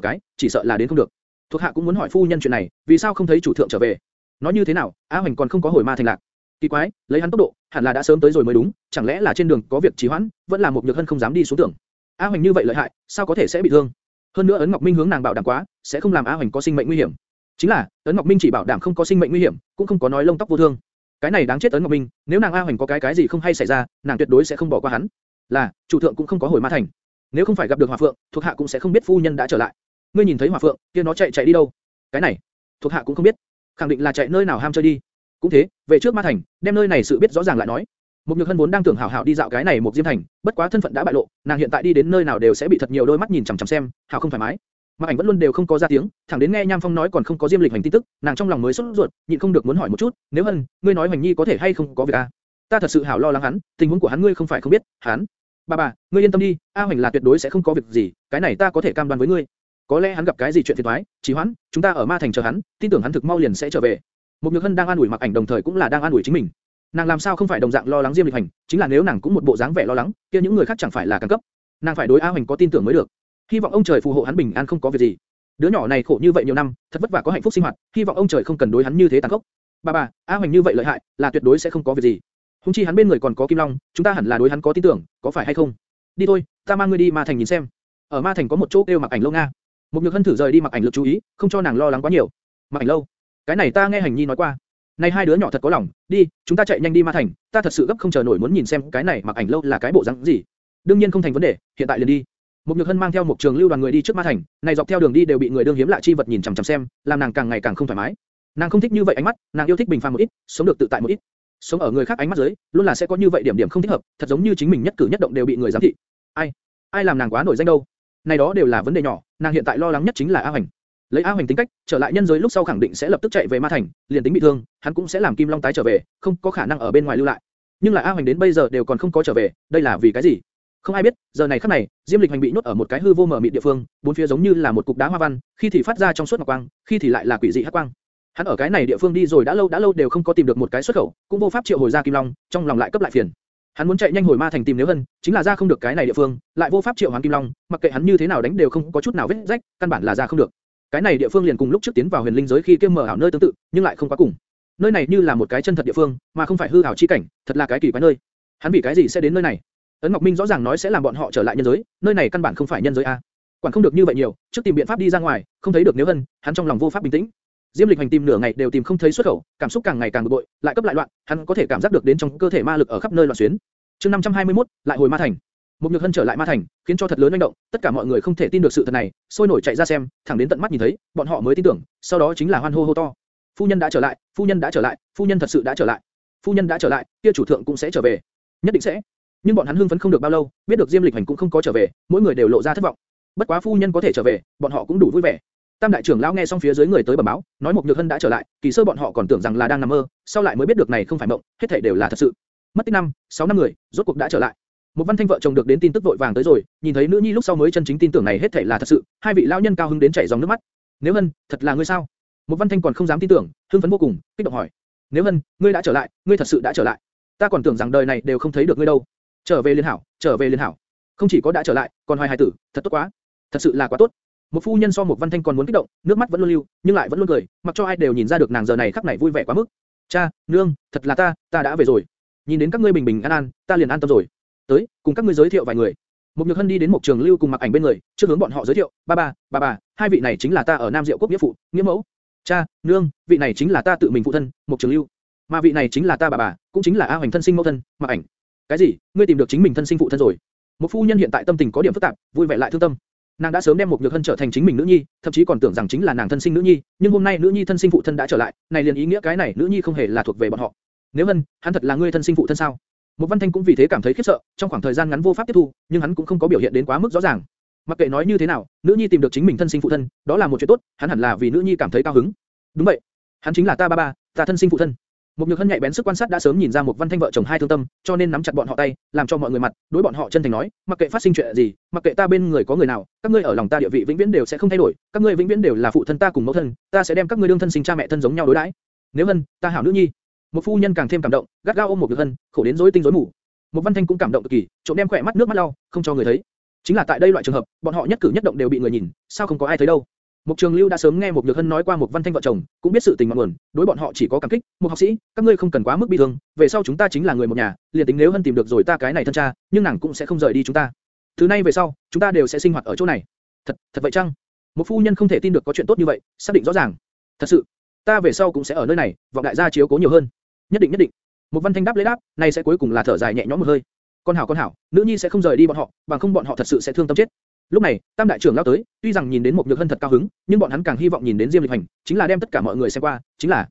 cái, chỉ sợ là đến không được. Thuộc hạ cũng muốn hỏi phu nhân chuyện này, vì sao không thấy chủ thượng trở về? Nói như thế nào, A Hoành còn không có hồi ma thành lạc. Kỳ quái, lấy hắn tốc độ, hẳn là đã sớm tới rồi mới đúng, chẳng lẽ là trên đường có việc trì hoãn, vẫn là một nhược hân không dám đi xuống tưởng. A Hoành như vậy lợi hại, sao có thể sẽ bị thương? Hơn nữa ấn Ngọc Minh hướng nàng bảo đảm quá, sẽ không làm A Hoành có sinh mệnh nguy hiểm. Chính là, ấn Ngọc Minh chỉ bảo đảm không có sinh mệnh nguy hiểm, cũng không có nói lông tóc vô thương. Cái này đáng chết ấn Ngọc Minh, nếu nàng A Hoành có cái cái gì không hay xảy ra, nàng tuyệt đối sẽ không bỏ qua hắn. Là, chủ thượng cũng không có hồi ma thành. Nếu không phải gặp được Hỏa Phượng, thuộc hạ cũng sẽ không biết phu nhân đã trở lại. Ngươi nhìn thấy Hỏa Phượng, kia nó chạy chạy đi đâu? Cái này, thuộc hạ cũng không biết, khẳng định là chạy nơi nào ham chơi đi. Cũng thế, về trước ma thành, đem nơi này sự biết rõ ràng lại nói. Một nhược hân vốn đang tưởng hảo hảo đi dạo cái này một diêm thành, bất quá thân phận đã bại lộ, nàng hiện tại đi đến nơi nào đều sẽ bị thật nhiều đôi mắt nhìn chằm chằm xem, hảo không thoải mái. Mặc ảnh vẫn luôn đều không có ra tiếng, thẳng đến nghe Nham Phong nói còn không có diêm lịch hành tin tức, nàng trong lòng mới sốt ruột, nhịn không được muốn hỏi một chút, nếu hân, ngươi nói Hoành Nhi có thể hay không có việc à? Ta thật sự hảo lo lắng hắn, tình huống của hắn ngươi không phải không biết, hắn. Bà bà, ngươi yên tâm đi, A Hoành là tuyệt đối sẽ không có việc gì, cái này ta có thể cam đoan với ngươi. Có lẽ hắn gặp cái gì chuyện phiền toái, chỉ hoãn, chúng ta ở Ma Thành chờ hắn, tin tưởng hắn thực mau liền sẽ trở về. Một Nhược Hân đang an ủi Mặc Ảnh đồng thời cũng là đang an ủi chính mình. Nàng làm sao không phải đồng dạng lo lắng Diêm Lịch Hành, chính là nếu nàng cũng một bộ dáng vẻ lo lắng, kia những người khác chẳng phải là càng cấp. Nàng phải đối A Hoành có tin tưởng mới được. Hy vọng ông trời phù hộ hắn bình an không có việc gì. Đứa nhỏ này khổ như vậy nhiều năm, thật vất vả có hạnh phúc sinh hoạt, hy vọng ông trời không cần đối hắn như thế tàn khốc. Bà bà, A Hoành như vậy lợi hại, là tuyệt đối sẽ không có việc gì. Hùng chi hắn bên người còn có Kim Long, chúng ta hẳn là đối hắn có tin tưởng, có phải hay không? Đi thôi, ta mang ngươi đi Ma Thành nhìn xem. Ở Ma Thành có một chỗ kêu Mặc Ảnh lâu nga. Một nhược hân thử rời đi mặc ảnh lực chú ý, không cho nàng lo lắng quá nhiều. Mặc ảnh lâu, cái này ta nghe hành nhi nói qua. Này hai đứa nhỏ thật có lòng, đi, chúng ta chạy nhanh đi ma thành, ta thật sự gấp không chờ nổi muốn nhìn xem cái này mặc ảnh lâu là cái bộ dạng gì. đương nhiên không thành vấn đề, hiện tại liền đi. Một nhược hân mang theo một trường lưu đoàn người đi trước ma thành, này dọc theo đường đi đều bị người đương hiếm lạ chi vật nhìn chằm chằm xem, làm nàng càng ngày càng không thoải mái. Nàng không thích như vậy ánh mắt, nàng yêu thích bình phàm một ít, sống được tự tại một ít. Sống ở người khác ánh mắt dưới, luôn là sẽ có như vậy điểm điểm không thích hợp, thật giống như chính mình nhất cử nhất động đều bị người giám thị. Ai, ai làm nàng quá nổi danh đâu? Này đó đều là vấn đề nhỏ, nàng hiện tại lo lắng nhất chính là A Hoành. Lấy A Hoành tính cách, trở lại nhân giới lúc sau khẳng định sẽ lập tức chạy về Ma Thành, liền tính bị thương, hắn cũng sẽ làm Kim Long tái trở về, không có khả năng ở bên ngoài lưu lại. Nhưng là A Hoành đến bây giờ đều còn không có trở về, đây là vì cái gì? Không ai biết, giờ này khắc này, Diêm Lịch Hành bị nhốt ở một cái hư vô mở mịt địa phương, bốn phía giống như là một cục đá hoa văn, khi thì phát ra trong suốt ngọc quang, khi thì lại là quỷ dị hắc quang. Hắn ở cái này địa phương đi rồi đã lâu đã lâu đều không có tìm được một cái xuất khẩu, cũng vô pháp triệu hồi ra Kim Long, trong lòng lại cấp lại phiền. Hắn muốn chạy nhanh hồi ma thành tìm nếu hơn, chính là ra không được cái này địa phương, lại vô pháp triệu hoán Kim Long, mặc kệ hắn như thế nào đánh đều không có chút nào vết rách, căn bản là ra không được. Cái này địa phương liền cùng lúc trước tiến vào huyền linh giới khi kia mở ảo nơi tương tự, nhưng lại không quá cùng. Nơi này như là một cái chân thật địa phương, mà không phải hư ảo chi cảnh, thật là cái kỳ quái nơi. Hắn vì cái gì sẽ đến nơi này? Ấn Ngọc Minh rõ ràng nói sẽ làm bọn họ trở lại nhân giới, nơi này căn bản không phải nhân giới a. Quản không được như vậy nhiều, trước tìm biện pháp đi ra ngoài, không thấy được nếu hơn, hắn trong lòng vô pháp bình tĩnh. Diêm Lịch hành tìm nửa ngày đều tìm không thấy xuất khẩu, cảm xúc càng ngày càng bực bội, lại cấp lại loạn, hắn có thể cảm giác được đến trong cơ thể ma lực ở khắp nơi loạn xuyến. Chương 521, lại hồi ma thành. Một nhược hân trở lại ma thành, khiến cho thật lớn manh động, tất cả mọi người không thể tin được sự thật này, sôi nổi chạy ra xem, thẳng đến tận mắt nhìn thấy, bọn họ mới tin tưởng, sau đó chính là hoan hô hô to. Phu nhân đã trở lại, phu nhân đã trở lại, phu nhân thật sự đã trở lại, phu nhân đã trở lại, kia chủ thượng cũng sẽ trở về, nhất định sẽ. Nhưng bọn hắn hưng phấn không được bao lâu, biết được Diêm Lịch Hành cũng không có trở về, mỗi người đều lộ ra thất vọng. Bất quá phu nhân có thể trở về, bọn họ cũng đủ vui vẻ. Tam đại trưởng lão nghe xong phía dưới người tới bẩm báo, nói một nhược hân đã trở lại, kỳ sơ bọn họ còn tưởng rằng là đang nằm mơ, sau lại mới biết được này không phải mộng, hết thảy đều là thật sự. Mất tích năm, sáu năm người, rốt cuộc đã trở lại. Một văn thanh vợ chồng được đến tin tức vội vàng tới rồi, nhìn thấy nữ nhi lúc sau mới chân chính tin tưởng này hết thảy là thật sự, hai vị lão nhân cao hứng đến chảy dòng nước mắt. Nếu hân, thật là ngươi sao? Một văn thanh còn không dám tin tưởng, hưng phấn vô cùng, kích động hỏi. Nếu hân, ngươi đã trở lại, ngươi thật sự đã trở lại. Ta còn tưởng rằng đời này đều không thấy được ngươi đâu. Trở về liên hảo, trở về liên hảo. Không chỉ có đã trở lại, còn hoài hài tử, thật tốt quá. Thật sự là quá tốt. Một phu nhân so một văn thanh còn muốn kích động, nước mắt vẫn luôn lưu, nhưng lại vẫn luôn cười, mặc cho ai đều nhìn ra được nàng giờ này khắc này vui vẻ quá mức. Cha, nương, thật là ta, ta đã về rồi. Nhìn đến các ngươi bình bình an an, ta liền an tâm rồi. Tới, cùng các ngươi giới thiệu vài người. Một nhược hân đi đến một trường lưu cùng mặc ảnh bên người, trước hướng bọn họ giới thiệu, ba ba, bà bà, hai vị này chính là ta ở Nam Diệu quốc nghĩa phụ, nghĩa mẫu. Cha, nương, vị này chính là ta tự mình phụ thân, một trường lưu. Mà vị này chính là ta bà bà, cũng chính là A Hoành thân sinh mẫu thân, mặc ảnh. Cái gì? Ngươi tìm được chính mình thân sinh phụ thân rồi? Một phu nhân hiện tại tâm tình có điểm phức tạp, vui vẻ lại thương tâm. Nàng đã sớm đem một nhược hân trở thành chính mình nữ nhi, thậm chí còn tưởng rằng chính là nàng thân sinh nữ nhi, nhưng hôm nay nữ nhi thân sinh phụ thân đã trở lại, này liền ý nghĩa cái này nữ nhi không hề là thuộc về bọn họ. Nếu hân, hắn thật là ngươi thân sinh phụ thân sao? Một Văn Thanh cũng vì thế cảm thấy khiếp sợ, trong khoảng thời gian ngắn vô pháp tiếp thu, nhưng hắn cũng không có biểu hiện đến quá mức rõ ràng. Mặc kệ nói như thế nào, nữ nhi tìm được chính mình thân sinh phụ thân, đó là một chuyện tốt, hắn hẳn là vì nữ nhi cảm thấy cao hứng. Đúng vậy, hắn chính là ta ba ba, ta thân sinh phụ thân. Một nhược hân nhạy bén sức quan sát đã sớm nhìn ra một văn thanh vợ chồng hai thương tâm, cho nên nắm chặt bọn họ tay, làm cho mọi người mặt, đối bọn họ chân thành nói, mặc kệ phát sinh chuyện gì, mặc kệ ta bên người có người nào, các ngươi ở lòng ta địa vị vĩnh viễn đều sẽ không thay đổi, các ngươi vĩnh viễn đều là phụ thân ta cùng mẫu thân, ta sẽ đem các ngươi đương thân sinh cha mẹ thân giống nhau đối đãi. Nếu hân, ta hảo nữ nhi. Một phu nhân càng thêm cảm động, gắt gao ôm một nhược hân, khổ đến rối tinh rối mù. Một văn thanh cũng cảm động cực kỳ, trộm đem khỏe mắt nước mắt lau, không cho người thấy. Chính là tại đây loại trường hợp, bọn họ nhất cử nhất động đều bị người nhìn, sao không có ai thấy đâu? Mục Trường Lưu đã sớm nghe một Nhược Hân nói qua một Văn Thanh vợ chồng, cũng biết sự tình ngọn nguồn, đối bọn họ chỉ có cảm kích. Một học sĩ, các ngươi không cần quá mức bi thương, về sau chúng ta chính là người một nhà, liền tính nếu Hân tìm được rồi ta cái này thân cha, nhưng nàng cũng sẽ không rời đi chúng ta. Thứ nay về sau, chúng ta đều sẽ sinh hoạt ở chỗ này. Thật, thật vậy chăng? Một phu nhân không thể tin được có chuyện tốt như vậy, xác định rõ ràng. Thật sự, ta về sau cũng sẽ ở nơi này, vọng đại gia chiếu cố nhiều hơn. Nhất định nhất định. Một Văn Thanh đáp lấy đáp, này sẽ cuối cùng là thở dài nhẹ nhõm một hơi. Con hảo con hảo, nữ nhi sẽ không rời đi bọn họ, bằng không bọn họ thật sự sẽ thương tâm chết. Lúc này, Tam đại trưởng lao tới, tuy rằng nhìn đến một nhược hân thật cao hứng, nhưng bọn hắn càng hy vọng nhìn đến Diêm Lịch Hành, chính là đem tất cả mọi người xem qua, chính là